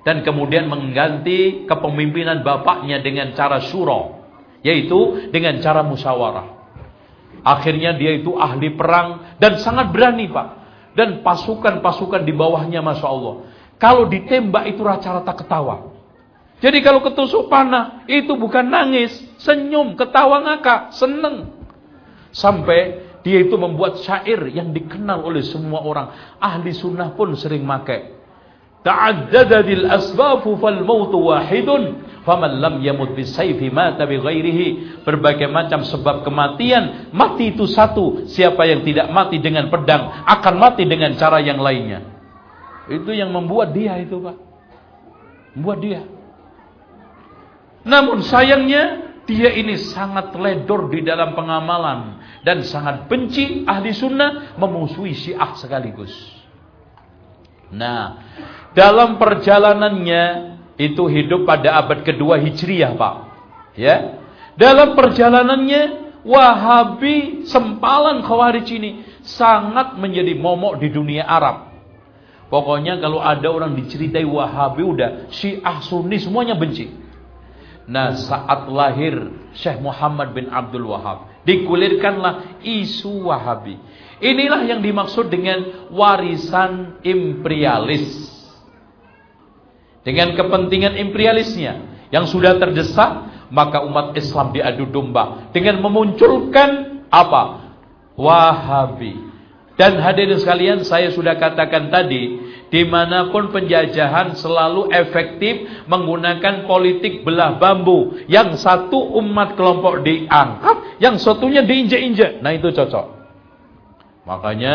dan kemudian mengganti kepemimpinan bapaknya dengan cara syura yaitu dengan cara musyawarah akhirnya dia itu ahli perang dan sangat berani Pak dan pasukan-pasukan di bawahnya Masya Allah. Kalau ditembak itu rata-rata ketawa. Jadi kalau ketusuk panah itu bukan nangis, senyum, ketawa ngakak, seneng. Sampai dia itu membuat syair yang dikenal oleh semua orang. Ahli sunnah pun sering pakai. Ta'addadadil asbafu fal mautu wahidun Faman lam yamut bisayfi mata bighairihi. Berbagai macam sebab kematian, mati itu satu. Siapa yang tidak mati dengan pedang akan mati dengan cara yang lainnya. Itu yang membuat dia itu, Pak. Membuat dia. Namun sayangnya dia ini sangat ledor di dalam pengamalan dan sangat benci ahli sunnah memusuhi syiah sekaligus. Nah, dalam perjalanannya itu hidup pada abad kedua Hijriyah, Pak. Ya. Dalam perjalanannya Wahabi sempalan Khawarij ini sangat menjadi momok di dunia Arab. Pokoknya kalau ada orang diceritai Wahabi udah Syiah Sunni semuanya benci. Nah, saat lahir Syekh Muhammad bin Abdul Wahab, dikulirkanlah isu Wahabi. Inilah yang dimaksud dengan warisan imperialis dengan kepentingan imperialisnya yang sudah terdesak, maka umat Islam diadu domba dengan memunculkan apa? Wahabi. Dan hadirin sekalian, saya sudah katakan tadi, di mana pun penjajahan selalu efektif menggunakan politik belah bambu. Yang satu umat kelompok diangkat, yang satunya diinjek-injek. Nah itu cocok. Makanya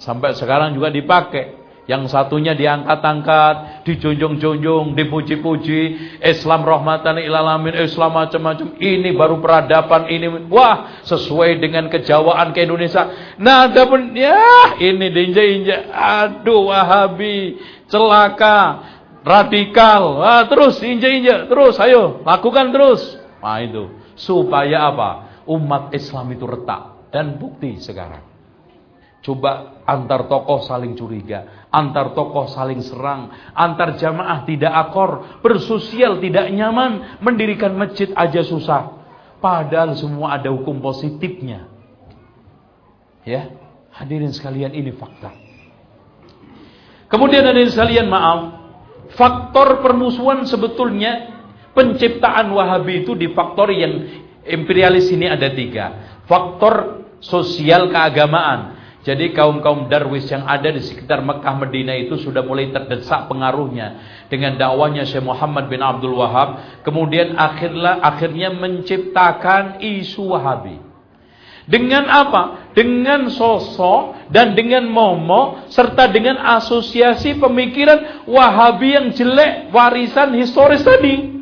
sampai sekarang juga dipakai. Yang satunya diangkat-angkat, dijunjung-junjung, dipuji-puji. Islam rahmatan ilalamin, Islam macam-macam. Ini baru peradaban, ini wah sesuai dengan kejawaan ke Indonesia. Nah, ada ya ini diinjak-injak. Aduh, Wahabi, celaka, radikal. Wah, terus injak-injak, terus ayo lakukan terus. Nah itu supaya apa? Umat Islam itu retak dan bukti sekarang. Coba antar tokoh saling curiga, antar tokoh saling serang, antar jamaah tidak akor, bersosial tidak nyaman, mendirikan masjid aja susah. Padahal semua ada hukum positifnya. Ya, hadirin sekalian ini fakta. Kemudian hadirin sekalian maaf, faktor permusuhan sebetulnya penciptaan Wahabi itu di faktor yang imperialis ini ada tiga. Faktor sosial keagamaan, jadi kaum-kaum darwis yang ada di sekitar Mekah Medina itu sudah mulai terdesak pengaruhnya dengan dakwanya Syekh Muhammad bin Abdul Wahab. Kemudian akhirlah akhirnya menciptakan isu Wahabi. Dengan apa? Dengan sosok dan dengan momok serta dengan asosiasi pemikiran Wahabi yang jelek warisan historis tadi.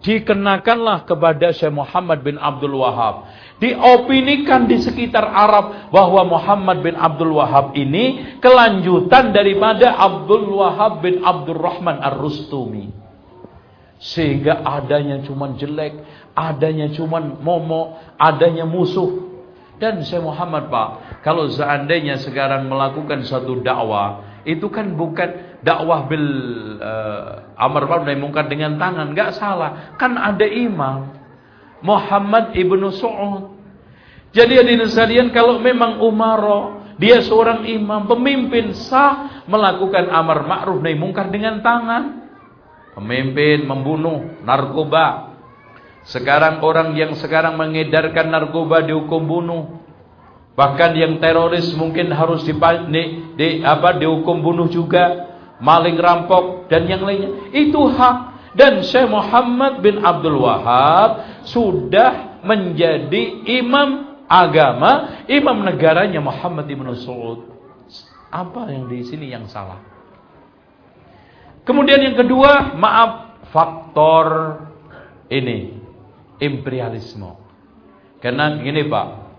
Dikenakanlah kepada Syekh Muhammad bin Abdul Wahab diopinikan di sekitar Arab bahwa Muhammad bin Abdul Wahab ini kelanjutan daripada Abdul Wahab bin Abdul Rahman Ar-Rustumi. Sehingga adanya cuman jelek, adanya cuman momo, adanya musuh. Dan saya Muhammad Pak, kalau seandainya sekarang melakukan suatu dakwah, itu kan bukan dakwah bil uh, amar ma'ruf nahi mungkar dengan tangan, nggak salah. Kan ada imam Muhammad ibnu Su'ud. Jadi hadirin sekalian kalau memang Umaro dia seorang imam, pemimpin sah melakukan amar ma'ruf nahi mungkar dengan tangan. Pemimpin membunuh narkoba. Sekarang orang yang sekarang mengedarkan narkoba dihukum bunuh. Bahkan yang teroris mungkin harus di, di, di apa dihukum bunuh juga, maling rampok dan yang lainnya. Itu hak. Dan Syekh Muhammad bin Abdul Wahab sudah menjadi imam agama, imam negaranya Muhammad bin Saud. Apa yang di sini yang salah? Kemudian yang kedua, maaf faktor ini imperialisme. Karena gini Pak,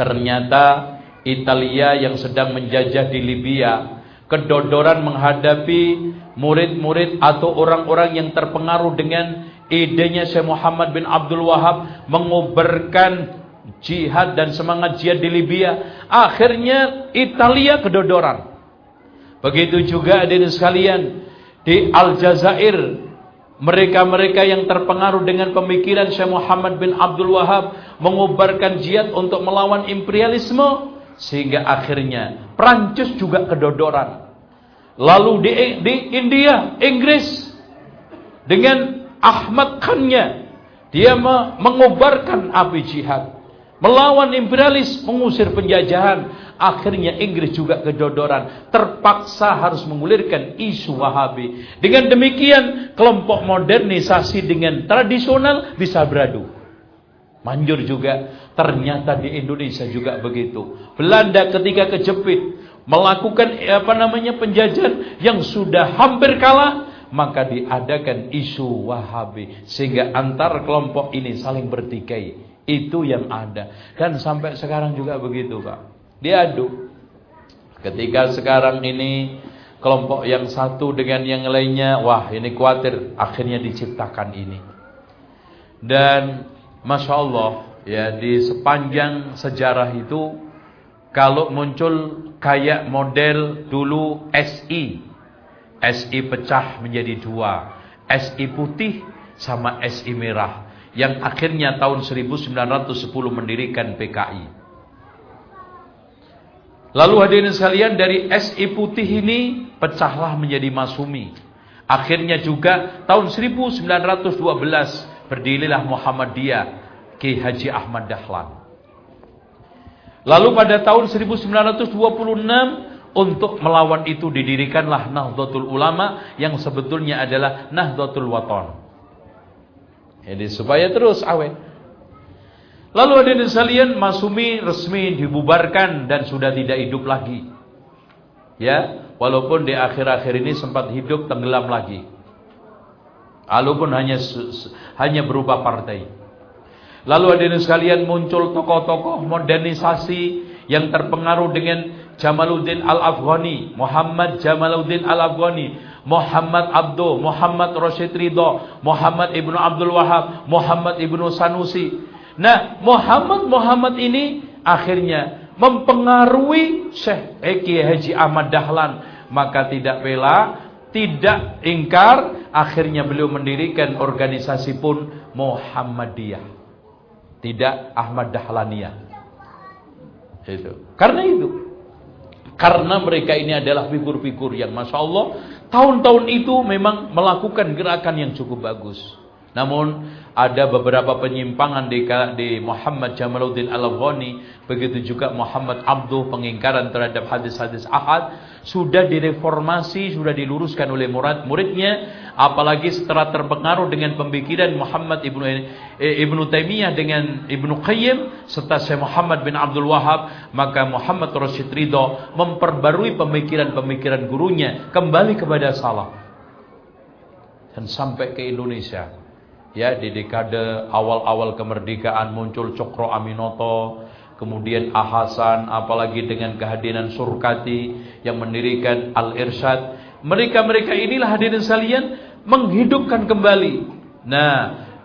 Ternyata Italia yang sedang menjajah di Libya kedodoran menghadapi murid-murid atau orang-orang yang terpengaruh dengan idenya Syekh Muhammad bin Abdul Wahab mengobarkan jihad dan semangat jihad di Libya. Akhirnya Italia kedodoran. Begitu juga ada sekalian di Aljazair mereka-mereka yang terpengaruh dengan pemikiran Syekh Muhammad bin Abdul Wahab mengubarkan jihad untuk melawan imperialisme sehingga akhirnya Prancis juga kedodoran. Lalu di, di India, Inggris dengan Ahmad Khannya dia mengubarkan api jihad melawan imperialis, mengusir penjajahan. Akhirnya Inggris juga kedodoran, terpaksa harus mengulirkan isu Wahabi. Dengan demikian, kelompok modernisasi dengan tradisional bisa beradu. Manjur juga, ternyata di Indonesia juga begitu. Belanda ketika kejepit melakukan apa namanya penjajahan yang sudah hampir kalah, maka diadakan isu Wahabi sehingga antar kelompok ini saling bertikai. Itu yang ada. Dan sampai sekarang juga begitu Pak. Diadu. Ketika sekarang ini kelompok yang satu dengan yang lainnya, wah ini khawatir akhirnya diciptakan ini. Dan Masya Allah ya di sepanjang sejarah itu kalau muncul kayak model dulu SI SI pecah menjadi dua SI putih sama SI merah yang akhirnya tahun 1910 mendirikan PKI. Lalu hadirin sekalian dari SI putih ini pecahlah menjadi Masumi. Akhirnya juga tahun 1912 berdirilah Muhammadiyah Ki Haji Ahmad Dahlan. Lalu pada tahun 1926 untuk melawan itu didirikanlah Nahdlatul Ulama yang sebetulnya adalah Nahdlatul Waton. Jadi supaya terus awet. Lalu ada di salian Masumi resmi dibubarkan dan sudah tidak hidup lagi. Ya, walaupun di akhir-akhir ini sempat hidup tenggelam lagi. Walaupun hanya hanya berupa partai. Lalu ada di sekalian muncul tokoh-tokoh modernisasi yang terpengaruh dengan Jamaluddin Al-Afghani, Muhammad Jamaluddin Al-Afghani, Muhammad Abdul, Muhammad Rashid Ridho, Muhammad Ibnu Abdul Wahab, Muhammad Ibnu Sanusi. Nah, Muhammad Muhammad ini akhirnya mempengaruhi Syekh Eki Haji Ahmad Dahlan, maka tidak bela, tidak ingkar, akhirnya beliau mendirikan organisasi pun Muhammadiyah. Tidak Ahmad Dahlaniyah. Itu. Karena itu. Karena mereka ini adalah figur-figur yang Masya Allah Tahun-tahun itu memang melakukan gerakan yang cukup bagus. Namun ada beberapa penyimpangan di, di Muhammad Jamaluddin Al-Ghani, begitu juga Muhammad Abduh pengingkaran terhadap hadis-hadis ahad sudah direformasi, sudah diluruskan oleh murid muridnya apalagi setelah terpengaruh dengan pemikiran Muhammad ibnu eh, ibnu Taimiyah dengan ibnu Qayyim serta Syekh Muhammad bin Abdul Wahab maka Muhammad Rasyid Ridho memperbarui pemikiran-pemikiran gurunya kembali kepada salah dan sampai ke Indonesia ya di dekade awal-awal kemerdekaan muncul Cokro Aminoto kemudian Ahasan apalagi dengan kehadiran Surkati yang mendirikan Al-Irsyad mereka-mereka inilah hadirin sekalian menghidupkan kembali. Nah,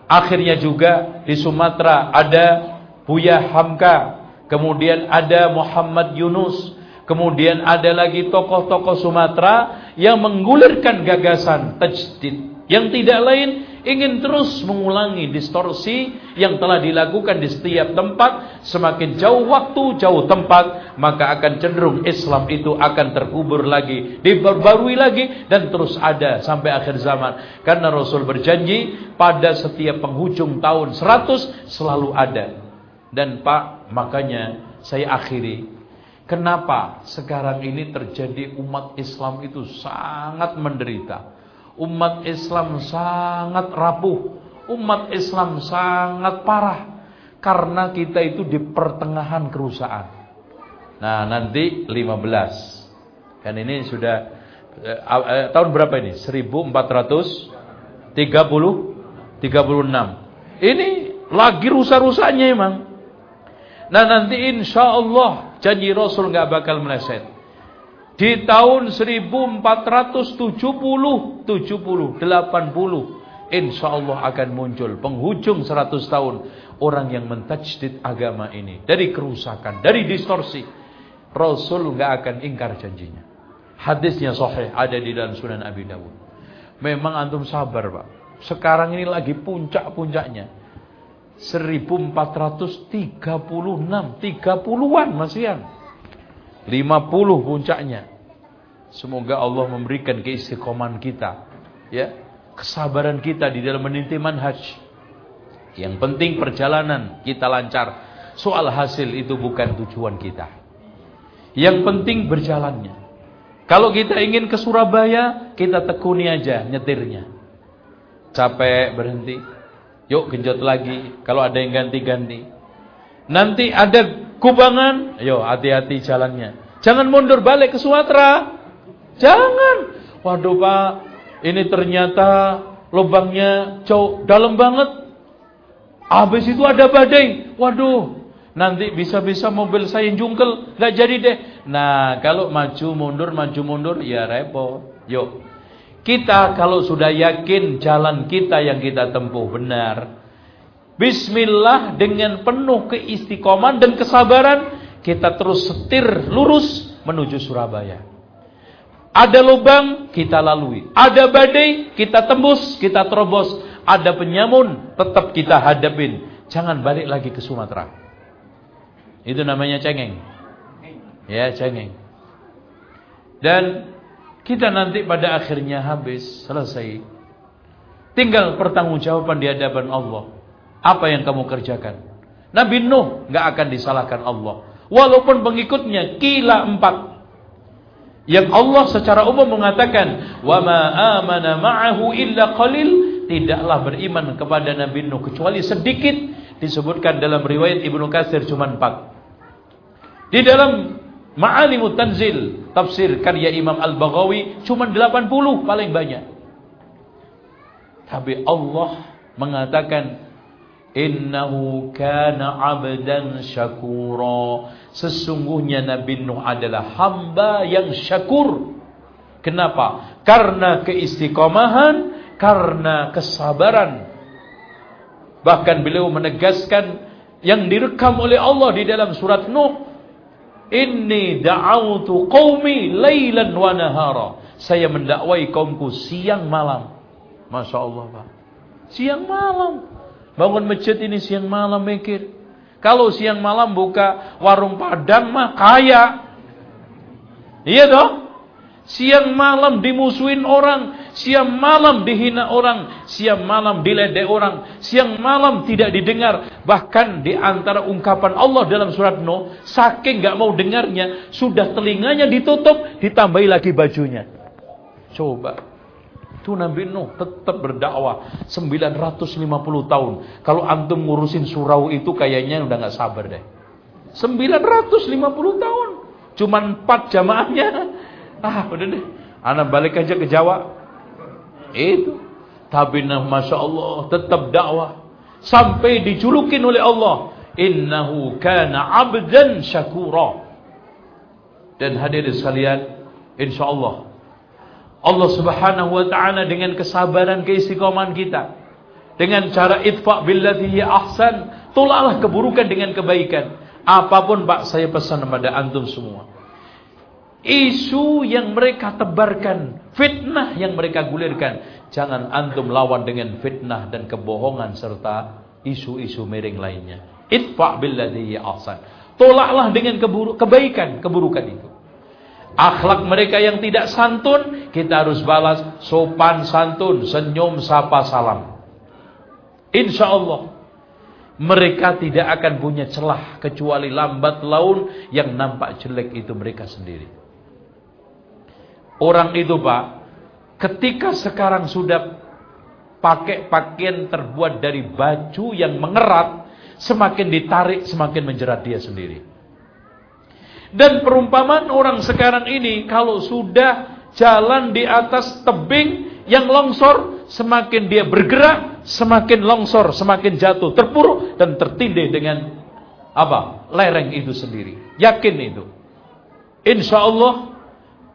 akhirnya juga di Sumatera ada Buya Hamka, kemudian ada Muhammad Yunus, Kemudian ada lagi tokoh-tokoh Sumatera yang menggulirkan gagasan tajdid. Yang tidak lain ingin terus mengulangi distorsi yang telah dilakukan di setiap tempat. Semakin jauh waktu, jauh tempat, maka akan cenderung Islam itu akan terkubur lagi, diperbarui lagi dan terus ada sampai akhir zaman. Karena Rasul berjanji pada setiap penghujung tahun 100 selalu ada. Dan Pak, makanya saya akhiri Kenapa sekarang ini terjadi umat Islam itu sangat menderita? Umat Islam sangat rapuh. Umat Islam sangat parah. Karena kita itu di pertengahan kerusakan. Nah nanti 15. Kan ini sudah eh, eh, tahun berapa ini? 1430 36. Ini lagi rusak-rusaknya emang. Nah nanti insya Allah janji Rasul nggak bakal meleset. Di tahun 1470, 70, 80, insya Allah akan muncul penghujung 100 tahun orang yang mentajdid agama ini dari kerusakan, dari distorsi. Rasul nggak akan ingkar janjinya. Hadisnya sahih ada di dalam Sunan Abi Dawud. Memang antum sabar, Pak. Sekarang ini lagi puncak-puncaknya. 1436 30-an masihan 50 puncaknya. Semoga Allah memberikan keistiqoman kita ya. Kesabaran kita di dalam meninti manhaj. Yang penting perjalanan kita lancar. Soal hasil itu bukan tujuan kita. Yang penting berjalannya. Kalau kita ingin ke Surabaya kita tekuni aja nyetirnya. Capek berhenti. Yuk genjot lagi. Kalau ada yang ganti-ganti. Nanti ada kubangan. Yuk hati-hati jalannya. Jangan mundur balik ke Sumatera. Jangan. Waduh pak. Ini ternyata lubangnya jauh dalam banget. Habis itu ada badai. Waduh. Nanti bisa-bisa mobil saya jungkel. Gak jadi deh. Nah kalau maju mundur, maju mundur. Ya repot. Yuk kita kalau sudah yakin jalan kita yang kita tempuh benar. Bismillah dengan penuh keistiqoman dan kesabaran. Kita terus setir lurus menuju Surabaya. Ada lubang, kita lalui. Ada badai, kita tembus, kita terobos. Ada penyamun, tetap kita hadapin. Jangan balik lagi ke Sumatera. Itu namanya cengeng. Ya, cengeng. Dan kita nanti pada akhirnya habis, selesai. Tinggal pertanggungjawaban di hadapan Allah. Apa yang kamu kerjakan? Nabi Nuh nggak akan disalahkan Allah. Walaupun pengikutnya kila empat. Yang Allah secara umum mengatakan, "Wa ma amana ma'ahu illa qalil." Tidaklah beriman kepada Nabi Nuh kecuali sedikit disebutkan dalam riwayat Ibnu Katsir cuma empat. Di dalam Ma'alimut Tanzil tafsir karya Imam Al-Baghawi cuma 80 paling banyak. Tapi Allah mengatakan innahu kana 'abdan syakura. Sesungguhnya Nabi Nuh adalah hamba yang syakur. Kenapa? Karena keistiqomahan, karena kesabaran. Bahkan beliau menegaskan yang direkam oleh Allah di dalam surat Nuh Inni da'autu qaumi lailan wa nahara. Saya mendakwai kaumku siang malam. Masya Allah Pak. Siang malam. Bangun masjid ini siang malam mikir. Kalau siang malam buka warung padang mah kaya. Iya dong? Siang malam dimusuhin orang, siang malam dihina orang, siang malam diledek orang, siang malam tidak didengar. Bahkan di antara ungkapan Allah dalam surat Nuh, saking nggak mau dengarnya, sudah telinganya ditutup, ditambahi lagi bajunya. Coba. Itu Nabi Nuh tetap berdakwah 950 tahun. Kalau antum ngurusin surau itu kayaknya udah nggak sabar deh. 950 tahun. Cuman 4 jamaahnya Ah, udah deh. Anak balik aja ke Jawa. Itu. Tapi nah, Masya Allah tetap dakwah. Sampai dijulukin oleh Allah. Innahu kana abdan syakura. Dan hadirin sekalian. Insya Allah. Allah subhanahu wa ta'ala dengan kesabaran keistiqoman kita. Dengan cara itfa' billatihi ahsan. Tolaklah keburukan dengan kebaikan. Apa pun Pak saya pesan kepada antum semua isu yang mereka tebarkan, fitnah yang mereka gulirkan. Jangan antum lawan dengan fitnah dan kebohongan serta isu-isu miring lainnya. Itfa billadhi ahsan. Tolaklah dengan keburu, kebaikan, keburukan itu. Akhlak mereka yang tidak santun, kita harus balas sopan santun, senyum, sapa, salam. Insya Allah mereka tidak akan punya celah kecuali lambat laun yang nampak jelek itu mereka sendiri. Orang itu Pak, ketika sekarang sudah pakai pakaian terbuat dari baju yang mengerat, semakin ditarik semakin menjerat dia sendiri. Dan perumpamaan orang sekarang ini kalau sudah jalan di atas tebing yang longsor, semakin dia bergerak, semakin longsor, semakin jatuh, terpuruk dan tertindih dengan apa? Lereng itu sendiri. Yakin itu. Insya Allah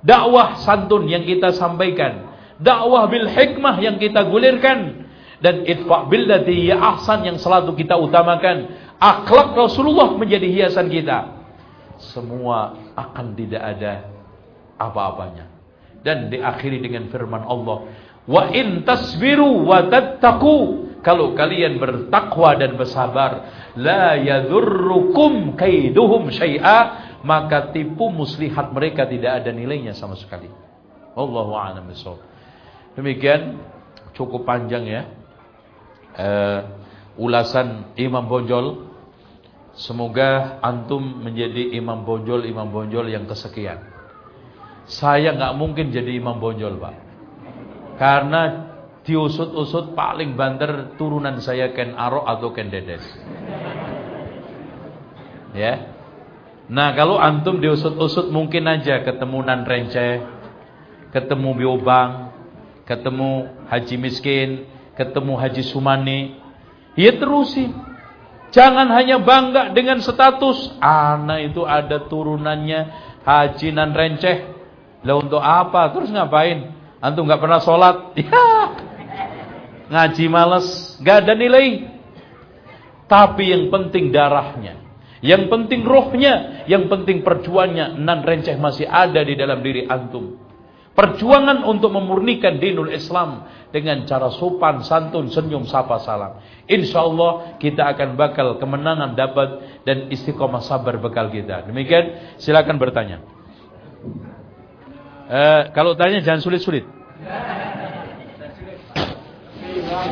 dakwah santun yang kita sampaikan, dakwah bil hikmah yang kita gulirkan dan itfa billati ya ahsan yang selalu kita utamakan, akhlak Rasulullah menjadi hiasan kita. Semua akan tidak ada apa-apanya. Dan diakhiri dengan firman Allah, "Wa in tasbiru wa tattaqu" Kalau kalian bertakwa dan bersabar, la yadurrukum kaiduhum syai'a maka tipu muslihat mereka tidak ada nilainya sama sekali. Allahu a'lam bishawab. Demikian cukup panjang ya. Uh, ulasan Imam Bonjol. Semoga antum menjadi imam bonjol, imam bonjol yang kesekian. Saya nggak mungkin jadi imam bonjol, Pak. Karena diusut-usut paling banter turunan saya Ken Arok atau Ken Dedes. Ya. Nah kalau antum diusut-usut mungkin aja ketemu Nan Rence, ketemu Biobang, ketemu Haji Miskin, ketemu Haji Sumani. Ya terusin. Jangan hanya bangga dengan status. Anak itu ada turunannya Haji Nan Renceh. Lah untuk apa? Terus ngapain? Antum nggak pernah sholat? Ya. Ngaji males, nggak ada nilai. Tapi yang penting darahnya. Yang penting rohnya, yang penting perjuangannya, nan renceh masih ada di dalam diri antum. Perjuangan untuk memurnikan dinul Islam dengan cara sopan, santun, senyum, sapa, salam. Insya Allah kita akan bakal kemenangan dapat dan istiqomah sabar bekal kita. Demikian, silakan bertanya. Eh, kalau tanya jangan sulit-sulit.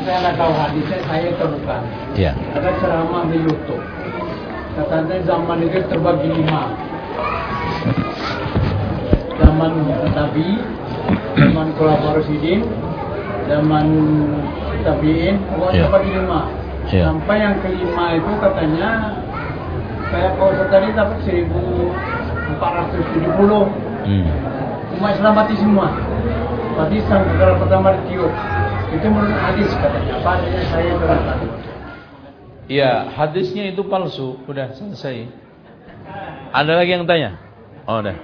Saya tahu hadisnya, saya temukan. Ya. Ada ceramah di YouTube Katanya zaman itu terbagi lima. Zaman Nabi, zaman Khulafaur Rasyidin, zaman Tabiin, pokoknya yeah. terbagi lima. Yeah. Sampai yang kelima itu katanya kayak kalau tadi dapat 1470. Hmm. Umat Islam mati semua. Berarti sang pertama ditiup. Itu menurut hadis katanya. Apa adanya saya terangkan. Ya, hadisnya itu palsu. Udah selesai. Ada lagi yang tanya? Oh, udah.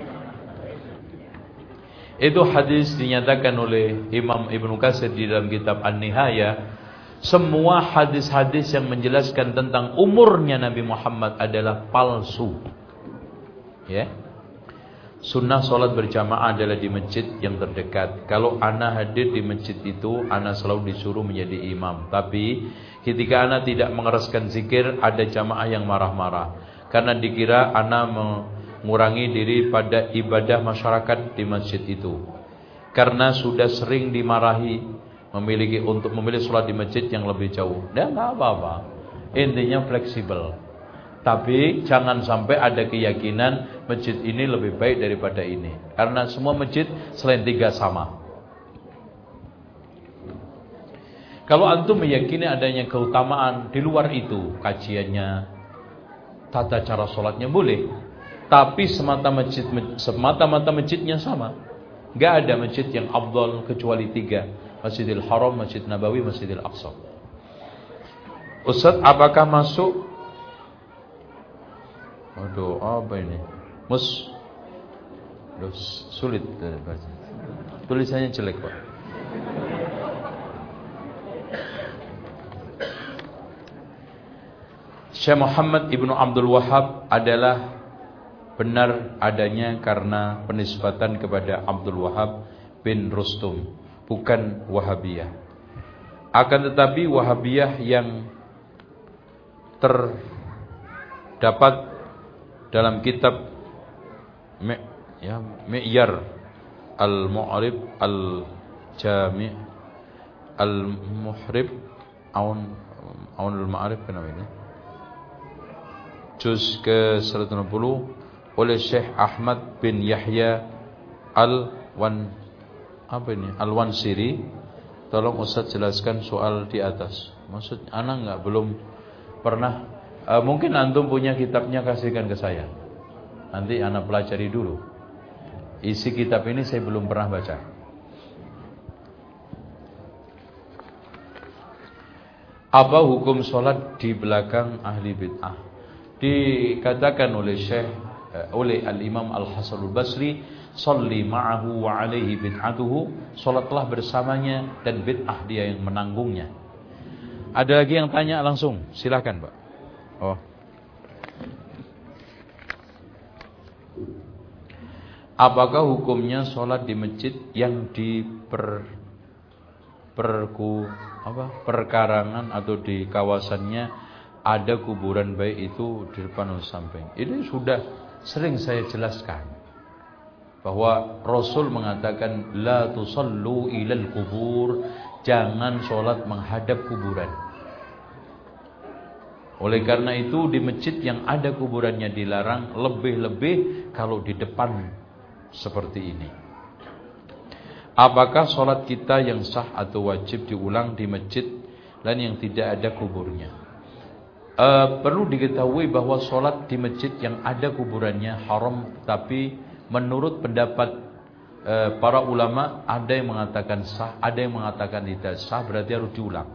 Itu hadis dinyatakan oleh Imam Ibnu Katsir di dalam kitab An-Nihaya. Semua hadis-hadis yang menjelaskan tentang umurnya Nabi Muhammad adalah palsu. Ya. Sunnah sholat berjamaah adalah di masjid yang terdekat. Kalau anak hadir di masjid itu, anak selalu disuruh menjadi imam. Tapi Ketika anak tidak mengeraskan zikir, ada jamaah yang marah-marah. Karena dikira anak mengurangi diri pada ibadah masyarakat di masjid itu. Karena sudah sering dimarahi memiliki untuk memilih sholat di masjid yang lebih jauh. Dan nggak apa-apa. Intinya fleksibel. Tapi jangan sampai ada keyakinan masjid ini lebih baik daripada ini. Karena semua masjid selain tiga sama. Kalau antum meyakini adanya keutamaan di luar itu, kajiannya, tata cara sholatnya boleh. Tapi semata masjid, semata-mata masjidnya sama. Gak ada masjid yang abdul kecuali tiga. Masjidil Haram, Masjid Nabawi, Masjidil Aqsa. Ustaz, apakah masuk? Aduh, apa ini? Mus. Aduh, sulit. Tulisannya jelek, Pak. Syekh Muhammad Ibnu Abdul Wahab adalah benar adanya karena penisbatan kepada Abdul Wahab bin Rustum, bukan Wahabiyah. Akan tetapi Wahabiyah yang terdapat dalam kitab ya Mi'yar Al-Mu'rib Al-Jami' Al-Muhrib Aun Aunul Ma'arif kenapa ini? Juz ke 160 oleh Syekh Ahmad bin Yahya Al-Wan apa ini? Al-Wansiri. Tolong Ustaz jelaskan soal di atas. Maksud anak enggak belum pernah uh, mungkin antum punya kitabnya kasihkan ke saya. Nanti anak pelajari dulu. Isi kitab ini saya belum pernah baca. Apa hukum sholat di belakang ahli bid'ah? Dikatakan oleh Syekh eh, oleh Al Imam Al Hasanul Basri, "Shalli ma'ahu wa alaihi bid'atuhu." Salatlah bersamanya dan bid'ah dia yang menanggungnya. Ada lagi yang tanya langsung, silakan, Pak. Oh. Apakah hukumnya sholat di masjid yang di per, perku apa perkarangan atau di kawasannya ada kuburan baik itu di depan atau samping? Ini sudah sering saya jelaskan bahwa Rasul mengatakan la tusallu ilal kubur jangan sholat menghadap kuburan. Oleh karena itu di masjid yang ada kuburannya dilarang lebih-lebih kalau di depan seperti ini. Apakah sholat kita yang sah atau wajib diulang di masjid dan yang tidak ada kuburnya? E, perlu diketahui bahwa sholat di masjid yang ada kuburannya haram, tapi menurut pendapat e, para ulama ada yang mengatakan sah, ada yang mengatakan tidak sah, berarti harus diulang.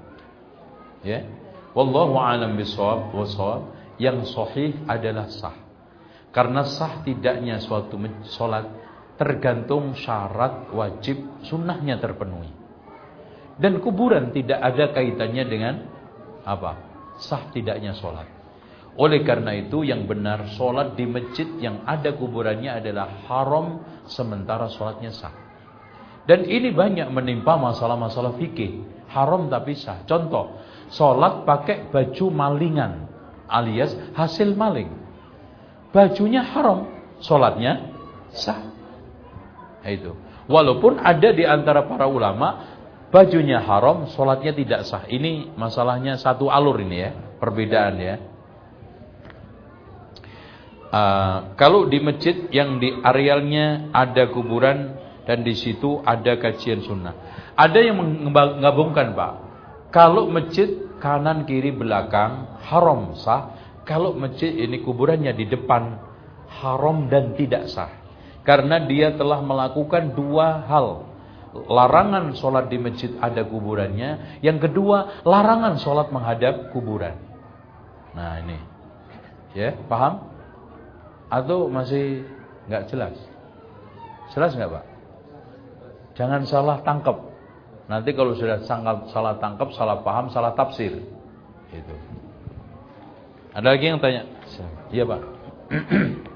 Ya, wallahu alam bisawab wasawab. Yang sahih adalah sah. Karena sah tidaknya suatu sholat tergantung syarat wajib sunnahnya terpenuhi. Dan kuburan tidak ada kaitannya dengan apa? Sah tidaknya sholat. Oleh karena itu yang benar sholat di masjid yang ada kuburannya adalah haram sementara sholatnya sah. Dan ini banyak menimpa masalah-masalah fikih. Haram tapi sah. Contoh, sholat pakai baju malingan alias hasil maling. Bajunya haram, sholatnya sah. Itu. Walaupun ada di antara para ulama bajunya haram, sholatnya tidak sah. Ini masalahnya satu alur ini ya, perbedaan ya. Uh, kalau di masjid yang di arealnya ada kuburan dan di situ ada kajian sunnah. Ada yang menggabungkan pak. Kalau masjid kanan kiri belakang haram sah. Kalau masjid ini kuburannya di depan haram dan tidak sah. Karena dia telah melakukan dua hal. Larangan sholat di masjid ada kuburannya. Yang kedua, larangan sholat menghadap kuburan. Nah ini. Ya, paham? Atau masih nggak jelas? Jelas nggak Pak? Jangan salah tangkap. Nanti kalau sudah salah tangkap, salah paham, salah tafsir. Itu. Ada lagi yang tanya? Iya Pak. *clears throat*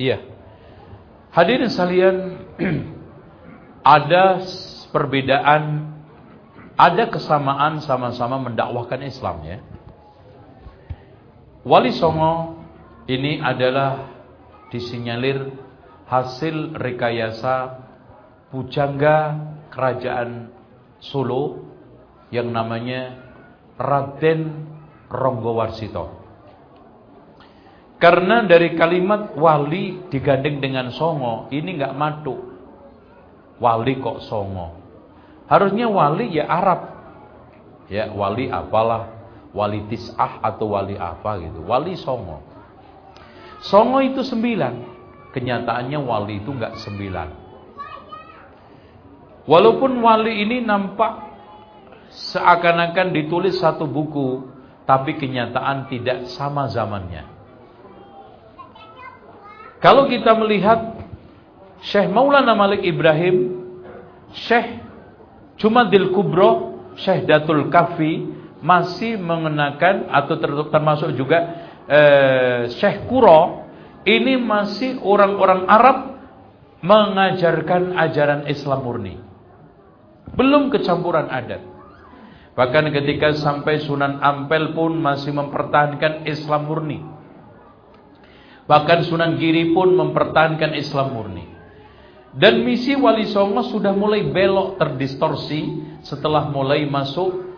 Iya. Hadirin sekalian, *clears throat* ada perbedaan, ada kesamaan sama-sama mendakwahkan Islam ya. Wali Songo ini adalah disinyalir hasil rekayasa pujangga kerajaan Solo yang namanya Raden Ronggowarsito. Karena dari kalimat wali digandeng dengan songo, ini nggak matu. Wali kok songo. Harusnya wali ya Arab. Ya, wali apalah, wali tis'ah atau wali apa gitu. Wali songo. Songo itu sembilan. Kenyataannya wali itu nggak sembilan. Walaupun wali ini nampak seakan-akan ditulis satu buku, tapi kenyataan tidak sama zamannya. Kalau kita melihat Syekh Maulana Malik Ibrahim, Syekh Jumadil Kubro, Syahdatul Kafi masih mengenakan atau termasuk juga eh, Syekh Kuro ini masih orang-orang Arab mengajarkan ajaran Islam murni. Belum kecampuran adat. Bahkan ketika sampai Sunan Ampel pun masih mempertahankan Islam murni. Bahkan Sunan Giri pun mempertahankan Islam murni. Dan misi Wali Songo sudah mulai belok terdistorsi setelah mulai masuk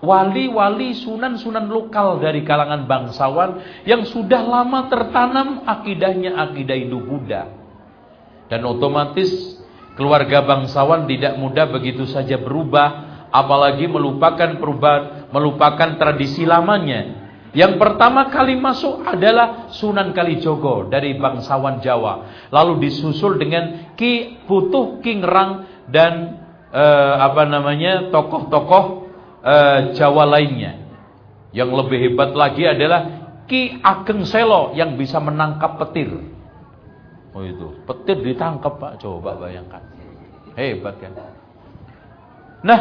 wali-wali sunan-sunan lokal dari kalangan bangsawan yang sudah lama tertanam akidahnya akidah Hindu Buddha. Dan otomatis keluarga bangsawan tidak mudah begitu saja berubah, apalagi melupakan perubahan, melupakan tradisi lamanya. Yang pertama kali masuk adalah Sunan Kalijogo dari bangsawan Jawa. Lalu disusul dengan Ki Putuh King Rang dan eh, apa namanya tokoh-tokoh eh, Jawa lainnya. Yang lebih hebat lagi adalah Ki Ageng Selo yang bisa menangkap petir. Oh itu, petir ditangkap Pak, coba bayangkan. Hebat kan? Nah,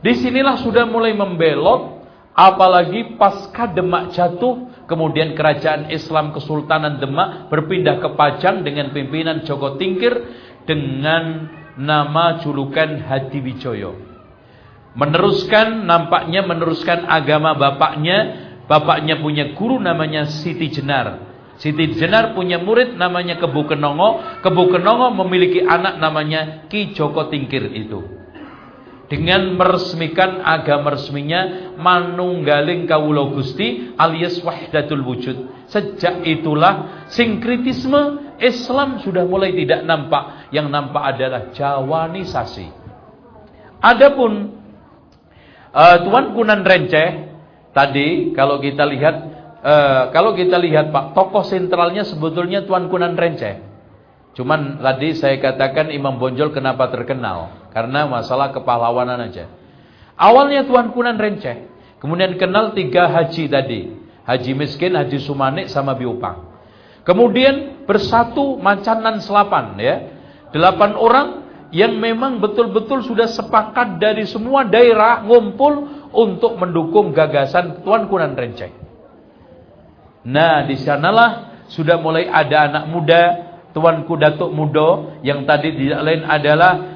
di sinilah sudah mulai membelot Apalagi pasca Demak jatuh, kemudian kerajaan Islam Kesultanan Demak berpindah ke Pajang dengan pimpinan Joko Tingkir dengan nama julukan Hadi Wijoyo. Meneruskan, nampaknya meneruskan agama bapaknya. Bapaknya punya guru namanya Siti Jenar. Siti Jenar punya murid namanya Kebu Kenongo. Kebu Kenongo memiliki anak namanya Ki Joko Tingkir itu dengan meresmikan agama resminya manunggaling kawula Gusti alias wahdatul wujud. Sejak itulah sinkritisme Islam sudah mulai tidak nampak, yang nampak adalah jawanisasi. Adapun uh, Tuan Kunan Renceh tadi kalau kita lihat uh, kalau kita lihat Pak tokoh sentralnya sebetulnya Tuan Kunan Renceh. Cuman tadi saya katakan Imam Bonjol kenapa terkenal? Karena masalah kepahlawanan aja. Awalnya Tuan Kunan Renceh. Kemudian kenal tiga haji tadi. Haji miskin, haji sumanik, sama biupang. Kemudian bersatu mancanan selapan ya. Delapan orang yang memang betul-betul sudah sepakat dari semua daerah ngumpul untuk mendukung gagasan Tuan Kunan Renceh. Nah, di sanalah sudah mulai ada anak muda Tuanku Datuk Mudo yang tadi tidak lain adalah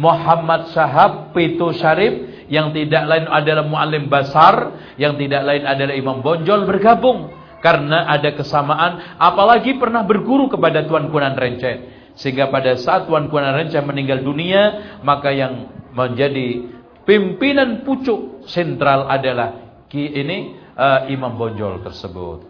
Muhammad Sahab Pito Syarif yang tidak lain adalah Muallim Basar yang tidak lain adalah Imam Bonjol bergabung karena ada kesamaan apalagi pernah berguru kepada Tuan Kunan Renceh. Sehingga pada saat Tuan Kunan Renceh meninggal dunia maka yang menjadi pimpinan pucuk sentral adalah ini uh, Imam Bonjol tersebut.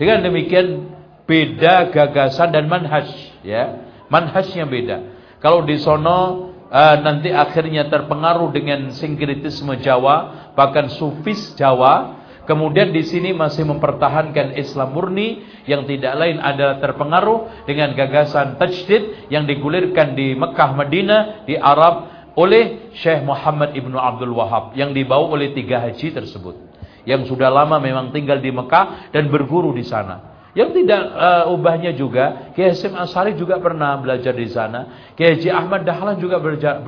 Dengan demikian beda gagasan dan manhaj ya. Manhajnya beda. Kalau di sono uh, nanti akhirnya terpengaruh dengan sinkritisme Jawa bahkan sufis Jawa. Kemudian di sini masih mempertahankan Islam murni yang tidak lain adalah terpengaruh dengan gagasan tajdid yang digulirkan di Mekah Madinah di Arab oleh Syekh Muhammad Ibnu Abdul Wahab yang dibawa oleh tiga haji tersebut. Yang sudah lama memang tinggal di Mekah dan berguru di sana yang tidak uh, ubahnya juga, Kiai Hasim Asari juga pernah belajar di sana. Kiai Haji Ahmad Dahlan juga belajar.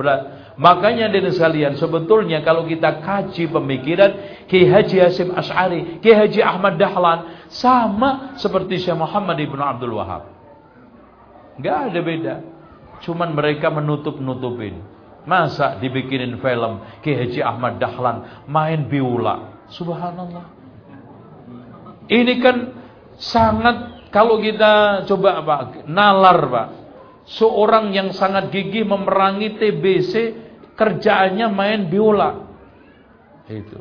Makanya dari sekalian, sebetulnya kalau kita kaji pemikiran Kiai Haji Hasim As'ari, Kiai Haji Ahmad Dahlan sama seperti Syekh Muhammad Ibn Abdul Wahab. Enggak ada beda. Cuman mereka menutup-nutupin. Masa dibikinin film Kiai Haji Ahmad Dahlan main biola. Subhanallah. Ini kan sangat kalau kita coba apa nalar pak. Seorang yang sangat gigih memerangi TBC kerjaannya main biola. Itu.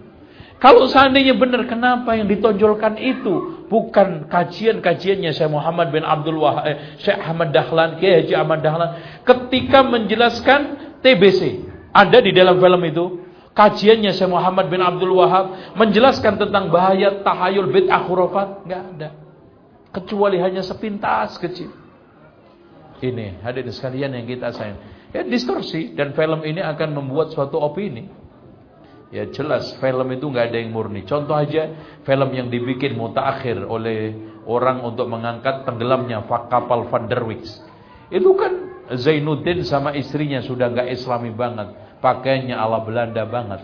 Kalau seandainya benar kenapa yang ditonjolkan itu? Bukan kajian-kajiannya Syekh Muhammad bin Abdul Wahab eh, Syekh Ahmad Dahlan Kiai Haji Ahmad Dahlan. Ketika menjelaskan TBC ada di dalam film itu kajiannya Syekh Muhammad bin Abdul Wahab menjelaskan tentang bahaya tahayul bid'ah khurafat enggak ada kecuali hanya sepintas kecil. Ini hadirin sekalian yang kita sayang. Ya distorsi dan film ini akan membuat suatu opini. Ya jelas film itu nggak ada yang murni. Contoh aja film yang dibikin mutakhir oleh orang untuk mengangkat tenggelamnya kapal Van der Wicks. Itu kan Zainuddin sama istrinya sudah nggak islami banget. Pakainya ala Belanda banget.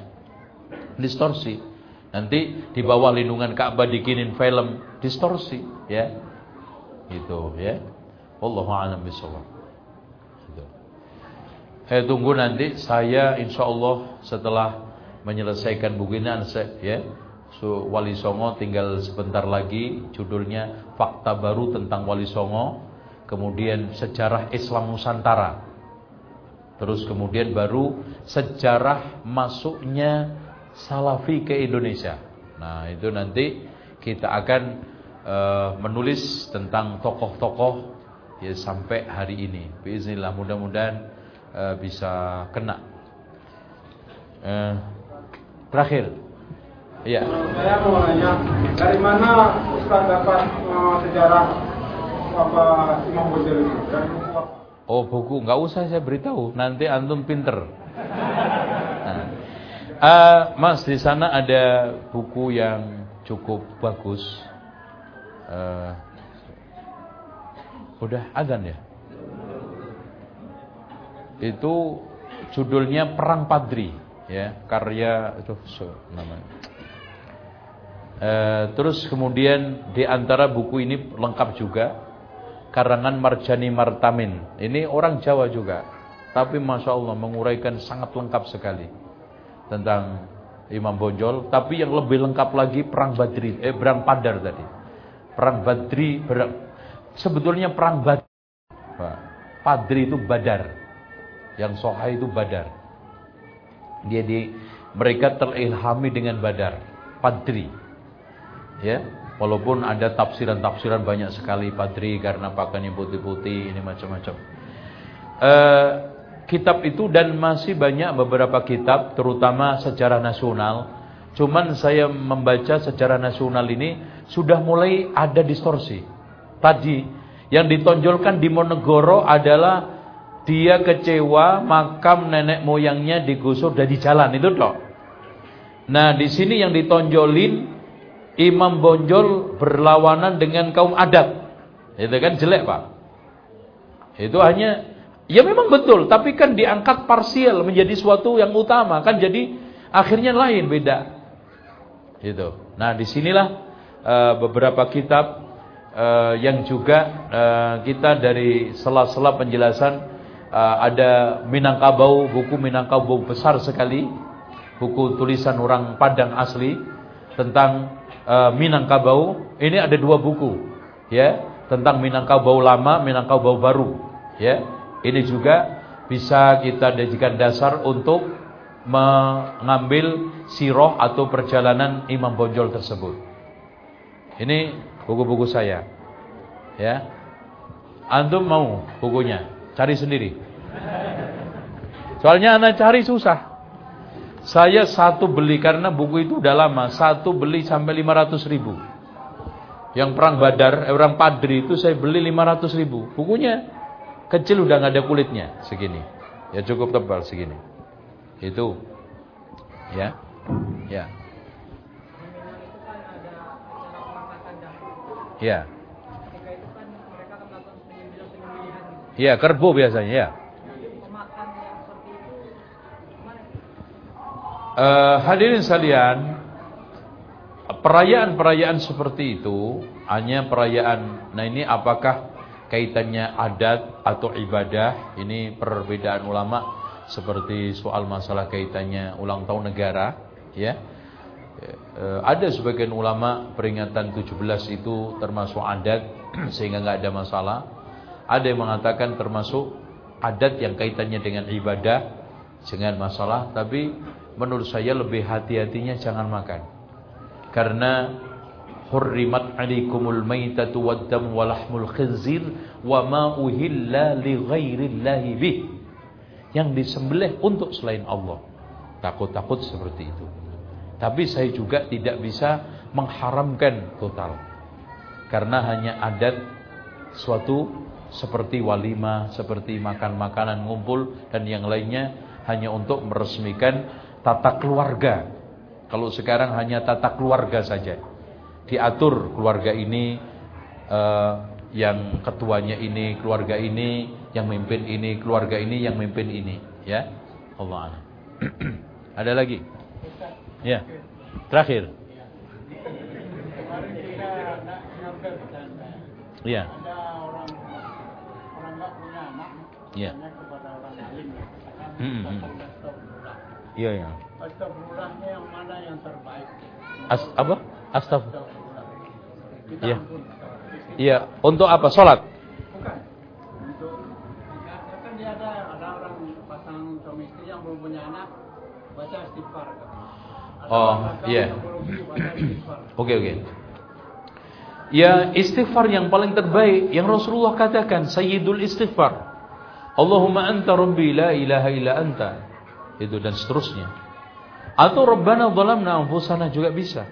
distorsi. Nanti di bawah lindungan Ka'bah dikinin film distorsi, ya. Gitu, ya. Wallahu a'lam bishawab. Gitu. Saya tunggu nanti saya insya Allah setelah menyelesaikan buku ini ya. So, Wali Songo tinggal sebentar lagi judulnya Fakta Baru tentang Wali Songo, kemudian Sejarah Islam Nusantara. Terus kemudian baru sejarah masuknya Salafi ke Indonesia. Nah, itu nanti kita akan uh, menulis tentang tokoh-tokoh ya sampai hari ini. Bismillah mudah-mudahan uh, bisa kena. Uh, terakhir. Iya. Saya mau nanya, dari mana Ustaz dapat uh, sejarah apa Imam Ghazali Oh buku, nggak usah saya beritahu, nanti antum pinter. Uh, mas di sana ada buku yang cukup bagus. Uh, udah agan ya? Itu judulnya Perang Padri, ya karya itu so, namanya. Uh, terus kemudian di antara buku ini lengkap juga karangan Marjani Martamin. Ini orang Jawa juga. Tapi Masya Allah menguraikan sangat lengkap sekali. Tentang Imam Bonjol. Tapi yang lebih lengkap lagi Perang Badri. Eh Perang Padar tadi. Perang Badri. Ber, sebetulnya Perang Badri. Padri itu Badar. Yang Soha itu Badar. Dia di mereka terilhami dengan Badar. Padri. Ya, Walaupun ada tafsiran-tafsiran banyak sekali Padri karena pakainya putih-putih ini macam-macam. Uh, kitab itu dan masih banyak beberapa kitab terutama sejarah nasional. Cuman saya membaca sejarah nasional ini sudah mulai ada distorsi. Tadi yang ditonjolkan di Monegoro adalah dia kecewa makam nenek moyangnya digusur dari jalan itu dok. Nah di sini yang ditonjolin imam bonjol berlawanan dengan kaum adat. Itu kan jelek, Pak. Itu hanya ya memang betul, tapi kan diangkat parsial menjadi suatu yang utama, kan jadi akhirnya lain beda. Itu. Nah, di sinilah uh, beberapa kitab uh, yang juga uh, kita dari sela-sela penjelasan uh, ada Minangkabau, buku Minangkabau besar sekali, buku tulisan orang Padang asli tentang uh, Minangkabau ini ada dua buku ya tentang Minangkabau lama, Minangkabau baru ya. Ini juga bisa kita jadikan dasar untuk mengambil siroh atau perjalanan Imam Bonjol tersebut. Ini buku-buku saya. Ya. Antum mau bukunya? Cari sendiri. Soalnya anak cari susah. Saya satu beli karena buku itu udah lama. Satu beli sampai 500 ribu. Yang perang badar, eh, orang padri itu saya beli 500 ribu. Bukunya kecil udah nggak ada kulitnya. Segini. Ya cukup tebal segini. Itu. Ya. Ya. Ya. Ya, kerbau biasanya ya. Uh, hadirin sekalian, perayaan-perayaan seperti itu hanya perayaan. Nah, ini apakah kaitannya adat atau ibadah? Ini perbedaan ulama seperti soal masalah kaitannya ulang tahun negara, ya. Uh, ada sebagian ulama peringatan 17 itu termasuk adat *clears throat* sehingga nggak ada masalah. Ada yang mengatakan termasuk adat yang kaitannya dengan ibadah dengan masalah, tapi menurut saya lebih hati-hatinya jangan makan. Karena hurrimat alaikumul maitatu waddam walahmul khinzir wa ma li ghairillahi bih. Yang disembelih untuk selain Allah. Takut-takut seperti itu. Tapi saya juga tidak bisa mengharamkan total. Karena hanya adat suatu seperti walima, seperti makan makanan ngumpul dan yang lainnya hanya untuk meresmikan tata keluarga. Kalau sekarang hanya tata keluarga saja. Diatur keluarga ini uh, yang ketuanya ini, keluarga ini, yang memimpin ini, keluarga ini, yang memimpin ini, ya. Allah *clears throat* Ada lagi? Ya. Terakhir. Kemarin kita nak nyampe bercanda. Iya. Ada orang orang nggak punya anak. Iya. Tanya kepada orang alim. Katakan, Hmm, hmm. Astagfirullah. Iya, ya. Astagfirullahnya yang mana yang terbaik? As apa? Astagfirullah. Iya. Iya, untuk apa? Salat. Bukan. Untuk kan dia ada ada orang pasangan suami istri yang belum punya anak baca istighfar. Ada Oh, iya. *clears throat* Oke, oke. Ya, istighfar yang paling terbaik yang Rasulullah katakan, Sayyidul istighfar. Allahumma anta rabbi la ilaha illa anta. Itu dan seterusnya. Atau Rabbana zalamna anfusana juga bisa.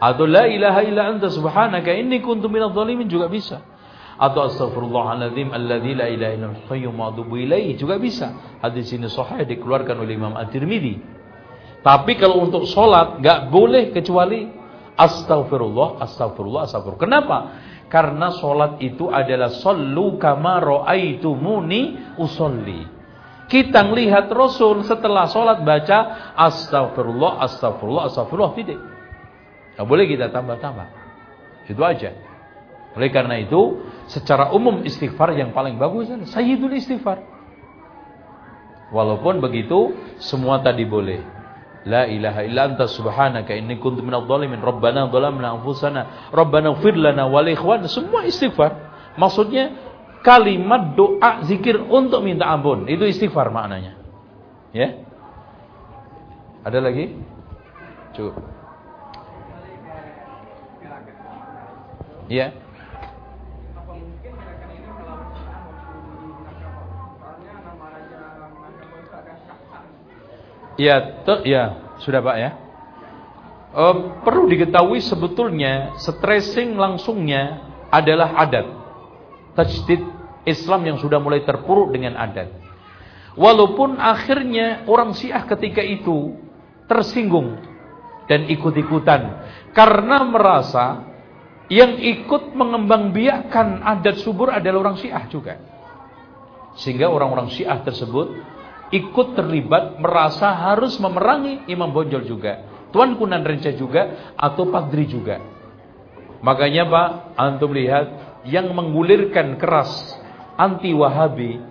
Atau la ilaha illa anta subhanaka inni kuntu minadh dhalimin juga bisa. Atau astaghfirullahaladzim alladzi la ilaha illa huwal qayyum wa ilaihi juga bisa. Hadis ini sahih dikeluarkan oleh Imam At-Tirmidzi. Tapi kalau untuk sholat nggak boleh kecuali astagfirullah, astagfirullah, astagfirullah. Kenapa? Karena sholat itu adalah sallu kama ra'aitumuni usolli. Kita melihat Rasul setelah sholat baca astagfirullah, astagfirullah, astagfirullah. Tidak. Nggak boleh kita tambah-tambah. Itu aja. Oleh karena itu, secara umum istighfar yang paling bagus adalah sayyidul istighfar. Walaupun begitu, semua tadi boleh. La ilaha illa anta subhanaka inni kuntu minadh dhalimin. Rabbana dhalamna anfusana. Rabbana ighfir lana wa li ikhwan. Semua istighfar. Maksudnya kalimat doa zikir untuk minta ampun. Itu istighfar maknanya. Ya. Ada lagi? Cukup. Iya. Apa mungkin gerakan ini melawan Islam waktu di Nakaba? Soalnya nama raja Nakaba itu kasar. Ya, te- ya, sudah Pak ya. Eh, perlu diketahui sebetulnya stressing langsungnya adalah adat. Tajdid Islam yang sudah mulai terpuruk dengan adat. Walaupun akhirnya orang Syiah ketika itu tersinggung dan ikut-ikutan karena merasa yang ikut mengembangbiakkan adat subur adalah orang Syiah juga. Sehingga orang-orang Syiah tersebut ikut terlibat merasa harus memerangi Imam Bonjol juga, Tuan Kunan Renca juga atau Padri juga. Makanya Pak, antum lihat yang menggulirkan keras anti Wahabi,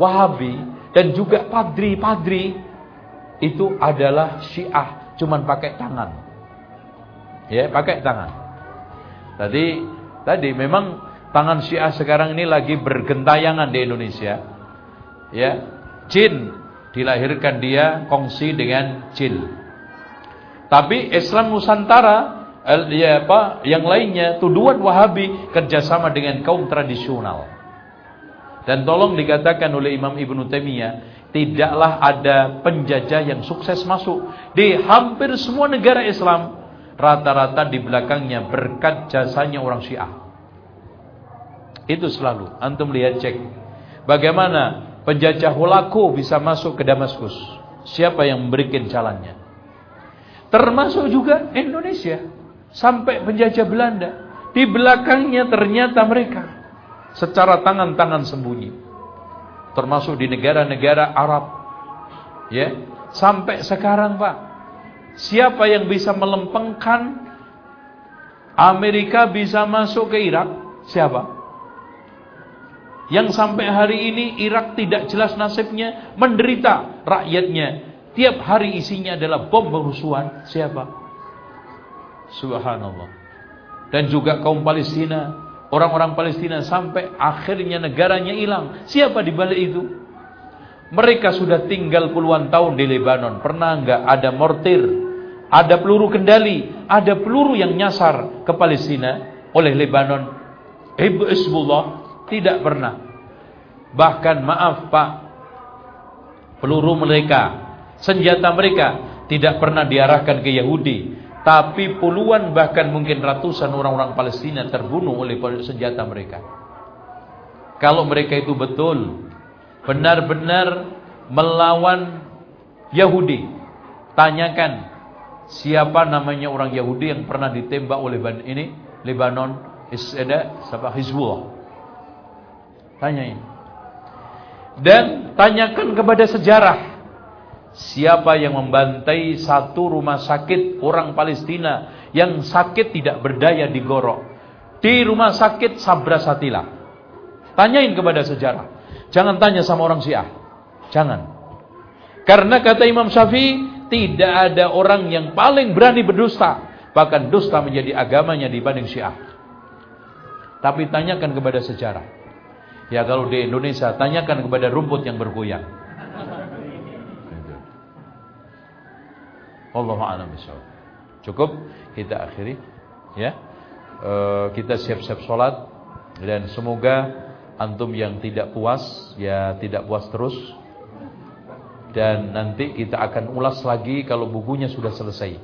Wahabi dan juga Padri-Padri itu adalah Syiah, cuman pakai tangan. Ya, pakai tangan. Tadi tadi memang tangan Syiah sekarang ini lagi bergentayangan di Indonesia. Ya, jin dilahirkan dia kongsi dengan jin. Tapi Islam Nusantara eh, ya apa yang lainnya tuduhan Wahabi kerjasama dengan kaum tradisional. Dan tolong dikatakan oleh Imam Ibnu Taimiyah, tidaklah ada penjajah yang sukses masuk di hampir semua negara Islam. Rata-rata di belakangnya berkat jasanya orang Syiah. Itu selalu. Antum lihat cek. Bagaimana penjajah Holako bisa masuk ke Damaskus? Siapa yang memberikan jalannya? Termasuk juga Indonesia. Sampai penjajah Belanda. Di belakangnya ternyata mereka. Secara tangan-tangan sembunyi. Termasuk di negara-negara Arab. Ya, Sampai sekarang Pak. Siapa yang bisa melempengkan Amerika bisa masuk ke Irak? Siapa? Yang sampai hari ini Irak tidak jelas nasibnya, menderita rakyatnya. Tiap hari isinya adalah bom kerusuhan. Siapa? Subhanallah. Dan juga kaum Palestina, orang-orang Palestina sampai akhirnya negaranya hilang. Siapa di balik itu? Mereka sudah tinggal puluhan tahun di Lebanon. Pernah enggak ada mortir, ada peluru kendali, ada peluru yang nyasar ke Palestina oleh Lebanon? Hizbullah tidak pernah. Bahkan maaf Pak, peluru mereka, senjata mereka tidak pernah diarahkan ke Yahudi, tapi puluhan bahkan mungkin ratusan orang-orang Palestina terbunuh oleh senjata mereka. Kalau mereka itu betul benar-benar melawan Yahudi, tanyakan siapa namanya orang Yahudi yang pernah ditembak oleh ini Lebanon ada siapa Hizbullah. Tanyain. Dan tanyakan kepada sejarah Siapa yang membantai satu rumah sakit orang Palestina yang sakit tidak berdaya digorok. Di rumah sakit Sabra Satila. Tanyain kepada sejarah. Jangan tanya sama orang Syiah. Jangan. Karena kata Imam Syafi'i, tidak ada orang yang paling berani berdusta. Bahkan dusta menjadi agamanya dibanding Syiah. Tapi tanyakan kepada sejarah. Ya kalau di Indonesia, tanyakan kepada rumput yang bergoyang. Allah a'lam Cukup kita akhiri ya. E, kita siap-siap sholat dan semoga antum yang tidak puas ya tidak puas terus dan nanti kita akan ulas lagi kalau bukunya sudah selesai.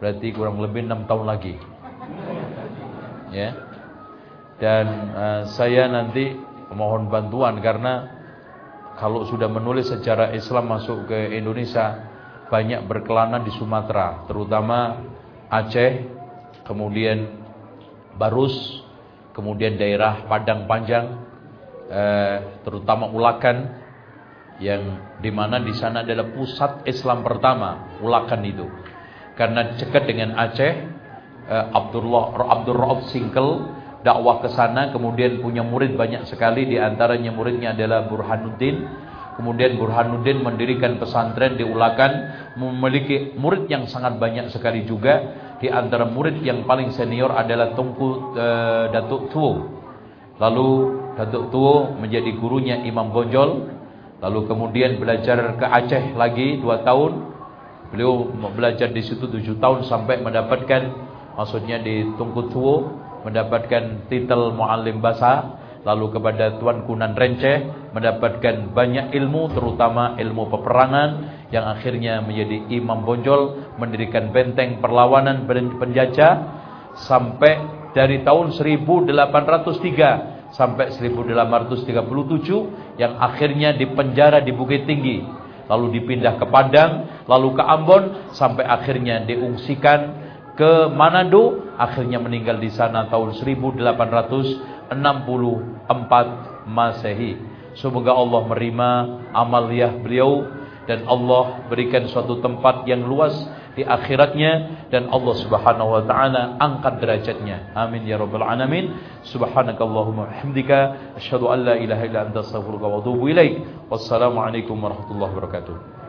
Berarti kurang lebih enam tahun lagi. Ya. Dan uh, saya nanti mohon bantuan karena kalau sudah menulis secara Islam masuk ke Indonesia banyak berkelana di Sumatera, terutama Aceh, kemudian Barus, kemudian daerah Padang Panjang, eh, terutama Ulakan, yang di mana di sana adalah pusat Islam pertama, Ulakan itu. Karena dekat dengan Aceh, eh, Abdullah Abdul Rauf Singkel dakwah ke sana, kemudian punya murid banyak sekali, di antaranya muridnya adalah Burhanuddin Kemudian Burhanuddin mendirikan pesantren di Ulakan, memiliki murid yang sangat banyak sekali juga. Di antara murid yang paling senior adalah Tungku e, Datuk Tuo. Lalu Datuk Tuo menjadi gurunya Imam Bonjol. Lalu kemudian belajar ke Aceh lagi dua tahun. Beliau belajar di situ tujuh tahun sampai mendapatkan, maksudnya di Tungku Tuo mendapatkan titel Muallim Bahasa lalu kepada Tuan Kunan Renceh mendapatkan banyak ilmu terutama ilmu peperangan yang akhirnya menjadi imam bonjol mendirikan benteng perlawanan penjajah sampai dari tahun 1803 sampai 1837 yang akhirnya dipenjara di Bukit Tinggi lalu dipindah ke Padang lalu ke Ambon sampai akhirnya diungsikan ke Manado akhirnya meninggal di sana tahun 1800 64 Masehi. Semoga Allah menerima amaliah beliau dan Allah berikan suatu tempat yang luas di akhiratnya dan Allah Subhanahu wa taala angkat derajatnya. Amin ya rabbal alamin. Subhanakallahumma hamdika asyhadu an la ilaha illa anta astaghfiruka wa atubu ilaik. Wassalamu alaikum warahmatullahi wabarakatuh.